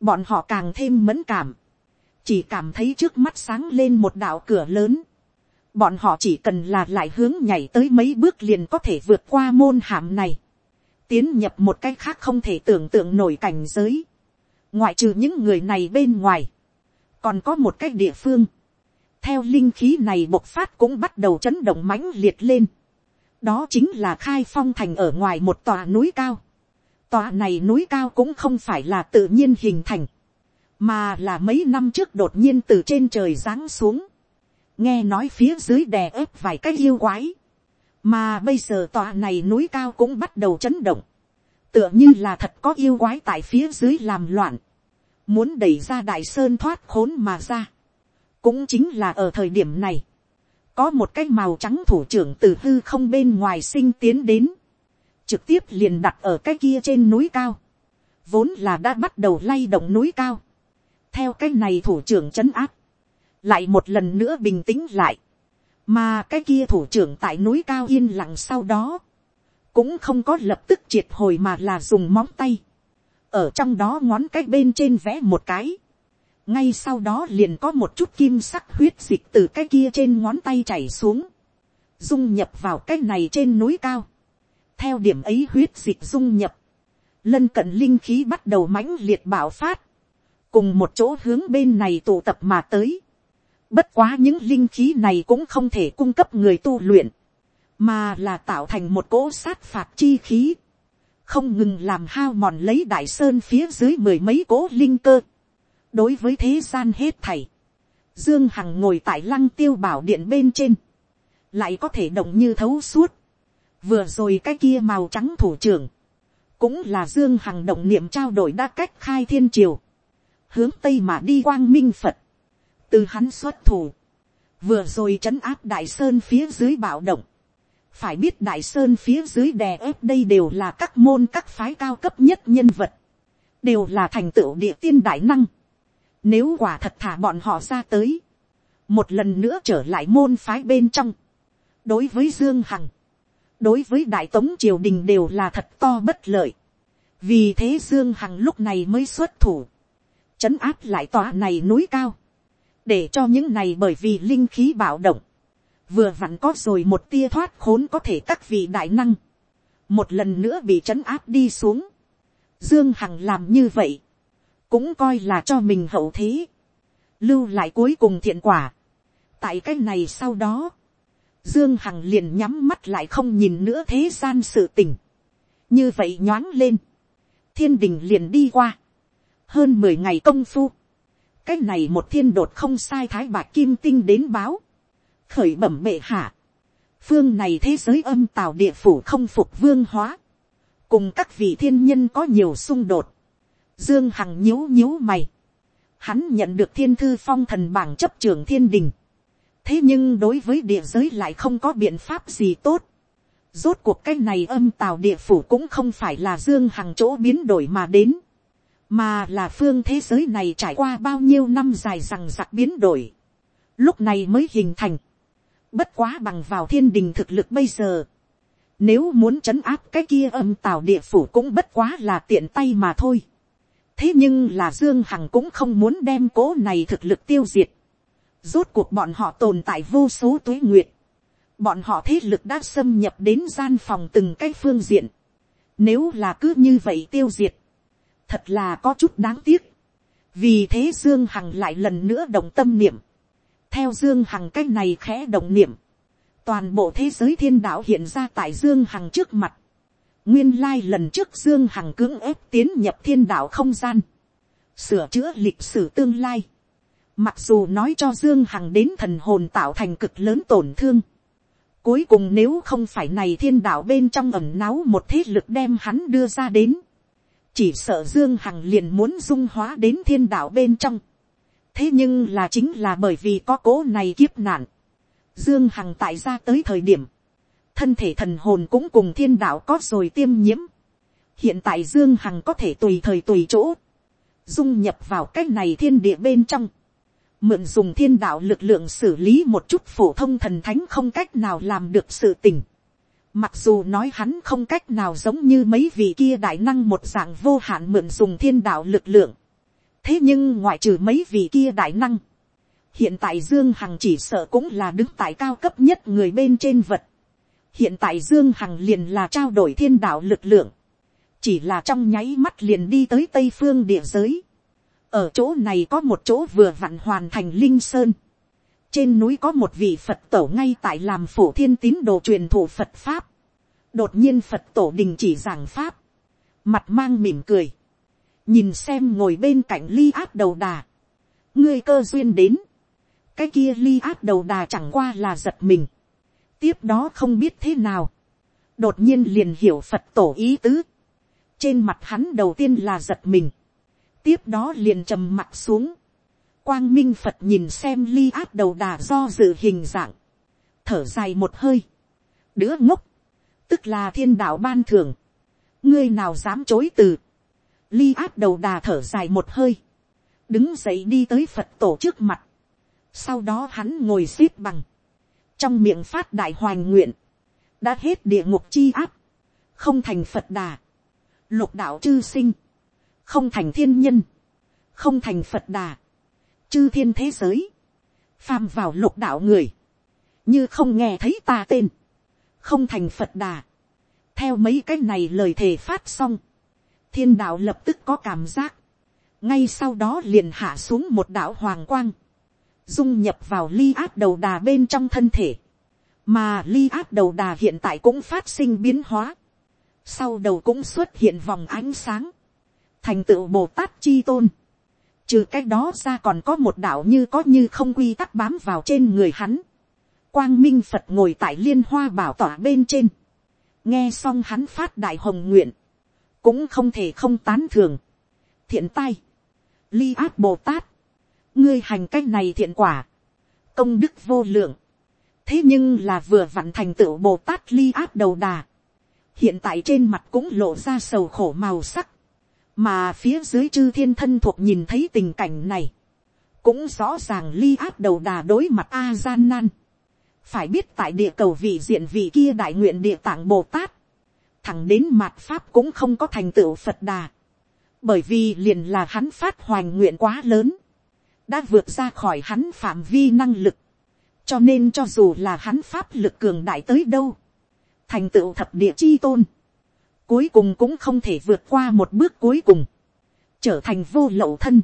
bọn họ càng thêm mẫn cảm, chỉ cảm thấy trước mắt sáng lên một đạo cửa lớn, bọn họ chỉ cần là lại hướng nhảy tới mấy bước liền có thể vượt qua môn hàm này, tiến nhập một cách khác không thể tưởng tượng nổi cảnh giới, ngoại trừ những người này bên ngoài, còn có một cách địa phương, theo linh khí này bộc phát cũng bắt đầu chấn động mãnh liệt lên, đó chính là khai phong thành ở ngoài một tòa núi cao, tòa này núi cao cũng không phải là tự nhiên hình thành, mà là mấy năm trước đột nhiên từ trên trời giáng xuống, nghe nói phía dưới đè ép vài cái yêu quái, mà bây giờ tòa này núi cao cũng bắt đầu chấn động, tựa như là thật có yêu quái tại phía dưới làm loạn, muốn đẩy ra đại sơn thoát khốn mà ra, cũng chính là ở thời điểm này, có một cái màu trắng thủ trưởng từ hư không bên ngoài sinh tiến đến, trực tiếp liền đặt ở cái kia trên núi cao, vốn là đã bắt đầu lay động núi cao, theo cái này thủ trưởng trấn áp, lại một lần nữa bình tĩnh lại, mà cái kia thủ trưởng tại núi cao yên lặng sau đó, cũng không có lập tức triệt hồi mà là dùng móng tay, ở trong đó ngón cái bên trên vẽ một cái, ngay sau đó liền có một chút kim sắc huyết dịch từ cái kia trên ngón tay chảy xuống, dung nhập vào cái này trên núi cao, theo điểm ấy huyết dịch dung nhập, lân cận linh khí bắt đầu mãnh liệt bạo phát, cùng một chỗ hướng bên này tụ tập mà tới, Bất quá những linh khí này cũng không thể cung cấp người tu luyện, mà là tạo thành một cỗ sát phạt chi khí, không ngừng làm hao mòn lấy đại sơn phía dưới mười mấy cỗ linh cơ. đối với thế gian hết thảy, dương hằng ngồi tại lăng tiêu bảo điện bên trên, lại có thể động như thấu suốt, vừa rồi cái kia màu trắng thủ trưởng, cũng là dương hằng động niệm trao đổi đa cách khai thiên triều, hướng tây mà đi quang minh phật, từ hắn xuất thủ, vừa rồi trấn áp đại sơn phía dưới bạo động, phải biết đại sơn phía dưới đè ép đây đều là các môn các phái cao cấp nhất nhân vật, đều là thành tựu địa tiên đại năng. Nếu quả thật thả bọn họ ra tới, một lần nữa trở lại môn phái bên trong, đối với dương hằng, đối với đại tống triều đình đều là thật to bất lợi, vì thế dương hằng lúc này mới xuất thủ, trấn áp lại tòa này núi cao, để cho những này bởi vì linh khí bạo động, vừa vặn có rồi một tia thoát khốn có thể các vị đại năng, một lần nữa bị trấn áp đi xuống. Dương Hằng làm như vậy, cũng coi là cho mình hậu thế, lưu lại cuối cùng thiện quả. tại cái này sau đó, Dương Hằng liền nhắm mắt lại không nhìn nữa thế gian sự tình. như vậy nhoáng lên, thiên đình liền đi qua, hơn mười ngày công phu, cái này một thiên đột không sai thái bạc kim tinh đến báo, khởi bẩm bệ hạ, phương này thế giới âm tào địa phủ không phục vương hóa, cùng các vị thiên nhân có nhiều xung đột, dương hằng nhíu nhíu mày, hắn nhận được thiên thư phong thần bảng chấp trường thiên đình, thế nhưng đối với địa giới lại không có biện pháp gì tốt, Rốt cuộc cái này âm tào địa phủ cũng không phải là dương hằng chỗ biến đổi mà đến. Mà là phương thế giới này trải qua bao nhiêu năm dài rằng giặc biến đổi. Lúc này mới hình thành. Bất quá bằng vào thiên đình thực lực bây giờ. Nếu muốn trấn áp cái kia âm tào địa phủ cũng bất quá là tiện tay mà thôi. Thế nhưng là Dương Hằng cũng không muốn đem cố này thực lực tiêu diệt. Rốt cuộc bọn họ tồn tại vô số tuế nguyệt bọn họ thế lực đã xâm nhập đến gian phòng từng cái phương diện. Nếu là cứ như vậy tiêu diệt, thật là có chút đáng tiếc. Vì thế Dương Hằng lại lần nữa động tâm niệm. Theo Dương Hằng cách này khẽ động niệm. Toàn bộ thế giới thiên đạo hiện ra tại Dương Hằng trước mặt. Nguyên lai lần trước Dương Hằng cưỡng ép tiến nhập thiên đạo không gian. Sửa chữa lịch sử tương lai. Mặc dù nói cho Dương Hằng đến thần hồn tạo thành cực lớn tổn thương Cuối cùng nếu không phải này thiên đạo bên trong ẩm náu một thế lực đem hắn đưa ra đến. Chỉ sợ Dương Hằng liền muốn dung hóa đến thiên đạo bên trong. Thế nhưng là chính là bởi vì có cố này kiếp nạn. Dương Hằng tại ra tới thời điểm. Thân thể thần hồn cũng cùng thiên đạo có rồi tiêm nhiễm. Hiện tại Dương Hằng có thể tùy thời tùy chỗ. Dung nhập vào cách này thiên địa bên trong mượn dùng thiên đạo lực lượng xử lý một chút phổ thông thần thánh không cách nào làm được sự tình. Mặc dù nói hắn không cách nào giống như mấy vị kia đại năng một dạng vô hạn mượn dùng thiên đạo lực lượng. Thế nhưng ngoại trừ mấy vị kia đại năng. Hiện tại Dương Hằng chỉ sợ cũng là đứng tại cao cấp nhất người bên trên vật. Hiện tại Dương Hằng liền là trao đổi thiên đạo lực lượng. Chỉ là trong nháy mắt liền đi tới Tây Phương địa giới ở chỗ này có một chỗ vừa vặn hoàn thành linh sơn. trên núi có một vị phật tổ ngay tại làm phổ thiên tín đồ truyền thụ phật pháp. đột nhiên phật tổ đình chỉ giảng pháp. mặt mang mỉm cười. nhìn xem ngồi bên cạnh ly áp đầu đà. ngươi cơ duyên đến. cái kia ly áp đầu đà chẳng qua là giật mình. tiếp đó không biết thế nào. đột nhiên liền hiểu phật tổ ý tứ. trên mặt hắn đầu tiên là giật mình tiếp đó liền trầm mặt xuống. quang minh phật nhìn xem ly áp đầu đà do dự hình dạng, thở dài một hơi, đứa ngốc, tức là thiên đạo ban thường, ngươi nào dám chối từ, ly áp đầu đà thở dài một hơi, đứng dậy đi tới phật tổ trước mặt, sau đó hắn ngồi x ế p bằng, trong miệng phát đại hoành nguyện, đã hết địa ngục chi áp, không thành phật đà, lục đạo chư sinh, không thành thiên nhân, không thành phật đà, chư thiên thế giới, phàm vào lục đạo người, như không nghe thấy ta tên, không thành phật đà, theo mấy cái này lời thề phát xong, thiên đạo lập tức có cảm giác, ngay sau đó liền hạ xuống một đạo hoàng quang, dung nhập vào ly áp đầu đà bên trong thân thể, mà ly áp đầu đà hiện tại cũng phát sinh biến hóa, sau đầu cũng xuất hiện vòng ánh sáng, thành tựu bồ tát chi tôn. Trừ cái đó ra còn có một đạo như có như không quy tắc bám vào trên người hắn. Quang Minh Phật ngồi tại liên hoa bảo tỏa bên trên. Nghe xong hắn phát đại hồng nguyện. Cũng không thể không tán thường. Thiện tai. Ly áp Bồ Tát. Ngươi hành cách này thiện quả. Công đức vô lượng. Thế nhưng là vừa vặn thành tựu Bồ Tát ly áp đầu đà. Hiện tại trên mặt cũng lộ ra sầu khổ màu sắc mà phía dưới chư thiên thân thuộc nhìn thấy tình cảnh này, cũng rõ ràng ly áp đầu đà đối mặt a gian nan. phải biết tại địa cầu vị diện vị kia đại nguyện địa tạng bồ tát, thẳng đến mạt pháp cũng không có thành tựu phật đà, bởi vì liền là hắn phát hoành nguyện quá lớn, đã vượt ra khỏi hắn phạm vi năng lực, cho nên cho dù là hắn pháp lực cường đại tới đâu, thành tựu thập địa chi tôn, cuối cùng cũng không thể vượt qua một bước cuối cùng, trở thành vô lậu thân.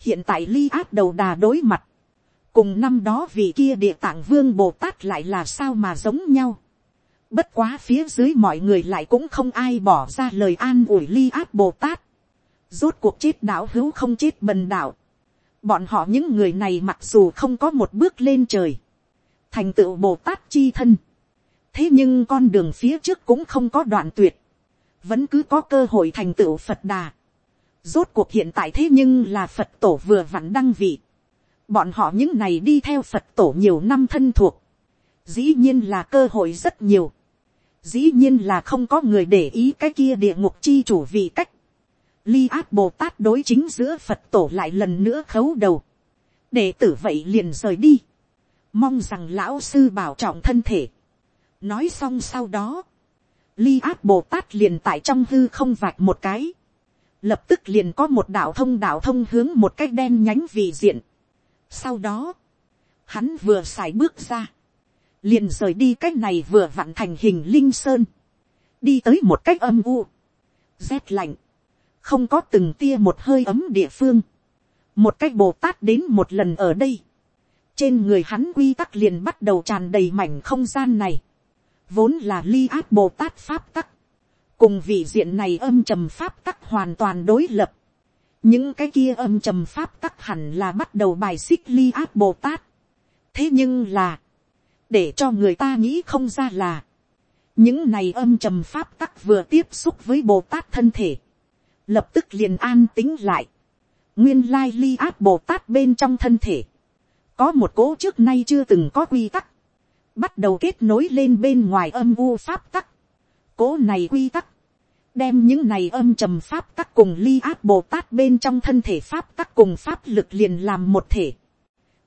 hiện tại ly áp đầu đà đối mặt, cùng năm đó vì kia địa tạng vương bồ tát lại là sao mà giống nhau. bất quá phía dưới mọi người lại cũng không ai bỏ ra lời an ủi ly áp bồ tát. rốt cuộc chết đạo hữu không chết bần đạo. bọn họ những người này mặc dù không có một bước lên trời, thành tựu bồ tát chi thân. thế nhưng con đường phía trước cũng không có đoạn tuyệt vẫn cứ có cơ hội thành tựu phật đà. rốt cuộc hiện tại thế nhưng là phật tổ vừa vặn đăng vị. bọn họ những này đi theo phật tổ nhiều năm thân thuộc. dĩ nhiên là cơ hội rất nhiều. dĩ nhiên là không có người để ý cái kia địa ngục chi chủ vì cách. Ly áp Bồ Tát đối chính giữa Phật tổ lại lần nữa khấu đầu. Đệ tử vậy liền rời đi. Mong rằng lão sư bảo trọng thân thể. Nói xong sau đó. Ly áp Bồ Tát liền tại trong hư không vạch một cái. Lập tức liền có một đạo thông đạo thông hướng một cái đen nhánh vị diện. Sau đó. Hắn vừa xài bước ra. Liền rời đi cái này vừa vặn thành hình linh sơn. Đi tới một cách âm u. Rét lạnh không có từng tia một hơi ấm địa phương, một cách bồ tát đến một lần ở đây, trên người hắn quy tắc liền bắt đầu tràn đầy mảnh không gian này, vốn là ly áp bồ tát pháp tắc, cùng vị diện này âm trầm pháp tắc hoàn toàn đối lập, những cái kia âm trầm pháp tắc hẳn là bắt đầu bài xích ly áp bồ tát, thế nhưng là, để cho người ta nghĩ không ra là, những này âm trầm pháp tắc vừa tiếp xúc với bồ tát thân thể, lập tức liền an tính lại. nguyên lai ly áp bồ tát bên trong thân thể, có một cố trước nay chưa từng có quy tắc, bắt đầu kết nối lên bên ngoài âm u pháp tắc. cố này quy tắc, đem những này âm trầm pháp tắc cùng ly áp bồ tát bên trong thân thể pháp tắc cùng pháp lực liền làm một thể.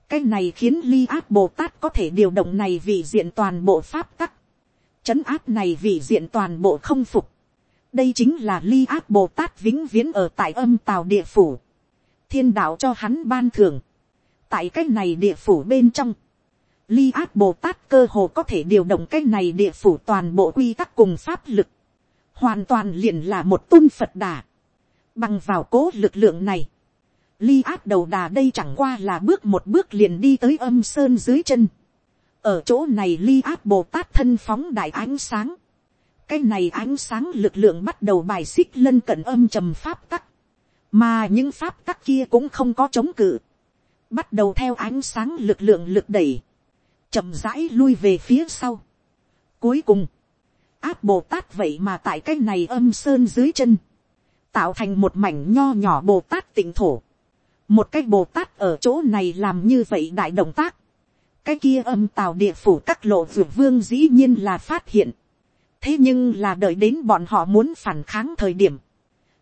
cái này khiến ly áp bồ tát có thể điều động này vì diện toàn bộ pháp tắc. chấn áp này vì diện toàn bộ không phục đây chính là ly áp bồ tát vĩnh viễn ở tại âm tào địa phủ. thiên đạo cho hắn ban thưởng. tại cái này địa phủ bên trong, ly áp bồ tát cơ hồ có thể điều động cái này địa phủ toàn bộ quy tắc cùng pháp lực. hoàn toàn liền là một tôn phật đà. bằng vào cố lực lượng này, ly áp đầu đà đây chẳng qua là bước một bước liền đi tới âm sơn dưới chân. ở chỗ này ly áp bồ tát thân phóng đại ánh sáng cái này ánh sáng lực lượng bắt đầu bài xích lân cận âm trầm pháp tắc, mà những pháp tắc kia cũng không có chống cự, bắt đầu theo ánh sáng lực lượng lực đẩy, chậm rãi lui về phía sau. Cuối cùng, áp bồ tát vậy mà tại cái này âm sơn dưới chân, tạo thành một mảnh nho nhỏ bồ tát tỉnh thổ. một cái bồ tát ở chỗ này làm như vậy đại động tác. cái kia âm tào địa phủ các lộ vượt vương dĩ nhiên là phát hiện thế nhưng là đợi đến bọn họ muốn phản kháng thời điểm,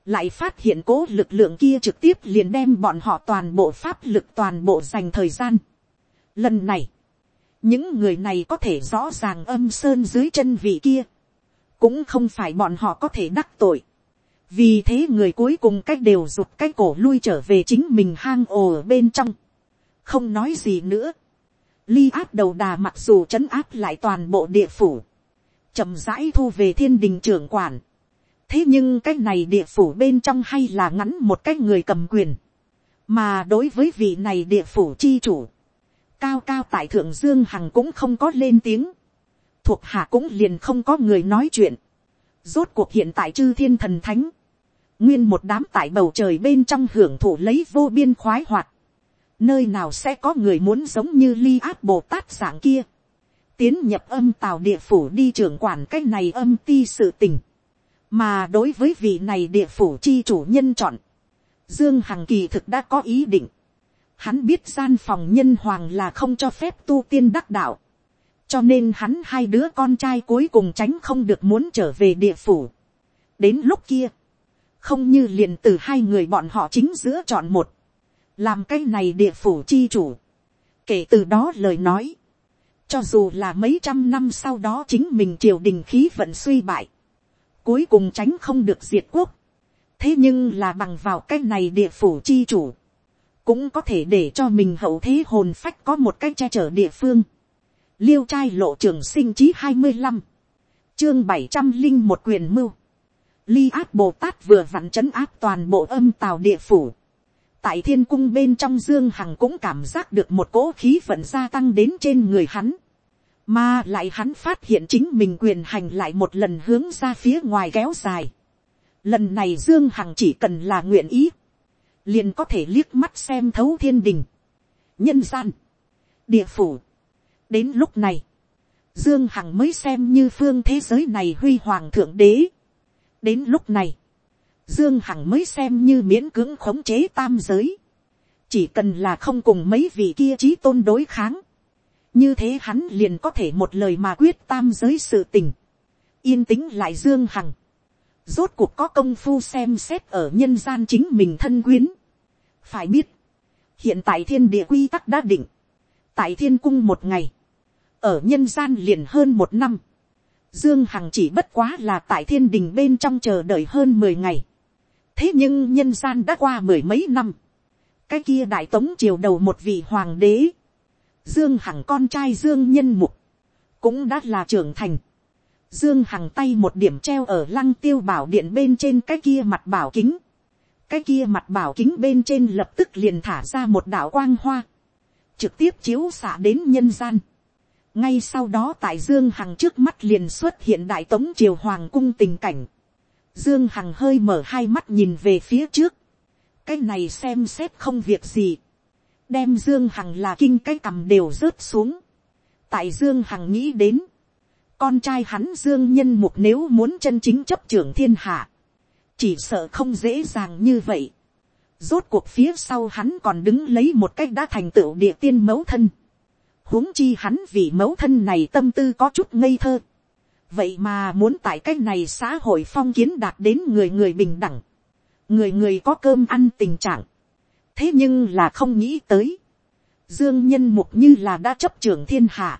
lại phát hiện cố lực lượng kia trực tiếp liền đem bọn họ toàn bộ pháp lực toàn bộ dành thời gian. Lần này, những người này có thể rõ ràng âm sơn dưới chân vị kia, cũng không phải bọn họ có thể đắc tội. vì thế người cuối cùng cách đều rụt cái cổ lui trở về chính mình hang ồ ở bên trong, không nói gì nữa. ly áp đầu đà mặc dù trấn áp lại toàn bộ địa phủ, chậm rãi thu về thiên đình trưởng quản. thế nhưng cái này địa phủ bên trong hay là ngắn một cái người cầm quyền. mà đối với vị này địa phủ chi chủ, cao cao tại thượng dương hằng cũng không có lên tiếng. thuộc hạ cũng liền không có người nói chuyện. rốt cuộc hiện tại chư thiên thần thánh. nguyên một đám tại bầu trời bên trong hưởng thụ lấy vô biên khoái hoạt. nơi nào sẽ có người muốn giống như ly áp bồ tát dạng kia tiến nhập âm tào địa phủ đi trưởng quản cái này âm ti sự tình. mà đối với vị này địa phủ chi chủ nhân chọn, dương hằng kỳ thực đã có ý định hắn biết gian phòng nhân hoàng là không cho phép tu tiên đắc đạo. cho nên hắn hai đứa con trai cuối cùng tránh không được muốn trở về địa phủ. đến lúc kia, không như liền từ hai người bọn họ chính giữa chọn một, làm cái này địa phủ chi chủ. kể từ đó lời nói, cho dù là mấy trăm năm sau đó chính mình triều đình khí vận suy bại. Cuối cùng tránh không được diệt quốc. Thế nhưng là bằng vào cái này địa phủ chi chủ. Cũng có thể để cho mình hậu thế hồn phách có một cách che chở địa phương. Liêu trai lộ trường sinh chí hai mươi 25. Chương bảy trăm linh một quyền mưu. Ly áp Bồ Tát vừa vặn chấn áp toàn bộ âm tào địa phủ tại thiên cung bên trong dương hằng cũng cảm giác được một cỗ khí vận gia tăng đến trên người hắn. Mà lại hắn phát hiện chính mình quyền hành lại một lần hướng ra phía ngoài kéo dài. Lần này Dương Hằng chỉ cần là nguyện ý. Liền có thể liếc mắt xem thấu thiên đình. Nhân gian. Địa phủ. Đến lúc này. Dương Hằng mới xem như phương thế giới này huy hoàng thượng đế. Đến lúc này. Dương Hằng mới xem như miễn cưỡng khống chế tam giới. Chỉ cần là không cùng mấy vị kia trí tôn đối kháng như thế hắn liền có thể một lời mà quyết tam giới sự tình. yên tĩnh lại dương hằng, rốt cuộc có công phu xem xét ở nhân gian chính mình thân quyến. phải biết, hiện tại thiên địa quy tắc đã định, tại thiên cung một ngày, ở nhân gian liền hơn một năm, dương hằng chỉ bất quá là tại thiên đình bên trong chờ đợi hơn mười ngày, thế nhưng nhân gian đã qua mười mấy năm, cái kia đại tống triều đầu một vị hoàng đế, dương hằng con trai dương nhân mục, cũng đã là trưởng thành, Dương Hằng tay một điểm treo ở lăng tiêu bảo điện bên trên cái kia mặt bảo kính. Cái kia mặt bảo kính bên trên lập tức liền thả ra một đạo quang hoa. Trực tiếp chiếu xạ đến nhân gian. Ngay sau đó tại Dương Hằng trước mắt liền xuất hiện đại tống triều hoàng cung tình cảnh. Dương Hằng hơi mở hai mắt nhìn về phía trước. Cái này xem xét không việc gì. Đem Dương Hằng là kinh cái cầm đều rớt xuống. Tại Dương Hằng nghĩ đến con trai hắn dương nhân mục nếu muốn chân chính chấp trưởng thiên hạ, chỉ sợ không dễ dàng như vậy. Rốt cuộc phía sau hắn còn đứng lấy một cách đã thành tựu địa tiên mẫu thân. huống chi hắn vì mẫu thân này tâm tư có chút ngây thơ. vậy mà muốn tại cách này xã hội phong kiến đạt đến người người bình đẳng. người người có cơm ăn tình trạng. thế nhưng là không nghĩ tới. dương nhân mục như là đã chấp trưởng thiên hạ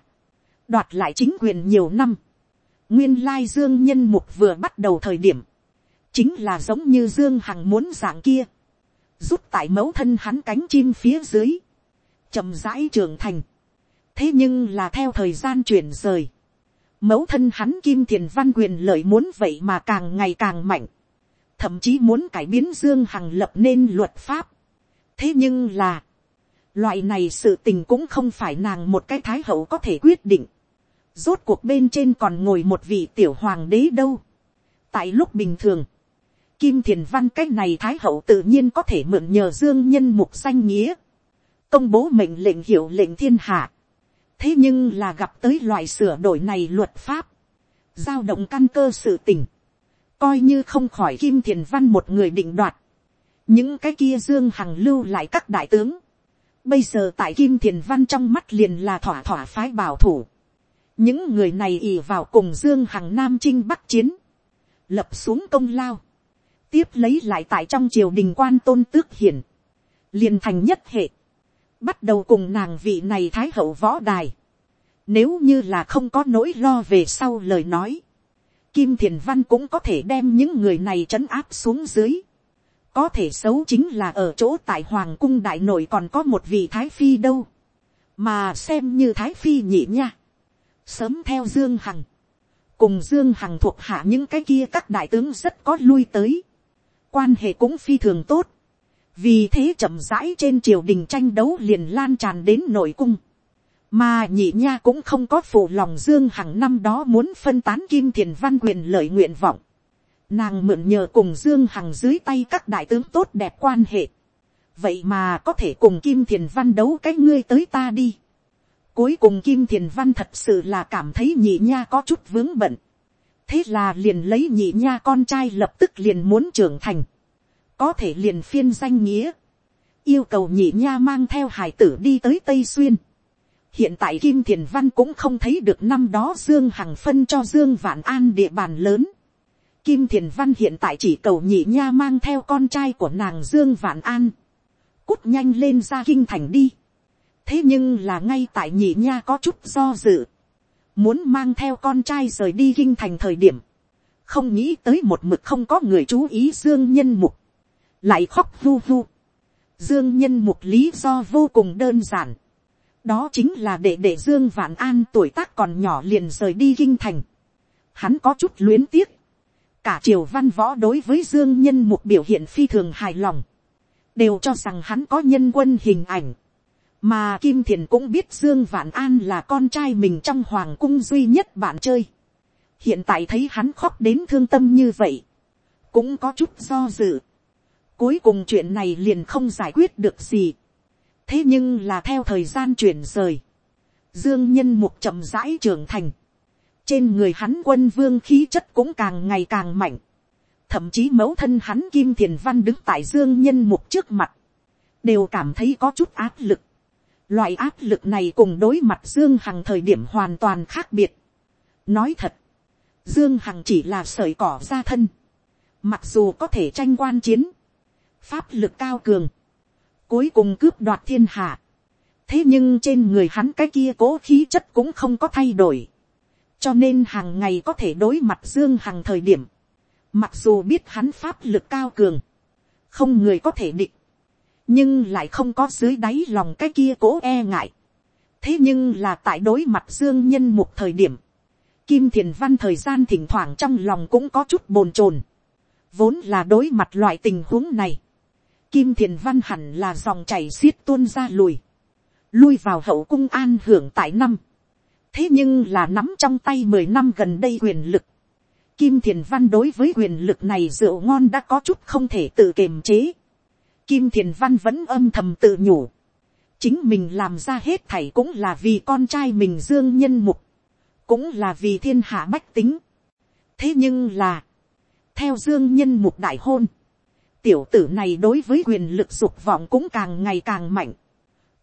đoạt lại chính quyền nhiều năm. nguyên lai dương nhân mục vừa bắt đầu thời điểm, chính là giống như dương hằng muốn dạng kia, rút tại mẫu thân hắn cánh chim phía dưới, chậm rãi trưởng thành. thế nhưng là theo thời gian chuyển rời, mẫu thân hắn kim thiền văn quyền lợi muốn vậy mà càng ngày càng mạnh, thậm chí muốn cải biến dương hằng lập nên luật pháp. thế nhưng là, loại này sự tình cũng không phải nàng một cái thái hậu có thể quyết định. Rốt cuộc bên trên còn ngồi một vị tiểu hoàng đế đâu. Tại lúc bình thường, Kim Thiền Văn cách này Thái Hậu tự nhiên có thể mượn nhờ dương nhân mục danh nghĩa. Công bố mệnh lệnh hiệu lệnh thiên hạ. Thế nhưng là gặp tới loại sửa đổi này luật pháp. giao động căn cơ sự tình Coi như không khỏi Kim Thiền Văn một người định đoạt. Những cái kia dương hằng lưu lại các đại tướng. Bây giờ tại Kim Thiền Văn trong mắt liền là thỏa thỏa phái bảo thủ. Những người này ì vào cùng dương hằng nam Trinh bắc chiến, lập xuống công lao, tiếp lấy lại tại trong triều đình quan tôn tước hiển, liền thành nhất hệ, bắt đầu cùng nàng vị này thái hậu võ đài, nếu như là không có nỗi lo về sau lời nói, Kim Thiền Văn cũng có thể đem những người này trấn áp xuống dưới. Có thể xấu chính là ở chỗ tại Hoàng cung đại nội còn có một vị Thái Phi đâu. Mà xem như Thái Phi nhị nha. Sớm theo dương hằng, cùng dương hằng thuộc hạ những cái kia các đại tướng rất có lui tới, quan hệ cũng phi thường tốt, vì thế chậm rãi trên triều đình tranh đấu liền lan tràn đến nội cung, mà nhị nha cũng không có phụ lòng dương hằng năm đó muốn phân tán kim thiền văn quyền lợi nguyện vọng, nàng mượn nhờ cùng dương hằng dưới tay các đại tướng tốt đẹp quan hệ, vậy mà có thể cùng kim thiền văn đấu cái ngươi tới ta đi, Cuối cùng Kim Thiền Văn thật sự là cảm thấy nhị nha có chút vướng bận. Thế là liền lấy nhị nha con trai lập tức liền muốn trưởng thành. Có thể liền phiên danh nghĩa. Yêu cầu nhị nha mang theo hải tử đi tới Tây Xuyên. Hiện tại Kim Thiền Văn cũng không thấy được năm đó Dương Hằng phân cho Dương Vạn An địa bàn lớn. Kim Thiền Văn hiện tại chỉ cầu nhị nha mang theo con trai của nàng Dương Vạn An. Cút nhanh lên ra kinh thành đi. Thế nhưng là ngay tại nhị nha có chút do dự, muốn mang theo con trai rời đi kinh thành thời điểm, không nghĩ tới một mực không có người chú ý dương nhân mục, lại khóc vu vu. Dương nhân mục lý do vô cùng đơn giản, đó chính là để để dương vạn an tuổi tác còn nhỏ liền rời đi kinh thành, hắn có chút luyến tiếc, cả triều văn võ đối với dương nhân mục biểu hiện phi thường hài lòng, đều cho rằng hắn có nhân quân hình ảnh, mà kim thiền cũng biết dương vạn an là con trai mình trong hoàng cung duy nhất bạn chơi. hiện tại thấy hắn khóc đến thương tâm như vậy, cũng có chút do dự. cuối cùng chuyện này liền không giải quyết được gì. thế nhưng là theo thời gian chuyển rời, dương nhân mục chậm rãi trưởng thành, trên người hắn quân vương khí chất cũng càng ngày càng mạnh, thậm chí mẫu thân hắn kim thiền văn đứng tại dương nhân mục trước mặt, đều cảm thấy có chút áp lực Loại áp lực này cùng đối mặt Dương Hằng thời điểm hoàn toàn khác biệt. Nói thật, Dương Hằng chỉ là sợi cỏ ra thân. Mặc dù có thể tranh quan chiến. Pháp lực cao cường. Cuối cùng cướp đoạt thiên hạ. Thế nhưng trên người hắn cái kia cố khí chất cũng không có thay đổi. Cho nên hàng ngày có thể đối mặt Dương Hằng thời điểm. Mặc dù biết hắn pháp lực cao cường. Không người có thể định. Nhưng lại không có dưới đáy lòng cái kia cố e ngại. Thế nhưng là tại đối mặt Dương nhân một thời điểm, Kim Thiền Văn thời gian thỉnh thoảng trong lòng cũng có chút bồn chồn. Vốn là đối mặt loại tình huống này. Kim Thiền Văn hẳn là dòng chảy xiết tuôn ra lùi. Lui vào hậu cung an hưởng tại năm. Thế nhưng là nắm trong tay mười năm gần đây quyền lực. Kim Thiền Văn đối với quyền lực này rượu ngon đã có chút không thể tự kiềm chế. Kim Thiền Văn vẫn âm thầm tự nhủ. Chính mình làm ra hết thảy cũng là vì con trai mình Dương Nhân Mục cũng là vì thiên hạ bách tính. thế nhưng là, theo dương nhân mục đại hôn, tiểu tử này đối với quyền lực dục vọng cũng càng ngày càng mạnh,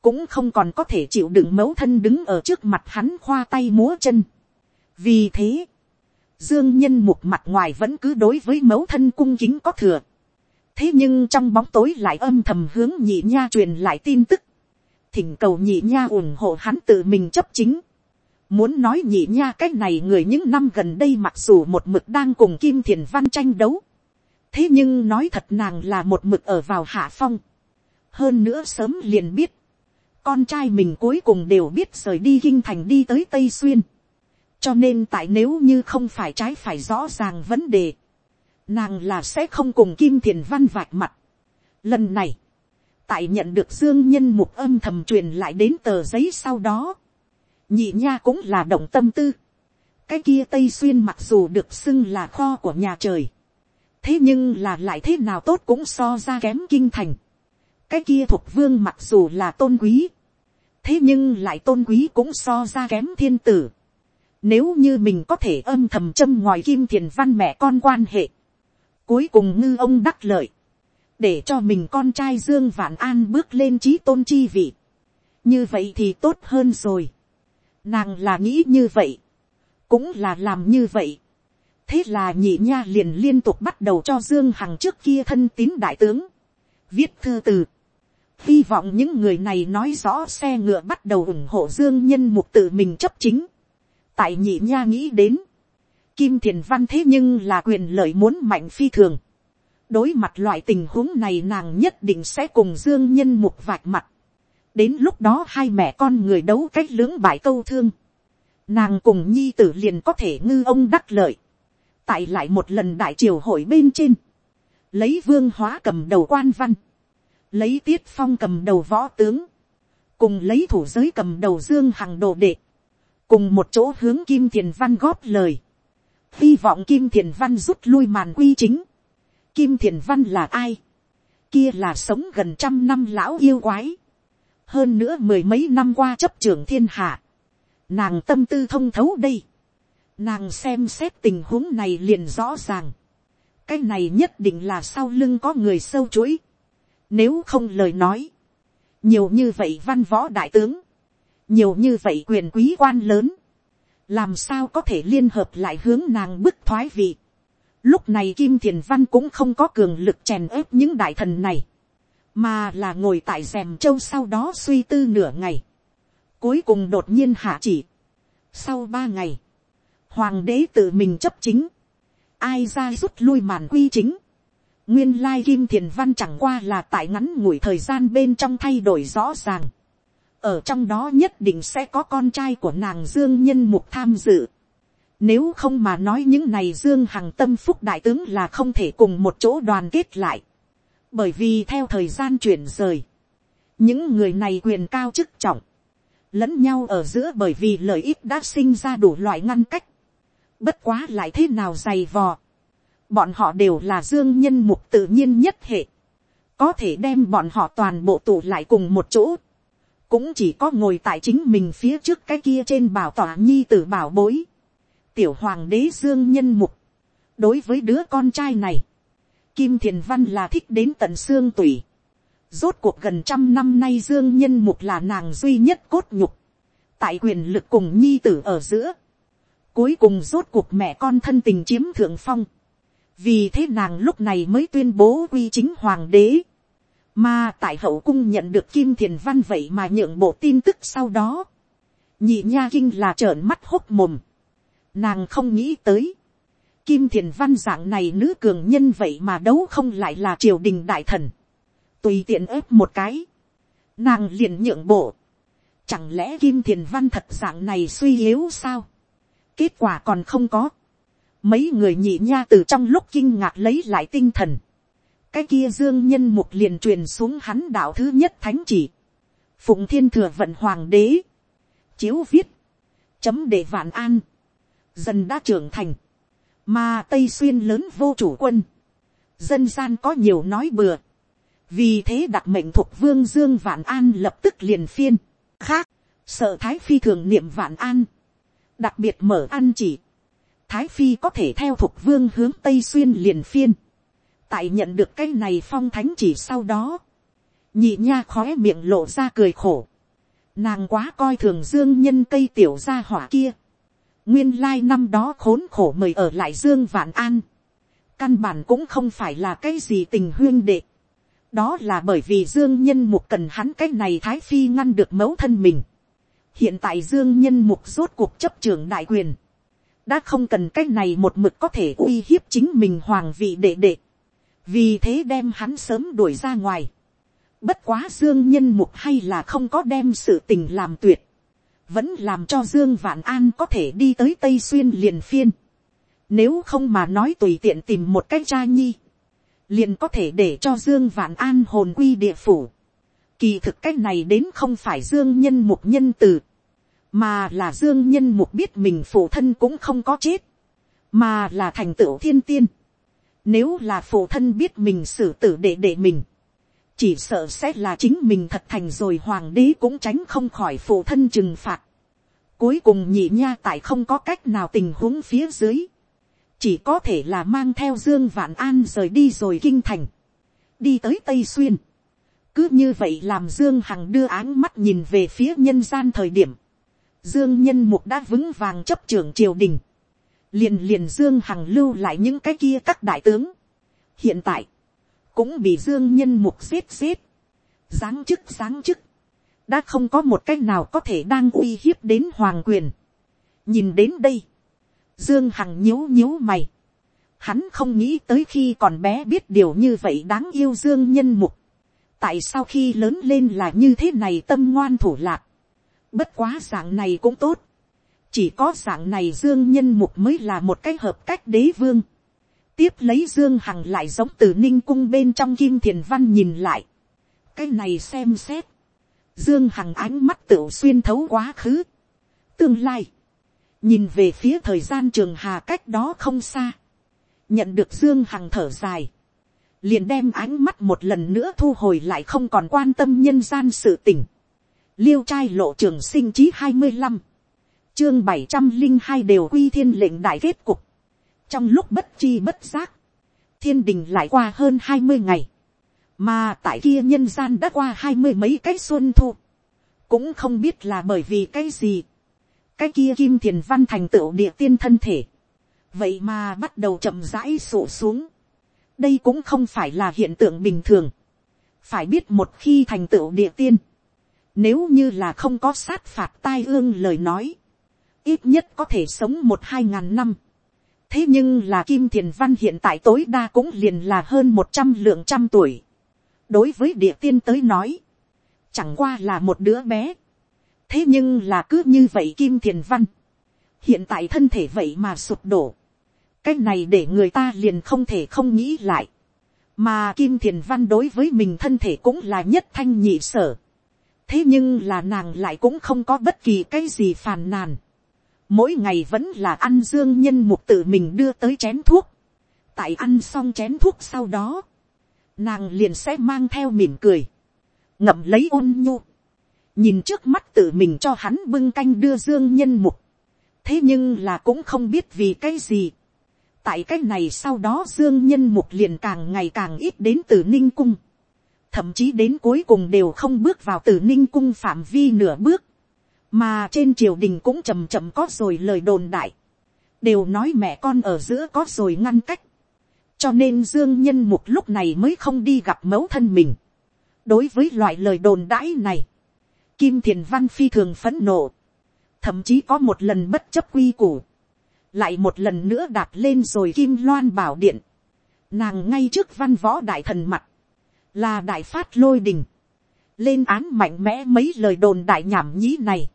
cũng không còn có thể chịu đựng mẫu thân đứng ở trước mặt hắn khoa tay múa chân. vì thế, dương nhân mục mặt ngoài vẫn cứ đối với mẫu thân cung kính có thừa. thế nhưng trong bóng tối lại âm thầm hướng nhị nha truyền lại tin tức, thỉnh cầu nhị nha ủng hộ hắn tự mình chấp chính Muốn nói nhị nha cái này người những năm gần đây mặc dù một mực đang cùng Kim Thiền Văn tranh đấu. Thế nhưng nói thật nàng là một mực ở vào hạ phong. Hơn nữa sớm liền biết. Con trai mình cuối cùng đều biết rời đi kinh thành đi tới Tây Xuyên. Cho nên tại nếu như không phải trái phải rõ ràng vấn đề. Nàng là sẽ không cùng Kim Thiền Văn vạch mặt. Lần này. Tại nhận được Dương Nhân Mục âm thầm truyền lại đến tờ giấy sau đó, nhị nha cũng là động tâm tư. cái kia tây xuyên mặc dù được xưng là kho của nhà trời. thế nhưng là lại thế nào tốt cũng so ra kém kinh thành cái kia thuộc vương mặc dù là tôn quý. thế nhưng lại tôn quý cũng so ra kém thiên tử. nếu như mình có thể âm thầm châm ngoài kim thiền văn mẹ con quan hệ. cuối cùng ngư ông đắc lợi. để cho mình con trai dương vạn an bước lên trí tôn chi vị. như vậy thì tốt hơn rồi Nàng là nghĩ như vậy. Cũng là làm như vậy. Thế là nhị nha liền liên tục bắt đầu cho Dương Hằng trước kia thân tín đại tướng. Viết thư từ. Hy vọng những người này nói rõ xe ngựa bắt đầu ủng hộ Dương nhân mục tự mình chấp chính. Tại nhị nha nghĩ đến. Kim Thiền Văn thế nhưng là quyền lợi muốn mạnh phi thường. Đối mặt loại tình huống này nàng nhất định sẽ cùng Dương nhân mục vạch mặt đến lúc đó hai mẹ con người đấu cách lưỡng bại câu thương, nàng cùng nhi tử liền có thể ngư ông đắc lợi, tại lại một lần đại triều hội bên trên, lấy vương hóa cầm đầu quan văn, lấy tiết phong cầm đầu võ tướng, cùng lấy thủ giới cầm đầu dương hằng đồ đệ, cùng một chỗ hướng kim thiền văn góp lời, hy vọng kim thiền văn rút lui màn quy chính, kim thiền văn là ai, kia là sống gần trăm năm lão yêu quái, hơn nữa mười mấy năm qua chấp trưởng thiên hạ, nàng tâm tư thông thấu đây, nàng xem xét tình huống này liền rõ ràng, cái này nhất định là sau lưng có người sâu chuỗi, nếu không lời nói, nhiều như vậy văn võ đại tướng, nhiều như vậy quyền quý quan lớn, làm sao có thể liên hợp lại hướng nàng bức thoái vị. Lúc này Kim Thiền Văn cũng không có cường lực chèn ép những đại thần này. Mà là ngồi tại rèm châu sau đó suy tư nửa ngày, cuối cùng đột nhiên hạ chỉ. Sau ba ngày, hoàng đế tự mình chấp chính, ai ra rút lui màn quy chính, nguyên lai kim thiền văn chẳng qua là tại ngắn ngủi thời gian bên trong thay đổi rõ ràng, ở trong đó nhất định sẽ có con trai của nàng dương nhân mục tham dự. Nếu không mà nói những này dương hằng tâm phúc đại tướng là không thể cùng một chỗ đoàn kết lại. Bởi vì theo thời gian chuyển rời, những người này quyền cao chức trọng, lẫn nhau ở giữa bởi vì lợi ích đã sinh ra đủ loại ngăn cách, bất quá lại thế nào dày vò, bọn họ đều là dương nhân mục tự nhiên nhất hệ, có thể đem bọn họ toàn bộ tụ lại cùng một chỗ, cũng chỉ có ngồi tại chính mình phía trước cái kia trên bảo tỏa nhi tử bảo bối, tiểu hoàng đế dương nhân mục, đối với đứa con trai này, Kim Thiền Văn là thích đến tận xương tủy. Rốt cuộc gần trăm năm nay Dương Nhân Mục là nàng duy nhất cốt nhục. Tại quyền lực cùng nhi tử ở giữa. Cuối cùng rốt cuộc mẹ con thân tình chiếm thượng phong. Vì thế nàng lúc này mới tuyên bố quy chính hoàng đế. Mà tại hậu cung nhận được Kim Thiền Văn vậy mà nhượng bộ tin tức sau đó. Nhị nha kinh là trợn mắt hốc mồm. Nàng không nghĩ tới. Kim Thiền Văn dạng này nữ cường nhân vậy mà đấu không lại là triều đình đại thần. Tùy tiện ép một cái. Nàng liền nhượng bộ. Chẳng lẽ Kim Thiền Văn thật dạng này suy yếu sao? Kết quả còn không có. Mấy người nhị nha từ trong lúc kinh ngạc lấy lại tinh thần. Cái kia dương nhân mục liền truyền xuống hắn đạo thứ nhất thánh chỉ. Phụng thiên thừa vận hoàng đế. Chiếu viết. Chấm để vạn an. Dần đã trưởng thành. Mà Tây Xuyên lớn vô chủ quân. Dân gian có nhiều nói bừa. Vì thế đặc mệnh thuộc vương Dương Vạn An lập tức liền phiên. Khác, sợ Thái Phi thường niệm Vạn An. Đặc biệt mở ăn chỉ. Thái Phi có thể theo thục vương hướng Tây Xuyên liền phiên. Tại nhận được cái này phong thánh chỉ sau đó. Nhị nha khóe miệng lộ ra cười khổ. Nàng quá coi thường dương nhân cây tiểu gia hỏa kia. Nguyên lai năm đó khốn khổ mời ở lại Dương Vạn An. Căn bản cũng không phải là cái gì tình huyên đệ. Đó là bởi vì Dương Nhân Mục cần hắn cái này Thái Phi ngăn được mẫu thân mình. Hiện tại Dương Nhân Mục rốt cuộc chấp trưởng đại quyền. Đã không cần cái này một mực có thể uy hiếp chính mình hoàng vị đệ đệ. Vì thế đem hắn sớm đuổi ra ngoài. Bất quá Dương Nhân Mục hay là không có đem sự tình làm tuyệt vẫn làm cho Dương Vạn An có thể đi tới Tây Xuyên liền phiên. Nếu không mà nói tùy tiện tìm một cách cha nhi, liền có thể để cho Dương Vạn An hồn quy địa phủ. Kỳ thực cách này đến không phải Dương Nhân Mục nhân từ, mà là Dương Nhân Mục biết mình phụ thân cũng không có chết, mà là thành tựu thiên tiên. Nếu là phụ thân biết mình xử tử để để mình, chỉ sợ sẽ là chính mình thật thành rồi hoàng đế cũng tránh không khỏi phụ thân trừng phạt. Cuối cùng nhị nha tại không có cách nào tình huống phía dưới. Chỉ có thể là mang theo Dương Vạn An rời đi rồi kinh thành. Đi tới Tây Xuyên. Cứ như vậy làm Dương Hằng đưa áng mắt nhìn về phía nhân gian thời điểm. Dương Nhân Mục đã vững vàng chấp trưởng triều đình. Liền liền Dương Hằng lưu lại những cái kia các đại tướng. Hiện tại cũng bị dương nhân mục giết giết, giáng chức giáng chức, đã không có một cách nào có thể đang uy hiếp đến hoàng quyền. nhìn đến đây, dương hằng nhíu nhíu mày, hắn không nghĩ tới khi còn bé biết điều như vậy đáng yêu dương nhân mục, tại sao khi lớn lên là như thế này tâm ngoan thủ lạc, bất quá dạng này cũng tốt, chỉ có dạng này dương nhân mục mới là một cách hợp cách đế vương, tiếp lấy dương hằng lại giống từ ninh cung bên trong kim thiền văn nhìn lại. cái này xem xét. dương hằng ánh mắt tựu xuyên thấu quá khứ. tương lai. nhìn về phía thời gian trường hà cách đó không xa. nhận được dương hằng thở dài. liền đem ánh mắt một lần nữa thu hồi lại không còn quan tâm nhân gian sự tỉnh liêu trai lộ trường sinh chí hai mươi năm. chương bảy trăm linh hai đều quy thiên lệnh đại kết cục. Trong lúc bất chi bất giác, thiên đình lại qua hơn hai mươi ngày, mà tại kia nhân gian đã qua hai mươi mấy cái xuân thu, cũng không biết là bởi vì cái gì, cái kia kim thiền văn thành tựu địa tiên thân thể, vậy mà bắt đầu chậm rãi sổ xuống, đây cũng không phải là hiện tượng bình thường, phải biết một khi thành tựu địa tiên, nếu như là không có sát phạt tai ương lời nói, ít nhất có thể sống một hai ngàn năm, thế nhưng là kim thiền văn hiện tại tối đa cũng liền là hơn một trăm lượng trăm tuổi. đối với địa tiên tới nói, chẳng qua là một đứa bé. thế nhưng là cứ như vậy kim thiền văn, hiện tại thân thể vậy mà sụp đổ. cái này để người ta liền không thể không nghĩ lại. mà kim thiền văn đối với mình thân thể cũng là nhất thanh nhị sở thế nhưng là nàng lại cũng không có bất kỳ cái gì phàn nàn mỗi ngày vẫn là ăn dương nhân mục tự mình đưa tới chén thuốc. tại ăn xong chén thuốc sau đó, nàng liền sẽ mang theo mỉm cười, ngậm lấy ôn nhu, nhìn trước mắt tự mình cho hắn bưng canh đưa dương nhân mục. thế nhưng là cũng không biết vì cái gì. tại cái này sau đó dương nhân mục liền càng ngày càng ít đến từ ninh cung thậm chí đến cuối cùng đều không bước vào từ ninh cung phạm vi nửa bước. Mà trên triều đình cũng chầm chậm có rồi lời đồn đại, đều nói mẹ con ở giữa có rồi ngăn cách, cho nên dương nhân mục lúc này mới không đi gặp mẫu thân mình. đối với loại lời đồn đãi này, kim thiền văn phi thường phấn nộ, thậm chí có một lần bất chấp quy củ, lại một lần nữa đạp lên rồi kim loan bảo điện, nàng ngay trước văn võ đại thần mặt, là đại phát lôi đình, lên án mạnh mẽ mấy lời đồn đại nhảm nhí này,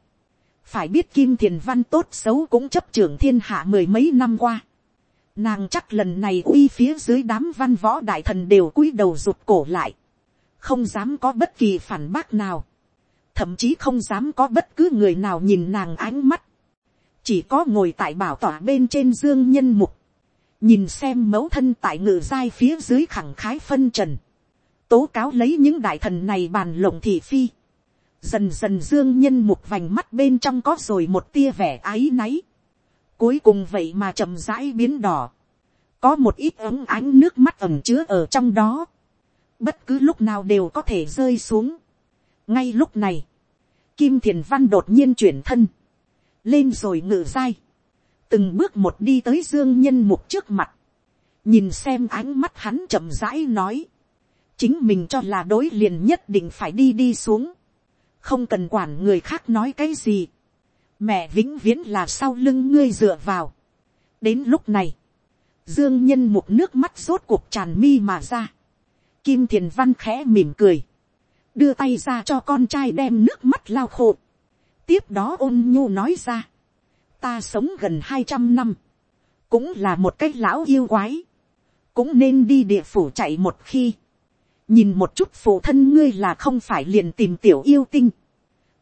phải biết kim thiền văn tốt xấu cũng chấp trưởng thiên hạ mười mấy năm qua, nàng chắc lần này uy phía dưới đám văn võ đại thần đều cúi đầu rụt cổ lại, không dám có bất kỳ phản bác nào, thậm chí không dám có bất cứ người nào nhìn nàng ánh mắt, chỉ có ngồi tại bảo tỏa bên trên dương nhân mục, nhìn xem mẫu thân tại ngự giai phía dưới khẳng khái phân trần, tố cáo lấy những đại thần này bàn lộng thị phi, dần dần dương nhân mục vành mắt bên trong có rồi một tia vẻ áy náy, cuối cùng vậy mà chậm rãi biến đỏ, có một ít ấm ánh nước mắt ẩm chứa ở trong đó, bất cứ lúc nào đều có thể rơi xuống. ngay lúc này, kim thiền văn đột nhiên chuyển thân, lên rồi ngự dai, từng bước một đi tới dương nhân mục trước mặt, nhìn xem ánh mắt hắn chậm rãi nói, chính mình cho là đối liền nhất định phải đi đi xuống, không cần quản người khác nói cái gì, mẹ vĩnh viễn là sau lưng ngươi dựa vào. đến lúc này, dương nhân một nước mắt rốt cuộc tràn mi mà ra, kim thiền văn khẽ mỉm cười, đưa tay ra cho con trai đem nước mắt lao khô, tiếp đó ôn nhu nói ra, ta sống gần hai trăm năm, cũng là một cái lão yêu quái, cũng nên đi địa phủ chạy một khi, nhìn một chút phụ thân ngươi là không phải liền tìm tiểu yêu tinh,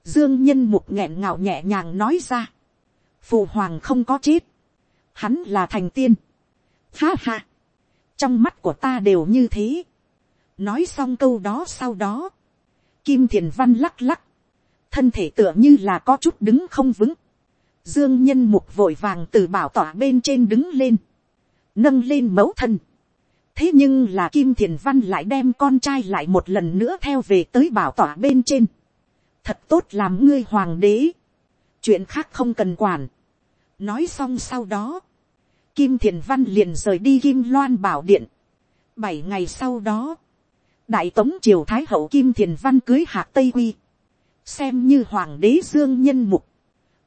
dương nhân mục nghẹn ngào nhẹ nhàng nói ra, phụ hoàng không có chết, hắn là thành tiên, ha ha, trong mắt của ta đều như thế, nói xong câu đó sau đó, kim thiền văn lắc lắc, thân thể tựa như là có chút đứng không vững, Dương nhân mục vội vàng từ bảo tỏa bên trên đứng lên. Nâng lên mẫu thân. Thế nhưng là Kim Thiền Văn lại đem con trai lại một lần nữa theo về tới bảo tỏa bên trên. Thật tốt làm ngươi hoàng đế. Chuyện khác không cần quản. Nói xong sau đó. Kim Thiền Văn liền rời đi Kim Loan bảo điện. Bảy ngày sau đó. Đại Tống Triều Thái Hậu Kim Thiền Văn cưới Hạc Tây Quy. Xem như Hoàng đế Dương Nhân Mục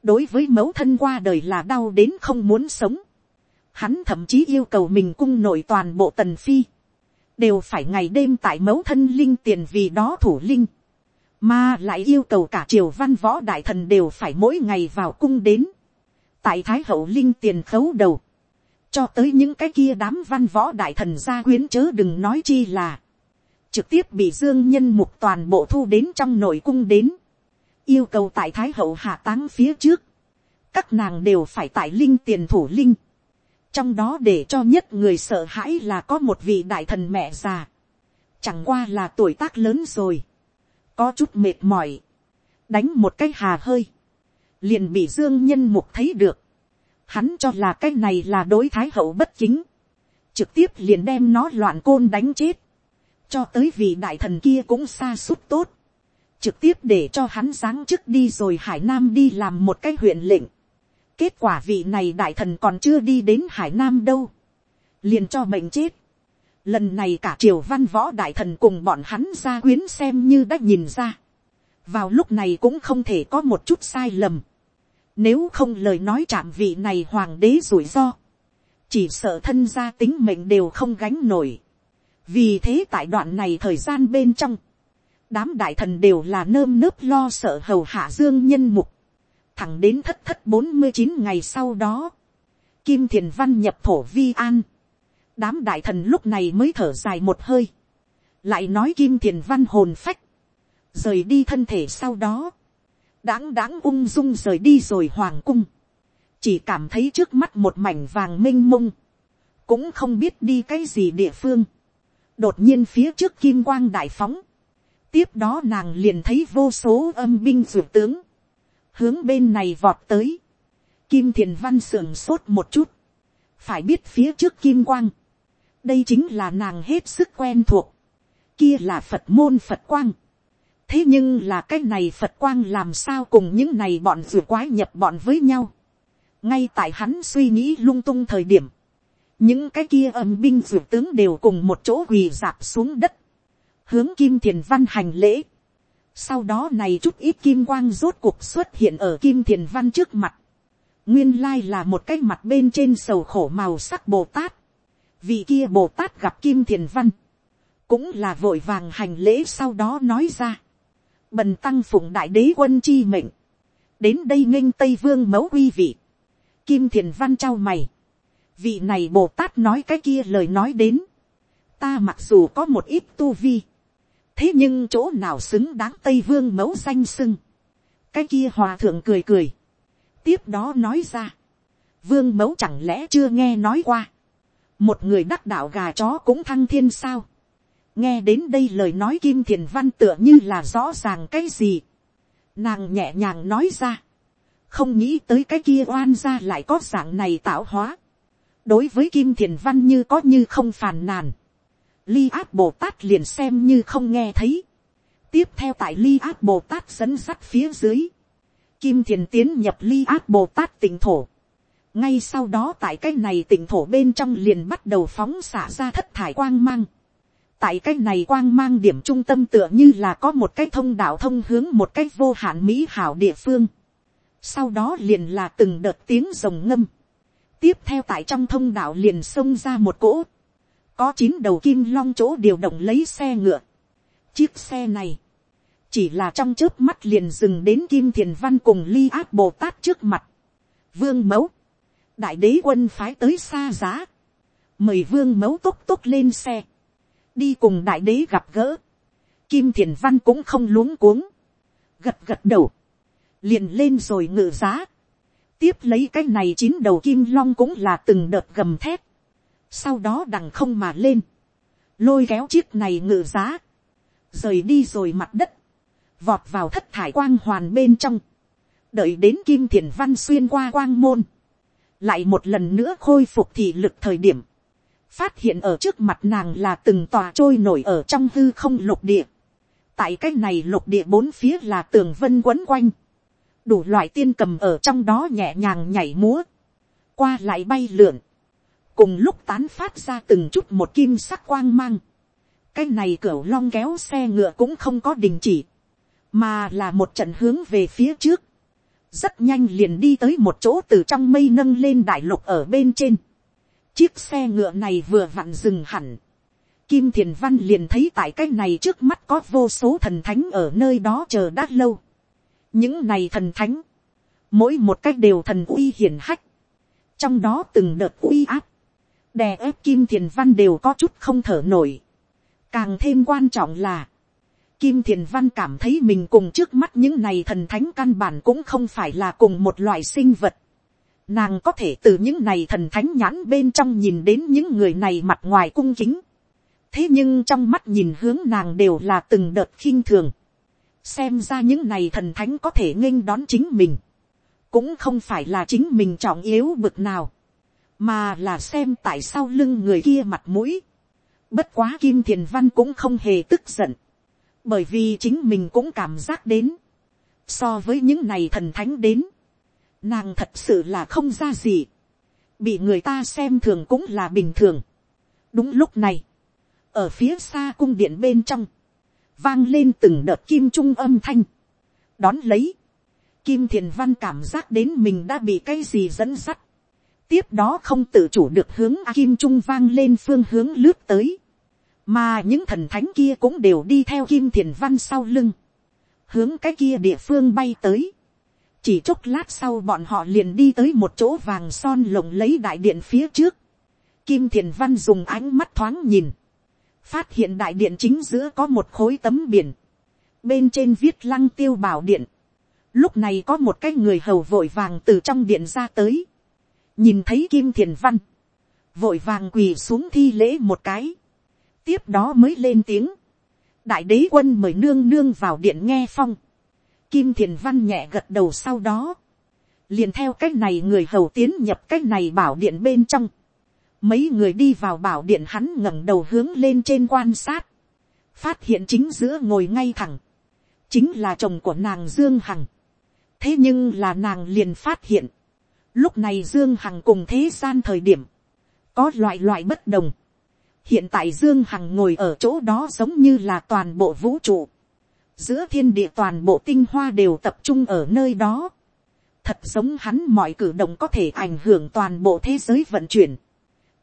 đối với mẫu thân qua đời là đau đến không muốn sống. Hắn thậm chí yêu cầu mình cung nội toàn bộ tần phi. Đều phải ngày đêm tại mẫu thân linh tiền vì đó thủ linh. Mà lại yêu cầu cả triều văn võ đại thần đều phải mỗi ngày vào cung đến. Tại thái hậu linh tiền khấu đầu. Cho tới những cái kia đám văn võ đại thần gia quyến chớ đừng nói chi là. Trực tiếp bị dương nhân mục toàn bộ thu đến trong nội cung đến yêu cầu tại thái hậu hạ táng phía trước, các nàng đều phải tại linh tiền thủ linh trong đó để cho nhất người sợ hãi là có một vị đại thần mẹ già, chẳng qua là tuổi tác lớn rồi, có chút mệt mỏi, đánh một cái hà hơi, liền bị dương nhân mục thấy được, hắn cho là cái này là đối thái hậu bất chính, trực tiếp liền đem nó loạn côn đánh chết, cho tới vị đại thần kia cũng xa suốt tốt, trực tiếp để cho hắn giáng chức đi rồi hải nam đi làm một cái huyện lệnh kết quả vị này đại thần còn chưa đi đến hải nam đâu, liền cho mệnh chết. lần này cả triều văn võ đại thần cùng bọn hắn ra quyến xem như đã nhìn ra. vào lúc này cũng không thể có một chút sai lầm. nếu không lời nói chạm vị này hoàng đế rủi ro, chỉ sợ thân gia tính mệnh đều không gánh nổi. vì thế tại đoạn này thời gian bên trong, đám đại thần đều là nơm nớp lo sợ hầu hạ dương nhân mục, thẳng đến thất thất bốn mươi chín ngày sau đó, kim thiền văn nhập thổ vi an, đám đại thần lúc này mới thở dài một hơi, lại nói kim thiền văn hồn phách, rời đi thân thể sau đó, đáng đáng ung dung rời đi rồi hoàng cung, chỉ cảm thấy trước mắt một mảnh vàng m i n h mông, cũng không biết đi cái gì địa phương, đột nhiên phía trước kim quang đại phóng, tiếp đó nàng liền thấy vô số âm binh ruột tướng, hướng bên này vọt tới, kim thiền văn sưởng sốt một chút, phải biết phía trước kim quang, đây chính là nàng hết sức quen thuộc, kia là phật môn phật quang, thế nhưng là cái này phật quang làm sao cùng những này bọn rùa quái nhập bọn với nhau, ngay tại hắn suy nghĩ lung tung thời điểm, những cái kia âm binh rùa tướng đều cùng một chỗ quỳ dạp xuống đất, hướng kim thiền văn hành lễ sau đó này chút ít kim quang rốt cuộc xuất hiện ở kim thiền văn trước mặt. nguyên lai là một cái mặt bên trên sầu khổ màu sắc bồ tát. vị kia bồ tát gặp kim thiền văn, cũng là vội vàng hành lễ sau đó nói ra. bần tăng phụng đại đế quân chi mệnh, đến đây nghênh tây vương mẫu uy vị. kim thiền văn trao mày vị này bồ tát nói cái kia lời nói đến, ta mặc dù có một ít tu vi, thế nhưng chỗ nào xứng đáng tây vương mẫu danh sưng, cái kia hòa thượng cười cười, tiếp đó nói ra, vương mẫu chẳng lẽ chưa nghe nói qua, một người đắc đạo gà chó cũng thăng thiên sao, nghe đến đây lời nói kim thiền văn tựa như là rõ ràng cái gì, nàng nhẹ nhàng nói ra, không nghĩ tới cái kia oan ra lại có dạng này tạo hóa, đối với kim thiền văn như có như không phàn nàn, ly áp bồ tát liền xem như không nghe thấy, tiếp theo tại ly áp bồ tát dẫn sắt phía dưới, kim thiền tiến nhập ly áp bồ tát tỉnh thổ, ngay sau đó tại cái này tỉnh thổ bên trong liền bắt đầu phóng xả ra thất thải quang mang, tại cái này quang mang điểm trung tâm tựa như là có một cái thông đạo thông hướng một cái vô hạn mỹ hảo địa phương. Sau đó liền là từng đợt tiếng rồng ngâm. Tiếp theo tại trong thông đạo liền xông ra một cỗ, có chín đầu kim long chỗ điều động lấy xe ngựa. chiếc xe này, chỉ là trong trước mắt liền dừng đến kim thiền văn cùng ly áp bồ tát trước mặt. vương mẫu, đại đế quân phái tới xa giá, mời vương mẫu tốc tốc lên xe, đi cùng đại đế gặp gỡ, kim thiền văn cũng không luống cuống, gật gật đầu, liền lên rồi ngự giá, tiếp lấy cái này chín đầu kim long cũng là từng đợt gầm thép, sau đó đằng không mà lên, lôi kéo chiếc này ngự giá, rời đi rồi mặt đất, vọt vào thất thải quang hoàn bên trong, đợi đến kim thiền văn xuyên qua quang môn, lại một lần nữa khôi phục thị lực thời điểm, phát hiện ở trước mặt nàng là từng tòa trôi nổi ở trong hư không lục địa, tại cái này lục địa bốn phía là tường vân quấn quanh, đủ loại tiên cầm ở trong đó nhẹ nhàng nhảy múa, qua lại bay lượn, cùng lúc tán phát ra từng chút một kim sắc quang mang, cái này cửa long kéo xe ngựa cũng không có đình chỉ, mà là một trận hướng về phía trước, rất nhanh liền đi tới một chỗ từ trong mây nâng lên đại lục ở bên trên. Chiếc xe ngựa này vừa vặn dừng hẳn. Kim Thiền Văn liền thấy tại cái này trước mắt có vô số thần thánh ở nơi đó chờ đã lâu những này thần thánh, mỗi một cách đều thần uy hiển hách, trong đó từng đợt uy áp, đè ép kim thiền văn đều có chút không thở nổi. càng thêm quan trọng là, kim thiền văn cảm thấy mình cùng trước mắt những này thần thánh căn bản cũng không phải là cùng một loại sinh vật. Nàng có thể từ những này thần thánh nhãn bên trong nhìn đến những người này mặt ngoài cung kính. thế nhưng trong mắt nhìn hướng nàng đều là từng đợt khinh thường xem ra những này thần thánh có thể nghênh đón chính mình, cũng không phải là chính mình trọng yếu bực nào, mà là xem tại sao lưng người kia mặt mũi. Bất quá kim thiền văn cũng không hề tức giận, bởi vì chính mình cũng cảm giác đến, so với những này thần thánh đến, nàng thật sự là không ra gì, bị người ta xem thường cũng là bình thường. đúng lúc này, ở phía xa cung điện bên trong, vang lên từng đợt kim trung âm thanh. đón lấy, kim thiền văn cảm giác đến mình đã bị cái gì dẫn sắt tiếp đó không tự chủ được hướng a kim trung vang lên phương hướng lướt tới. mà những thần thánh kia cũng đều đi theo kim thiền văn sau lưng. hướng cái kia địa phương bay tới. chỉ chốc lát sau bọn họ liền đi tới một chỗ vàng son lồng lấy đại điện phía trước. kim thiền văn dùng ánh mắt thoáng nhìn phát hiện đại điện chính giữa có một khối tấm biển, bên trên viết lăng tiêu bảo điện, lúc này có một cái người hầu vội vàng từ trong điện ra tới, nhìn thấy kim thiền văn, vội vàng quỳ xuống thi lễ một cái, tiếp đó mới lên tiếng, đại đế quân mời nương nương vào điện nghe phong, kim thiền văn nhẹ gật đầu sau đó, liền theo cách này người hầu tiến nhập cách này bảo điện bên trong, Mấy người đi vào bảo điện hắn ngẩng đầu hướng lên trên quan sát. Phát hiện chính giữa ngồi ngay thẳng. Chính là chồng của nàng Dương Hằng. Thế nhưng là nàng liền phát hiện. Lúc này Dương Hằng cùng thế gian thời điểm. Có loại loại bất đồng. Hiện tại Dương Hằng ngồi ở chỗ đó giống như là toàn bộ vũ trụ. Giữa thiên địa toàn bộ tinh hoa đều tập trung ở nơi đó. Thật giống hắn mọi cử động có thể ảnh hưởng toàn bộ thế giới vận chuyển.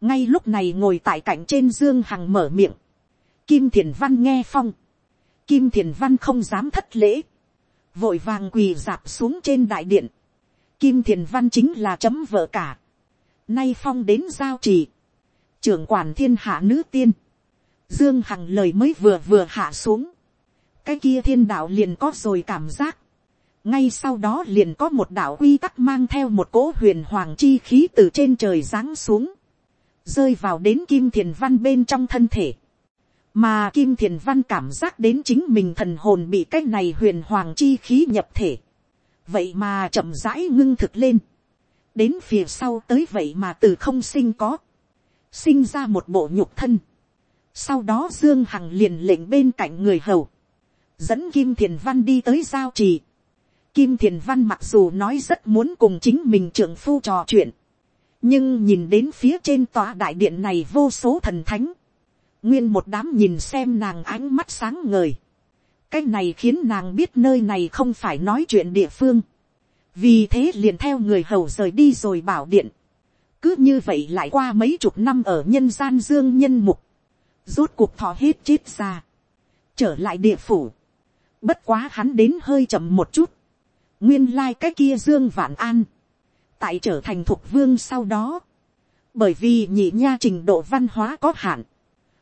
Ngay lúc này ngồi tại cạnh trên Dương Hằng mở miệng. Kim Thiền Văn nghe phong. Kim Thiền Văn không dám thất lễ. Vội vàng quỳ dạp xuống trên đại điện. Kim Thiền Văn chính là chấm vợ cả. Nay phong đến giao trì. Trưởng quản thiên hạ nữ tiên. Dương Hằng lời mới vừa vừa hạ xuống. Cái kia thiên đạo liền có rồi cảm giác. Ngay sau đó liền có một đạo quy tắc mang theo một cỗ huyền hoàng chi khí từ trên trời giáng xuống. Rơi vào đến Kim Thiền Văn bên trong thân thể mà kim thiền văn cảm giác đến chính mình thần hồn bị cái này huyền hoàng chi khí nhập thể, vậy mà chậm rãi ngưng thực lên, đến phía sau tới vậy mà từ không sinh có, sinh ra một bộ nhục thân, sau đó dương hằng liền lệnh bên cạnh người hầu, dẫn kim thiền văn đi tới giao trì, kim thiền văn mặc dù nói rất muốn cùng chính mình trưởng phu trò chuyện, nhưng nhìn đến phía trên tòa đại điện này vô số thần thánh, nguyên một đám nhìn xem nàng ánh mắt sáng ngời cái này khiến nàng biết nơi này không phải nói chuyện địa phương. vì thế liền theo người hầu rời đi rồi bảo điện. cứ như vậy lại qua mấy chục năm ở nhân gian dương nhân mục. rốt cuộc thọ hết chết ra. trở lại địa phủ. bất quá hắn đến hơi chậm một chút. nguyên lai、like、cái kia dương vạn an. tại trở thành thuộc vương sau đó. bởi vì nhị nha trình độ văn hóa có hạn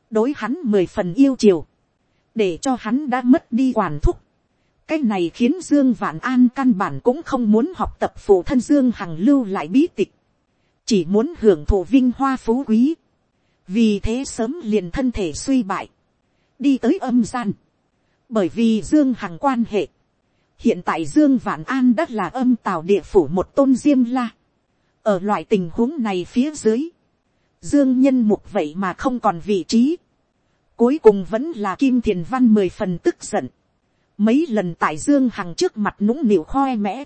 đối hắn mười phần yêu chiều, để cho hắn đã mất đi quản thúc. cái này khiến dương vạn an căn bản cũng không muốn học tập phụ thân dương hằng lưu lại bí tịch, chỉ muốn hưởng thụ vinh hoa phú quý, vì thế sớm liền thân thể suy bại, đi tới âm gian, bởi vì dương hằng quan hệ, hiện tại dương vạn an đã là âm tào địa phủ một tôn diêm la, ở loại tình huống này phía dưới, dương nhân mục vậy mà không còn vị trí, Cuối cùng vẫn là Kim Thiền Văn mười phần tức giận. Mấy lần tại Dương Hằng trước mặt nũng nịu khoe mẽ.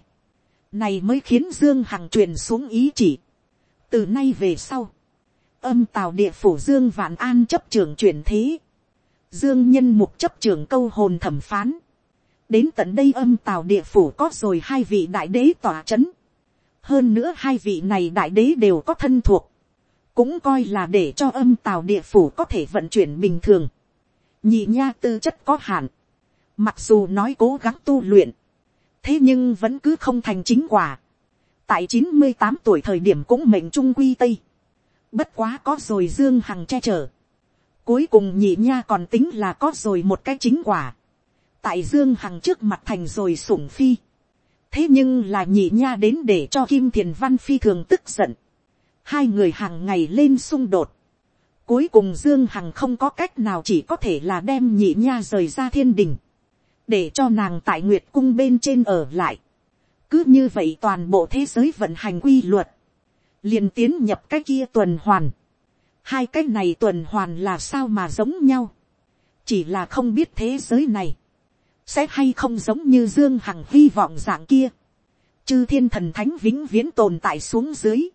Này mới khiến Dương Hằng truyền xuống ý chỉ. Từ nay về sau. Âm tào địa phủ Dương Vạn An chấp trường chuyển thế. Dương nhân mục chấp trường câu hồn thẩm phán. Đến tận đây âm tào địa phủ có rồi hai vị đại đế tỏa chấn. Hơn nữa hai vị này đại đế đều có thân thuộc cũng coi là để cho âm tào địa phủ có thể vận chuyển bình thường. nhị nha tư chất có hạn, mặc dù nói cố gắng tu luyện, thế nhưng vẫn cứ không thành chính quả. tại chín mươi tám tuổi thời điểm cũng mệnh trung quy tây, bất quá có rồi dương hằng che chở. cuối cùng nhị nha còn tính là có rồi một cái chính quả. tại dương hằng trước mặt thành rồi sủng phi. thế nhưng là nhị nha đến để cho kim thiền văn phi thường tức giận hai người hàng ngày lên xung đột. Cuối cùng Dương Hằng không có cách nào chỉ có thể là đem nhị nha rời ra thiên đình. Để cho nàng tại Nguyệt Cung bên trên ở lại. Cứ như vậy toàn bộ thế giới vận hành quy luật. liền tiến nhập cái kia tuần hoàn. Hai cái này tuần hoàn là sao mà giống nhau. Chỉ là không biết thế giới này. Sẽ hay không giống như Dương Hằng hy vọng dạng kia. Chư thiên thần thánh vĩnh viễn tồn tại xuống dưới